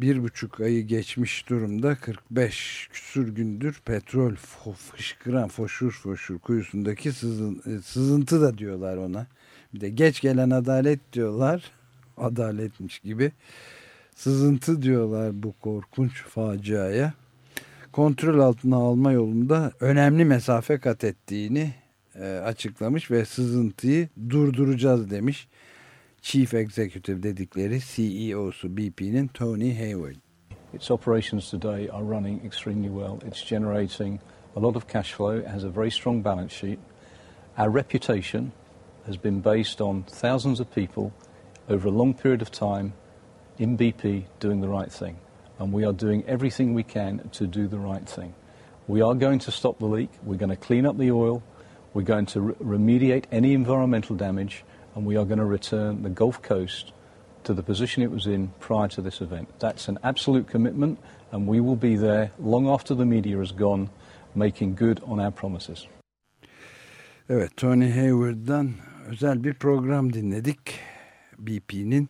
bir buçuk ayı geçmiş durumda 45 küsur gündür petrol fışkıran foşur foşur kuyusundaki sızın, e, sızıntı da diyorlar ona bir de geç gelen adalet diyorlar. Adaletmiş gibi. Sızıntı diyorlar bu korkunç faciaya. Kontrol altına alma yolunda önemli mesafe kat ettiğini e, açıklamış ve sızıntıyı durduracağız demiş. Chief Executive dedikleri CEO'su BP'nin Tony Hayward. Its operations today are running extremely well. It's generating a lot of cash flow. It has a very strong balance sheet. Our reputation has been based on thousands of people over a long period of time in BP doing the right thing. And we are doing everything we can to do the right thing. We are going to stop the leak. We're going to clean up the oil. We're going to re remediate any environmental damage. And we are going to return the Gulf Coast to the position it was in prior to this event. That's an absolute commitment, and we will be there long after the media has gone, making good on our promises. Evet, Tony Hayward'dan özel bir program dinledik. BP'nin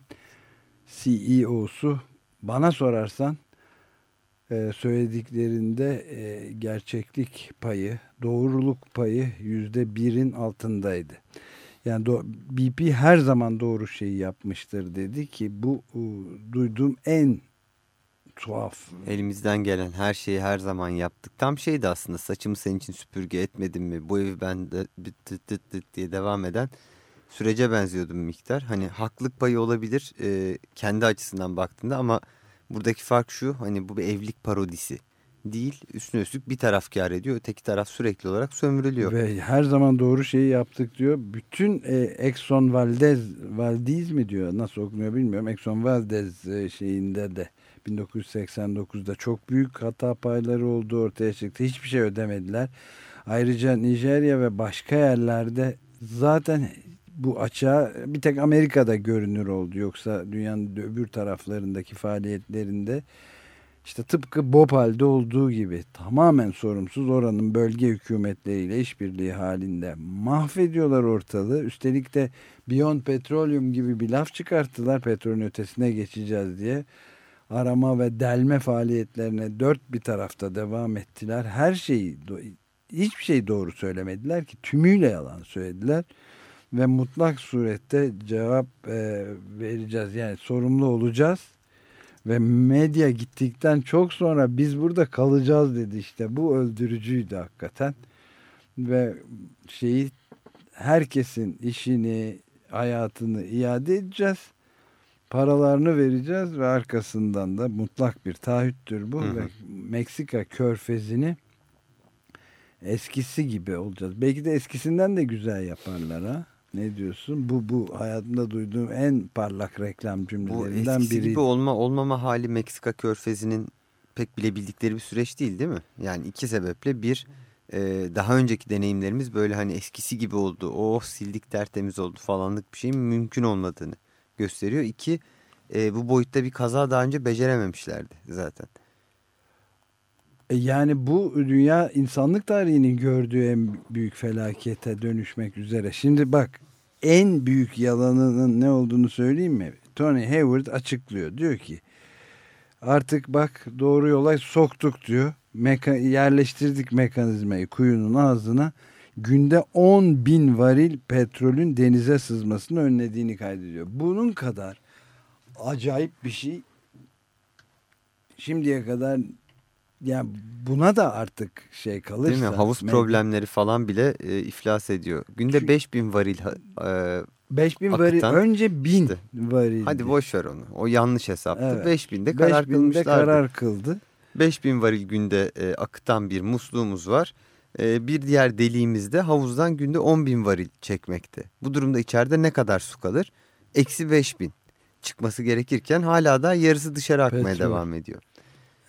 CEO'su. Bana sorarsan e, söylediklerinde e, gerçeklik payı, doğruluk payı yüzde birin altındaydı. Yani BP her zaman doğru şeyi yapmıştır dedi ki bu duyduğum en tuhaf. Elimizden gelen her şeyi her zaman yaptık. Tam şeydi aslında saçımı senin için süpürge etmedim mi? Bu evi ben de dıt dıt dıt diye devam eden sürece benziyordu bir miktar. Hani haklık payı olabilir e, kendi açısından baktığında ama buradaki fark şu hani bu bir evlilik parodisi değil. Üstüne üstlük bir taraf kar ediyor. Öteki taraf sürekli olarak sömürülüyor. Ve her zaman doğru şeyi yaptık diyor. Bütün e, Exxon Valdez, Valdez mi diyor nasıl okunuyor bilmiyorum. Exxon Valdez e, şeyinde de 1989'da çok büyük hata payları oldu ortaya çıktı. Hiçbir şey ödemediler. Ayrıca Nijerya ve başka yerlerde zaten bu açığa bir tek Amerika'da görünür oldu. Yoksa dünyanın öbür taraflarındaki faaliyetlerinde işte tıpkı Bhopal'de olduğu gibi tamamen sorumsuz oranın bölge hükümetleriyle işbirliği halinde mahvediyorlar ortalığı. Üstelik de Beyond Petroleum gibi bir laf çıkarttılar petrolün ötesine geçeceğiz diye. Arama ve delme faaliyetlerine dört bir tarafta devam ettiler. Her şeyi hiçbir şey doğru söylemediler ki tümüyle yalan söylediler ve mutlak surette cevap e, vereceğiz yani sorumlu olacağız ve medya gittikten çok sonra biz burada kalacağız dedi işte. Bu öldürücüydü hakikaten. Ve şeyi herkesin işini hayatını iade edeceğiz. Paralarını vereceğiz ve arkasından da mutlak bir taahhüttür bu. Hı hı. ve Meksika körfezini eskisi gibi olacağız. Belki de eskisinden de güzel yaparlar ha ne diyorsun? Bu bu hayatımda duyduğum en parlak reklam cümlelerinden biri. Bu biri. gibi olma olmama hali Meksika körfezinin pek bilebildikleri bir süreç değil değil mi? Yani iki sebeple bir e, daha önceki deneyimlerimiz böyle hani eskisi gibi oldu. Oh sildik tertemiz oldu falanlık bir şeyin mümkün olmadığını gösteriyor. İki e, bu boyutta bir kaza daha önce becerememişlerdi zaten. E, yani bu dünya insanlık tarihinin gördüğü en büyük felakete dönüşmek üzere. Şimdi bak en büyük yalanının ne olduğunu söyleyeyim mi? Tony Hayward açıklıyor. Diyor ki artık bak doğru yola soktuk diyor. Meka yerleştirdik mekanizmayı kuyunun ağzına. Günde 10 bin varil petrolün denize sızmasını önlediğini kaydediyor. Bunun kadar acayip bir şey şimdiye kadar yani buna da artık şey kalırsa. Değil mi? Havuz problemleri falan bile e, iflas ediyor. Günde 5000 varil e, 5000 varil önce 1000 işte. varil. Hadi boş ver onu. O yanlış hesaptı. Evet. 5000'de karar 5000'de kılmışlardı. karar kıldı. 5000 varil günde e, akıtan bir musluğumuz var. E, bir diğer deliğimizde havuzdan günde 10.000 varil çekmekte. Bu durumda içeride ne kadar su kalır? Eksi 5000 çıkması gerekirken hala da yarısı dışarı akmaya Petrol. devam ediyor.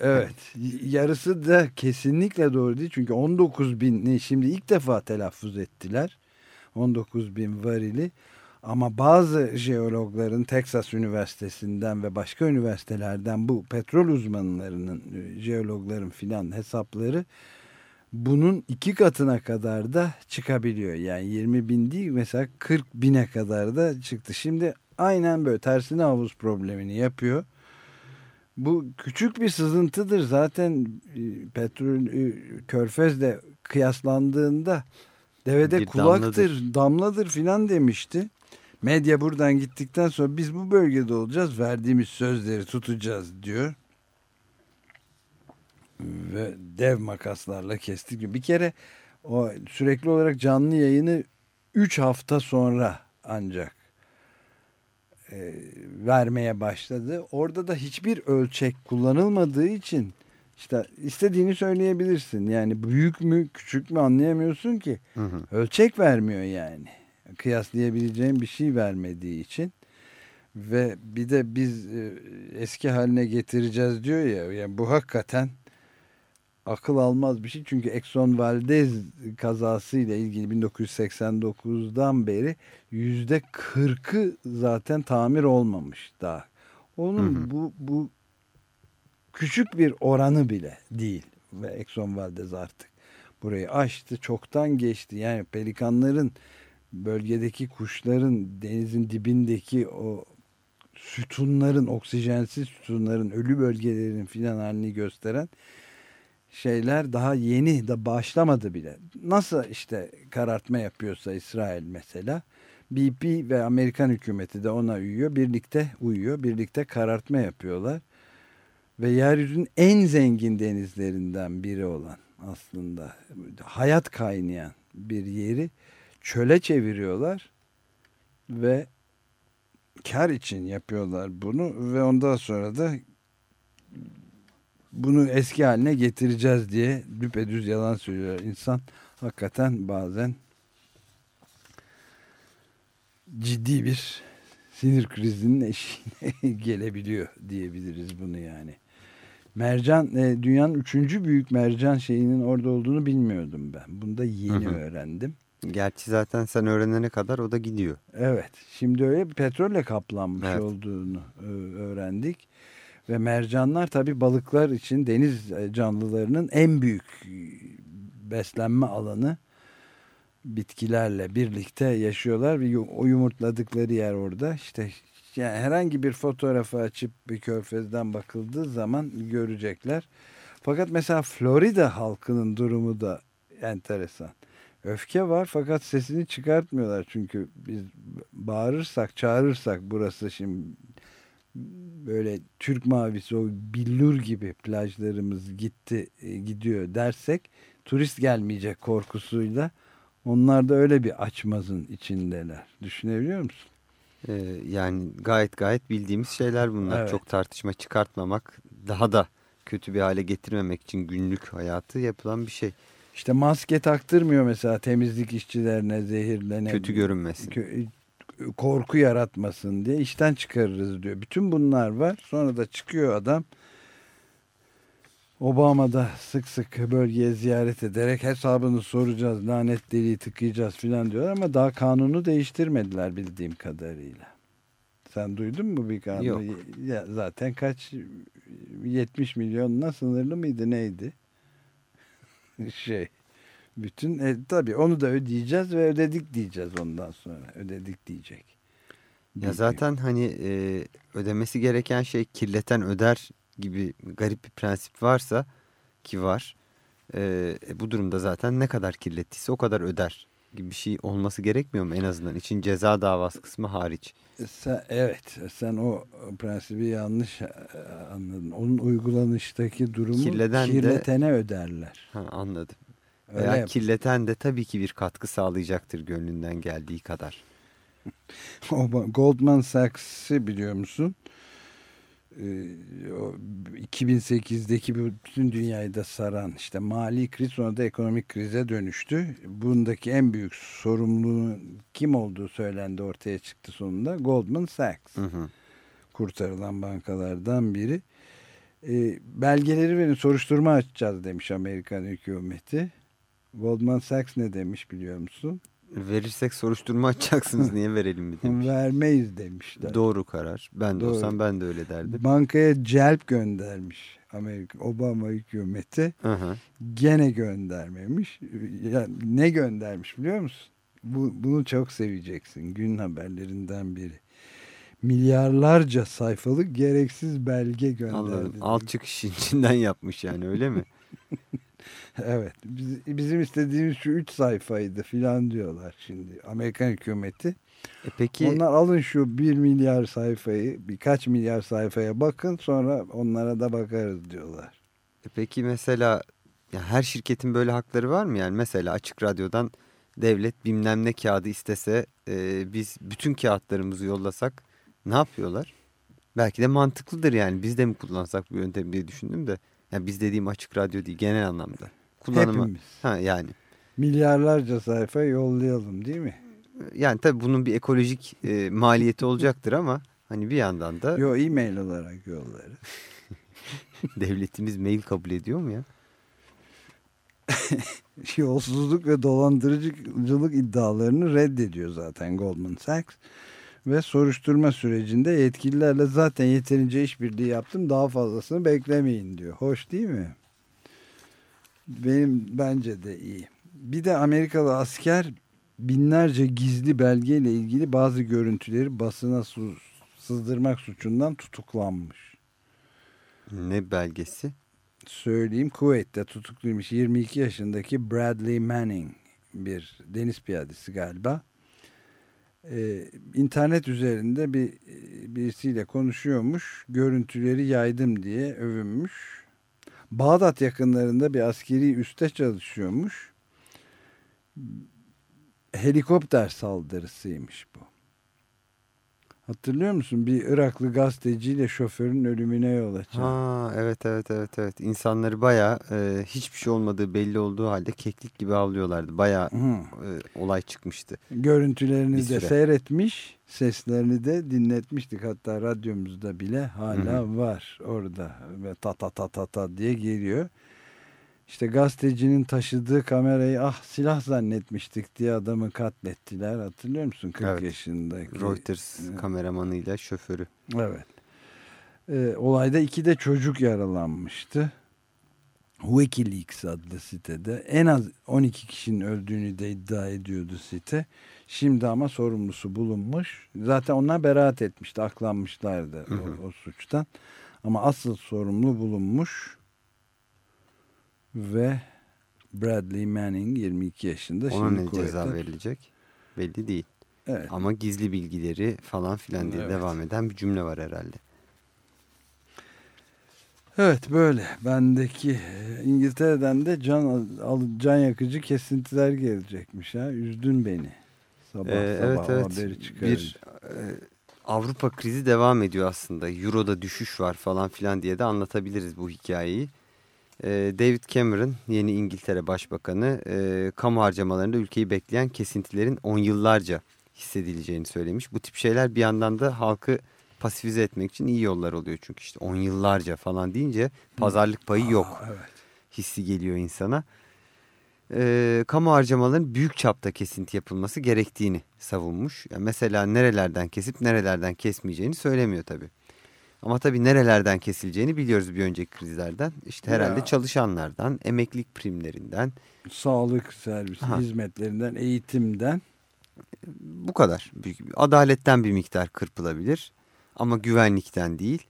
Evet. Yarısı da kesinlikle doğru değil. Çünkü 19 bin şimdi ilk defa telaffuz ettiler. 19 bin varili. Ama bazı jeologların Texas Üniversitesi'nden ve başka üniversitelerden bu petrol uzmanlarının e, jeologların filan hesapları bunun iki katına kadar da çıkabiliyor. Yani 20 bin değil mesela 40 bine kadar da çıktı. Şimdi aynen böyle tersine havuz problemini yapıyor bu küçük bir sızıntıdır zaten e, petrol e, körfezle kıyaslandığında devede bir kulaktır damladır, damladır filan demişti. Medya buradan gittikten sonra biz bu bölgede olacağız verdiğimiz sözleri tutacağız diyor. Ve dev makaslarla kestik. Bir kere o sürekli olarak canlı yayını 3 hafta sonra ancak e, vermeye başladı. Orada da hiçbir ölçek kullanılmadığı için işte istediğini söyleyebilirsin. Yani büyük mü küçük mü anlayamıyorsun ki. Hı hı. Ölçek vermiyor yani. Kıyaslayabileceğin bir şey vermediği için. Ve bir de biz e, eski haline getireceğiz diyor ya. Yani bu hakikaten akıl almaz bir şey. Çünkü Exxon Valdez kazasıyla ilgili 1989'dan beri yüzde 40'ı zaten tamir olmamış daha. Onun Hı hı. bu bu küçük bir oranı bile değil ve Exxon Valdez artık burayı aştı, çoktan geçti. Yani pelikanların bölgedeki kuşların denizin dibindeki o sütunların oksijensiz sütunların ölü bölgelerin filan halini gösteren şeyler daha yeni de başlamadı bile. Nasıl işte karartma yapıyorsa İsrail mesela BP ve Amerikan hükümeti de ona uyuyor. Birlikte uyuyor. Birlikte karartma yapıyorlar. Ve yeryüzünün en zengin denizlerinden biri olan aslında hayat kaynayan bir yeri çöle çeviriyorlar ve kar için yapıyorlar bunu ve ondan sonra da bunu eski haline getireceğiz diye düpedüz yalan söylüyor. İnsan hakikaten bazen ciddi bir sinir krizinin eşiğine gelebiliyor diyebiliriz bunu yani. Mercan e, dünyanın üçüncü büyük mercan şeyinin orada olduğunu bilmiyordum ben. Bunu da yeni Hı hı. öğrendim. Gerçi zaten sen öğrenene kadar o da gidiyor. Evet. Şimdi öyle petrolle kaplanmış Evet. olduğunu e, öğrendik. Ve mercanlar tabii balıklar için deniz e, canlılarının en büyük e, beslenme alanı bitkilerle birlikte yaşıyorlar ve o yumurtladıkları yer orada. İşte yani herhangi bir fotoğrafı açıp bir körfezden bakıldığı zaman görecekler. Fakat mesela Florida halkının durumu da enteresan. Öfke var fakat sesini çıkartmıyorlar çünkü biz bağırırsak, çağırırsak burası şimdi böyle Türk mavisi o billur gibi plajlarımız gitti e, gidiyor dersek turist gelmeyecek korkusuyla onlar da öyle bir açmazın içindeler. Düşünebiliyor musun? Ee, yani gayet gayet bildiğimiz şeyler bunlar. Evet. Çok tartışma çıkartmamak, daha da kötü bir hale getirmemek için günlük hayatı yapılan bir şey. İşte maske taktırmıyor mesela temizlik işçilerine zehirlene. Kötü görünmesin. kö- korku yaratmasın diye işten çıkarırız diyor. Bütün bunlar var. Sonra da çıkıyor adam. Obama da sık sık bölgeye ziyaret ederek hesabını soracağız, lanet deliği tıkayacağız filan diyorlar ama daha kanunu değiştirmediler bildiğim kadarıyla. Sen duydun mu bir kanunu? Yok. Ya zaten kaç 70 milyonla sınırlı mıydı neydi? şey bütün e, tabii onu da ödeyeceğiz ve ödedik diyeceğiz ondan sonra. Ödedik diyecek. Ya zaten hani e, ödemesi gereken şey kirleten öder gibi garip bir prensip varsa ki var. E, e, bu durumda zaten ne kadar kirlettiyse o kadar öder gibi bir şey olması gerekmiyor mu en azından için ceza davası kısmı hariç. E, Sen, evet sen o prensibi yanlış e, anladın. Onun uygulanıştaki durumu Kirleden de- kirletene öderler. Ha, anladım. Öyle Veya yap- kirleten de tabii ki bir katkı sağlayacaktır gönlünden geldiği kadar. Goldman Sachs'ı biliyor musun? Ee, o 2008'deki bütün dünyayı da saran işte mali kriz sonra da ekonomik krize dönüştü. Bundaki en büyük sorumluluğun kim olduğu söylendi ortaya çıktı sonunda. Goldman Sachs. Hı hı. Kurtarılan bankalardan biri. Ee, belgeleri verin soruşturma açacağız demiş Amerikan hükümeti. Goldman Sachs ne demiş biliyor musun? Verirsek soruşturma açacaksınız niye verelim mi demiş. Vermeyiz demişler. Doğru karar. Ben de Doğru. olsam ben de öyle derdim. Bankaya celp göndermiş Amerika Obama hükümeti. Hı hı. Gene göndermemiş. Yani ne göndermiş biliyor musun? Bu, bunu çok seveceksin. Gün haberlerinden biri. Milyarlarca sayfalık gereksiz belge gönderdi. Anladım. Alt çıkış içinden yapmış yani öyle mi? Evet. Biz- bizim istediğimiz şu üç sayfaydı filan diyorlar şimdi. Amerikan hükümeti. E peki Onlar alın şu bir milyar sayfayı birkaç milyar sayfaya bakın sonra onlara da bakarız diyorlar. E Peki mesela ya her şirketin böyle hakları var mı? Yani mesela açık radyodan devlet bilmem ne kağıdı istese e, biz bütün kağıtlarımızı yollasak Ne yapıyorlar? Belki de mantıklıdır yani. Biz de mi kullansak bu yöntemi diye düşündüm de. Yani biz dediğim açık radyo değil genel anlamda. Kullanımı. Hepimiz. Ha, yani. Milyarlarca sayfa yollayalım değil mi? Yani tabii bunun bir ekolojik e, maliyeti olacaktır ama hani bir yandan da... Yo e-mail olarak yollarız. Devletimiz mail kabul ediyor mu ya? Yolsuzluk ve dolandırıcılık iddialarını reddediyor zaten Goldman Sachs. Ve soruşturma sürecinde yetkililerle zaten yeterince işbirliği yaptım daha fazlasını beklemeyin diyor. Hoş değil mi? Benim bence de iyi. Bir de Amerikalı asker binlerce gizli belgeyle ilgili bazı görüntüleri basına sızdırmak suçundan tutuklanmış. Ne belgesi? Söyleyeyim Kuveyt'te tutukluymuş 22 yaşındaki Bradley Manning bir deniz piyadesi galiba. Ee, internet üzerinde bir birisiyle konuşuyormuş. Görüntüleri yaydım diye övünmüş. Bağdat yakınlarında bir askeri üste çalışıyormuş. Helikopter saldırısıymış bu. Hatırlıyor musun? Bir Iraklı gazeteciyle şoförün ölümüne yol açan. Ha, evet evet evet evet. İnsanları bayağı e, hiçbir şey olmadığı belli olduğu halde keklik gibi avlıyorlardı. Bayağı e, olay çıkmıştı. Görüntülerini de seyretmiş, seslerini de dinletmiştik. Hatta radyomuzda bile hala Hı -hı. var orada ve ta ta ta ta ta diye geliyor. İşte gazetecinin taşıdığı kamerayı ah silah zannetmiştik diye adamı katlettiler. Hatırlıyor musun 40 evet. yaşındaki? Reuters evet. kameramanıyla şoförü. Evet. Ee, olayda iki de çocuk yaralanmıştı. Wikileaks adlı sitede en az 12 kişinin öldüğünü de iddia ediyordu site. Şimdi ama sorumlusu bulunmuş. Zaten onlar beraat etmişti, aklanmışlardı hı hı. O, o suçtan. Ama asıl sorumlu bulunmuş ve Bradley Manning 22 yaşında. Ona ne kuvvetler... ceza verilecek belli değil. Evet. Ama gizli bilgileri falan filan diye evet. devam eden bir cümle var herhalde. Evet böyle. Bendeki İngiltere'den de can can yakıcı kesintiler gelecekmiş ha. Üzdün beni. Sabah ee, sabah evet, evet. haberi çıkarınca. Bir e, Avrupa krizi devam ediyor aslında. Euro'da düşüş var falan filan diye de anlatabiliriz bu hikayeyi. Ee, David Cameron yeni İngiltere Başbakanı e, kamu harcamalarında ülkeyi bekleyen kesintilerin on yıllarca hissedileceğini söylemiş. Bu tip şeyler bir yandan da halkı pasifize etmek için iyi yollar oluyor. Çünkü işte on yıllarca falan deyince pazarlık payı yok Aa, evet. hissi geliyor insana. Ee, kamu harcamalarının büyük çapta kesinti yapılması gerektiğini savunmuş. Yani mesela nerelerden kesip nerelerden kesmeyeceğini söylemiyor tabii. Ama tabii nerelerden kesileceğini biliyoruz bir önceki krizlerden. İşte herhalde ya. çalışanlardan, emeklilik primlerinden. Sağlık servisi Aha. hizmetlerinden, eğitimden. Bu kadar. Adaletten bir miktar kırpılabilir. Ama güvenlikten değil.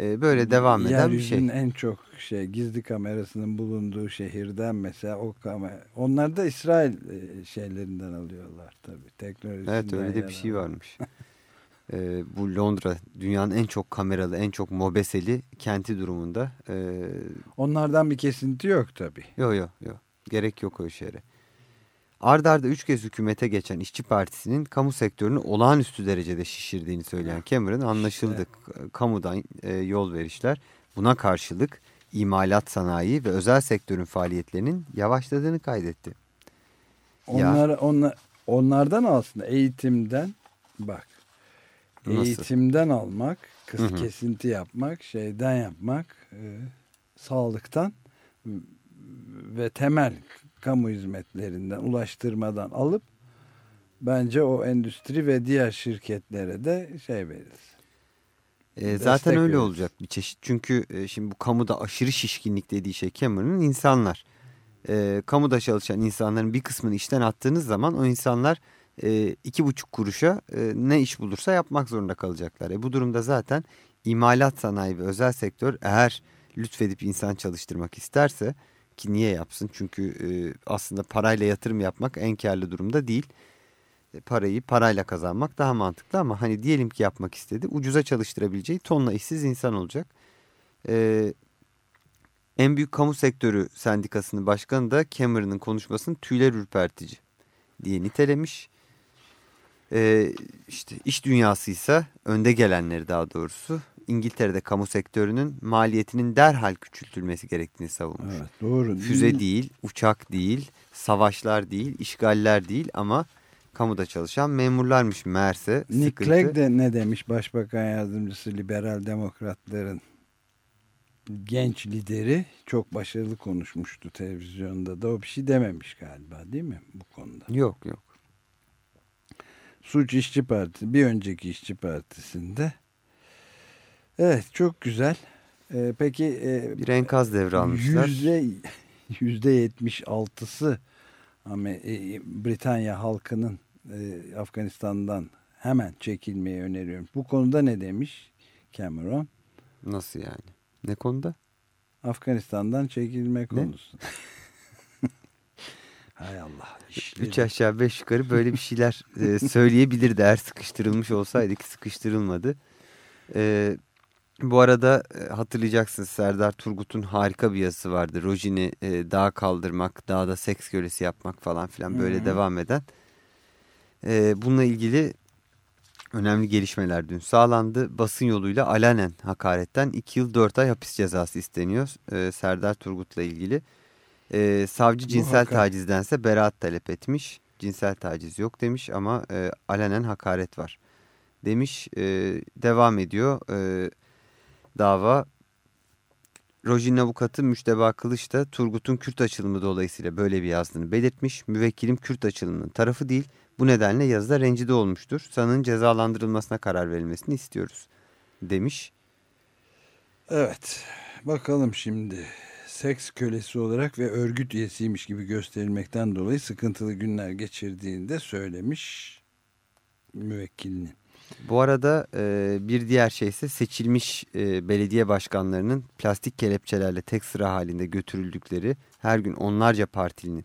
Ee, böyle devam eden bir şey. en çok şey gizli kamerasının bulunduğu şehirden mesela o kamera. Onlar da İsrail e, şeylerinden alıyorlar tabii. Teknolojisinden. Evet öyle de bir şey varmış. e, bu Londra dünyanın en çok kameralı, en çok mobeseli kenti durumunda. E, Onlardan bir kesinti yok tabii. Yok yok yok. Gerek yok o şeye. Arda arda üç kez hükümete geçen İşçi Partisi'nin kamu sektörünü olağanüstü derecede şişirdiğini söyleyen Cameron anlaşıldı. İşte. Kamudan e, yol verişler buna karşılık imalat sanayi ve özel sektörün faaliyetlerinin yavaşladığını kaydetti. Onlar, ya, onlar, onlardan aslında eğitimden bak Nasıl? Eğitimden almak, kıs hı hı. kesinti yapmak, şeyden yapmak, e, sağlıktan ve temel kamu hizmetlerinden, ulaştırmadan alıp bence o endüstri ve diğer şirketlere de şey veririz. E, zaten öyle veririz. olacak bir çeşit. Çünkü e, şimdi bu kamuda aşırı şişkinlik dediği şey Cameron'ın insanlar. E, kamuda çalışan insanların bir kısmını işten attığınız zaman o insanlar iki buçuk kuruşa ne iş bulursa yapmak zorunda kalacaklar. E, bu durumda zaten imalat sanayi ve özel sektör eğer lütfedip insan çalıştırmak isterse ki niye yapsın? Çünkü aslında parayla yatırım yapmak en karlı durumda değil. E, parayı parayla kazanmak daha mantıklı ama hani diyelim ki yapmak istedi. Ucuza çalıştırabileceği tonla işsiz insan olacak. E, en büyük kamu sektörü sendikasının başkanı da Cameron'ın konuşmasını tüyler ürpertici diye nitelemiş. E, işte iş dünyasıysa önde gelenleri daha doğrusu İngiltere'de kamu sektörünün maliyetinin derhal küçültülmesi gerektiğini savunmuş. Evet, doğru. Füze değil, uçak değil, savaşlar değil, işgaller değil ama kamuda çalışan memurlarmış meğerse. Nick sıkıntı. Clegg de ne demiş başbakan yardımcısı liberal demokratların genç lideri çok başarılı konuşmuştu televizyonda da o bir şey dememiş galiba değil mi bu konuda? Yok yok. Suç İşçi Partisi bir önceki İşçi Partisi'nde evet çok güzel ee, peki e, bir enkaz devralmışlar. Yüzde, yüzde yetmiş altısı Britanya halkının e, Afganistan'dan hemen çekilmeyi öneriyorum. Bu konuda ne demiş Cameron? Nasıl yani? Ne konuda? Afganistan'dan çekilme konusu. Hay Allah. Işleri. Üç aşağı beş yukarı böyle bir şeyler e, söyleyebilirdi eğer sıkıştırılmış olsaydı ki sıkıştırılmadı. E, bu arada e, hatırlayacaksınız Serdar Turgut'un harika bir yazısı vardı. Rojin'i e, dağa kaldırmak, dağda seks kölesi yapmak falan filan böyle Hı -hı. devam eden. E, bununla ilgili önemli gelişmeler dün sağlandı. Basın yoluyla alenen hakaretten 2 yıl 4 ay hapis cezası isteniyor e, Serdar Turgut'la ilgili. E, savcı cinsel hakar. tacizdense beraat talep etmiş. Cinsel taciz yok demiş ama e, alenen hakaret var demiş. E, devam ediyor e, dava. Rojin'in avukatı Müşteba Kılıç da Turgut'un Kürt açılımı dolayısıyla böyle bir yazdığını belirtmiş. Müvekkilim Kürt açılımının tarafı değil bu nedenle yazıda rencide olmuştur. Sanığın cezalandırılmasına karar verilmesini istiyoruz demiş. Evet bakalım şimdi seks kölesi olarak ve örgüt üyesiymiş gibi gösterilmekten dolayı sıkıntılı günler geçirdiğini de söylemiş müvekkilinin. Bu arada e, bir diğer şey ise seçilmiş e, belediye başkanlarının plastik kelepçelerle tek sıra halinde götürüldükleri her gün onlarca partilinin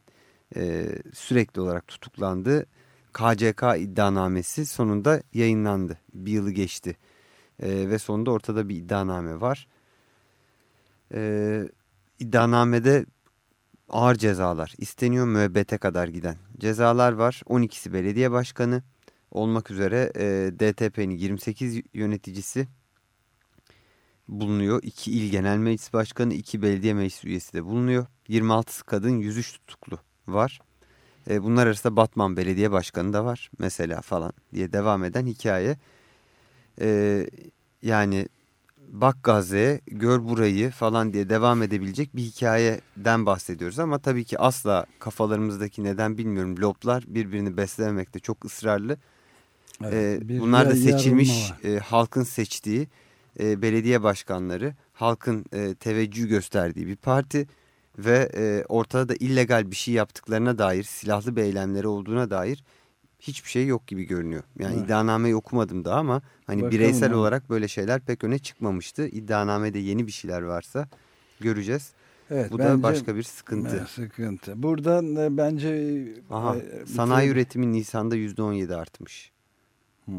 e, sürekli olarak tutuklandığı KCK iddianamesi sonunda yayınlandı. Bir yılı geçti ve sonunda ortada bir iddianame var. E, iddianamede ağır cezalar isteniyor müebbete kadar giden cezalar var. 12'si belediye başkanı olmak üzere e, DTP'nin 28 yöneticisi bulunuyor. 2 il genel meclis başkanı, 2 belediye meclis üyesi de bulunuyor. 26'sı kadın, 103 tutuklu var. E, bunlar arasında Batman Belediye Başkanı da var mesela falan diye devam eden hikaye. E, yani bak Gazze'ye gör burayı falan diye devam edebilecek bir hikayeden bahsediyoruz. Ama tabii ki asla kafalarımızdaki neden bilmiyorum loblar birbirini beslememekte çok ısrarlı. Evet, ee, bunlar da seçilmiş e, halkın seçtiği e, belediye başkanları halkın e, teveccüh gösterdiği bir parti ve e, ortada da illegal bir şey yaptıklarına dair silahlı bir eylemleri olduğuna dair hiçbir şey yok gibi görünüyor. Yani evet. iddianameyi okumadım daha ama hani Bakalım bireysel ya. olarak böyle şeyler pek öne çıkmamıştı. İddianamede yeni bir şeyler varsa göreceğiz. Evet, Bu bence, da başka bir sıkıntı. Sıkıntı. Buradan e, bence... Aha, e, sanayi bütün... üretimi Nisan'da %17 artmış. Hı.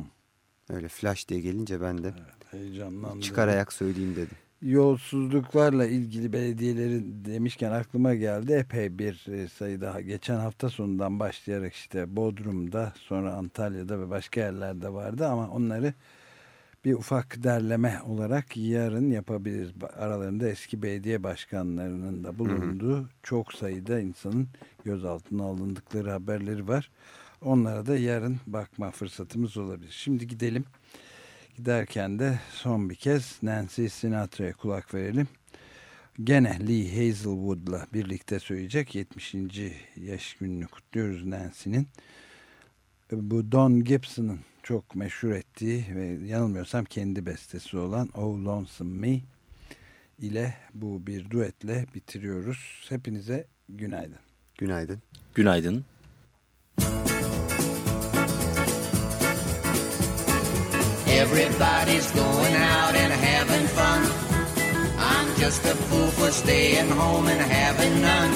Öyle flash diye gelince ben de evet, çıkar ayak söyleyeyim dedim yolsuzluklarla ilgili belediyeleri demişken aklıma geldi. Epey bir e, sayı daha geçen hafta sonundan başlayarak işte Bodrum'da sonra Antalya'da ve başka yerlerde vardı ama onları bir ufak derleme olarak yarın yapabiliriz. Aralarında eski belediye başkanlarının da bulunduğu hı hı. çok sayıda insanın gözaltına alındıkları haberleri var. Onlara da yarın bakma fırsatımız olabilir. Şimdi gidelim. Giderken de son bir kez Nancy Sinatra'ya kulak verelim. Gene Lee Hazelwood'la birlikte söyleyecek 70. yaş gününü kutluyoruz Nancy'nin. Bu Don Gibson'ın çok meşhur ettiği ve yanılmıyorsam kendi bestesi olan Oh Lonesome Me ile bu bir duetle bitiriyoruz. Hepinize günaydın. Günaydın. Günaydın. Everybody's going out and having fun. I'm just a fool for staying home and having none.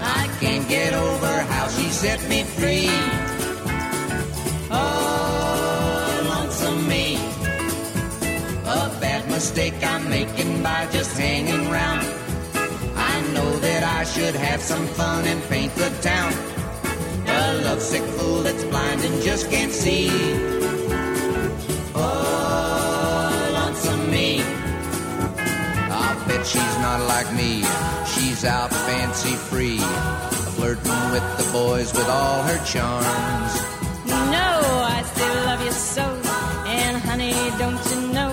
I can't get over how she set me free. Oh, lonesome me. A bad mistake I'm making by just hanging around. I know that I should have some fun and paint the town. A lovesick fool that's blind and just can't see. Oh, lonesome me. I'll bet she's not like me. She's out fancy free, flirting with the boys with all her charms. No, I still love you so. And honey, don't you know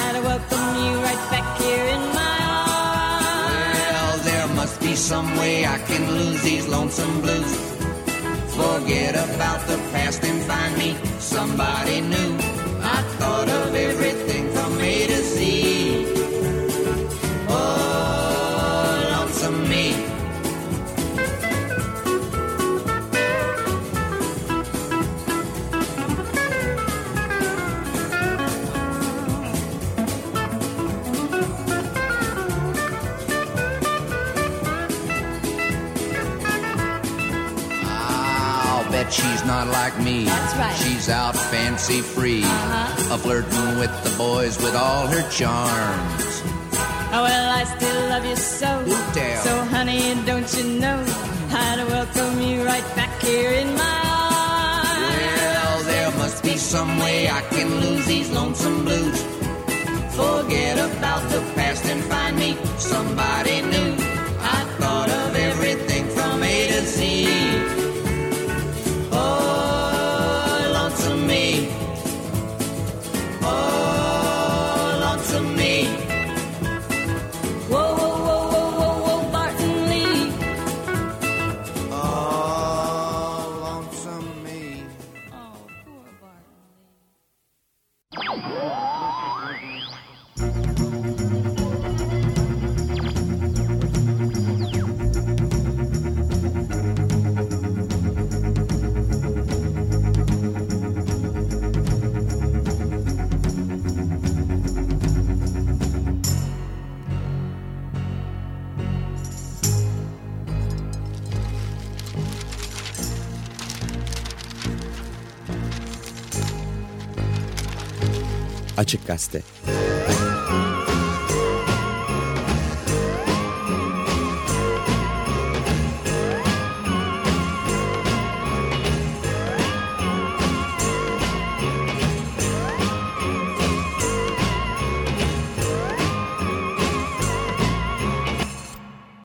I'd welcome you right back here in my arms. Well, there must be some way I can lose these lonesome blues. Forget about the past and find me somebody new. She's out fancy free, Uh-huh. a flirting with the boys with all her charms. Oh, well, I still love you so. Damn. So, honey, don't you know I'd welcome you right back here in my arms. Well, there must be some way I can lose these lonesome blues. Forget about the past and find me somebody new. Açık Gazete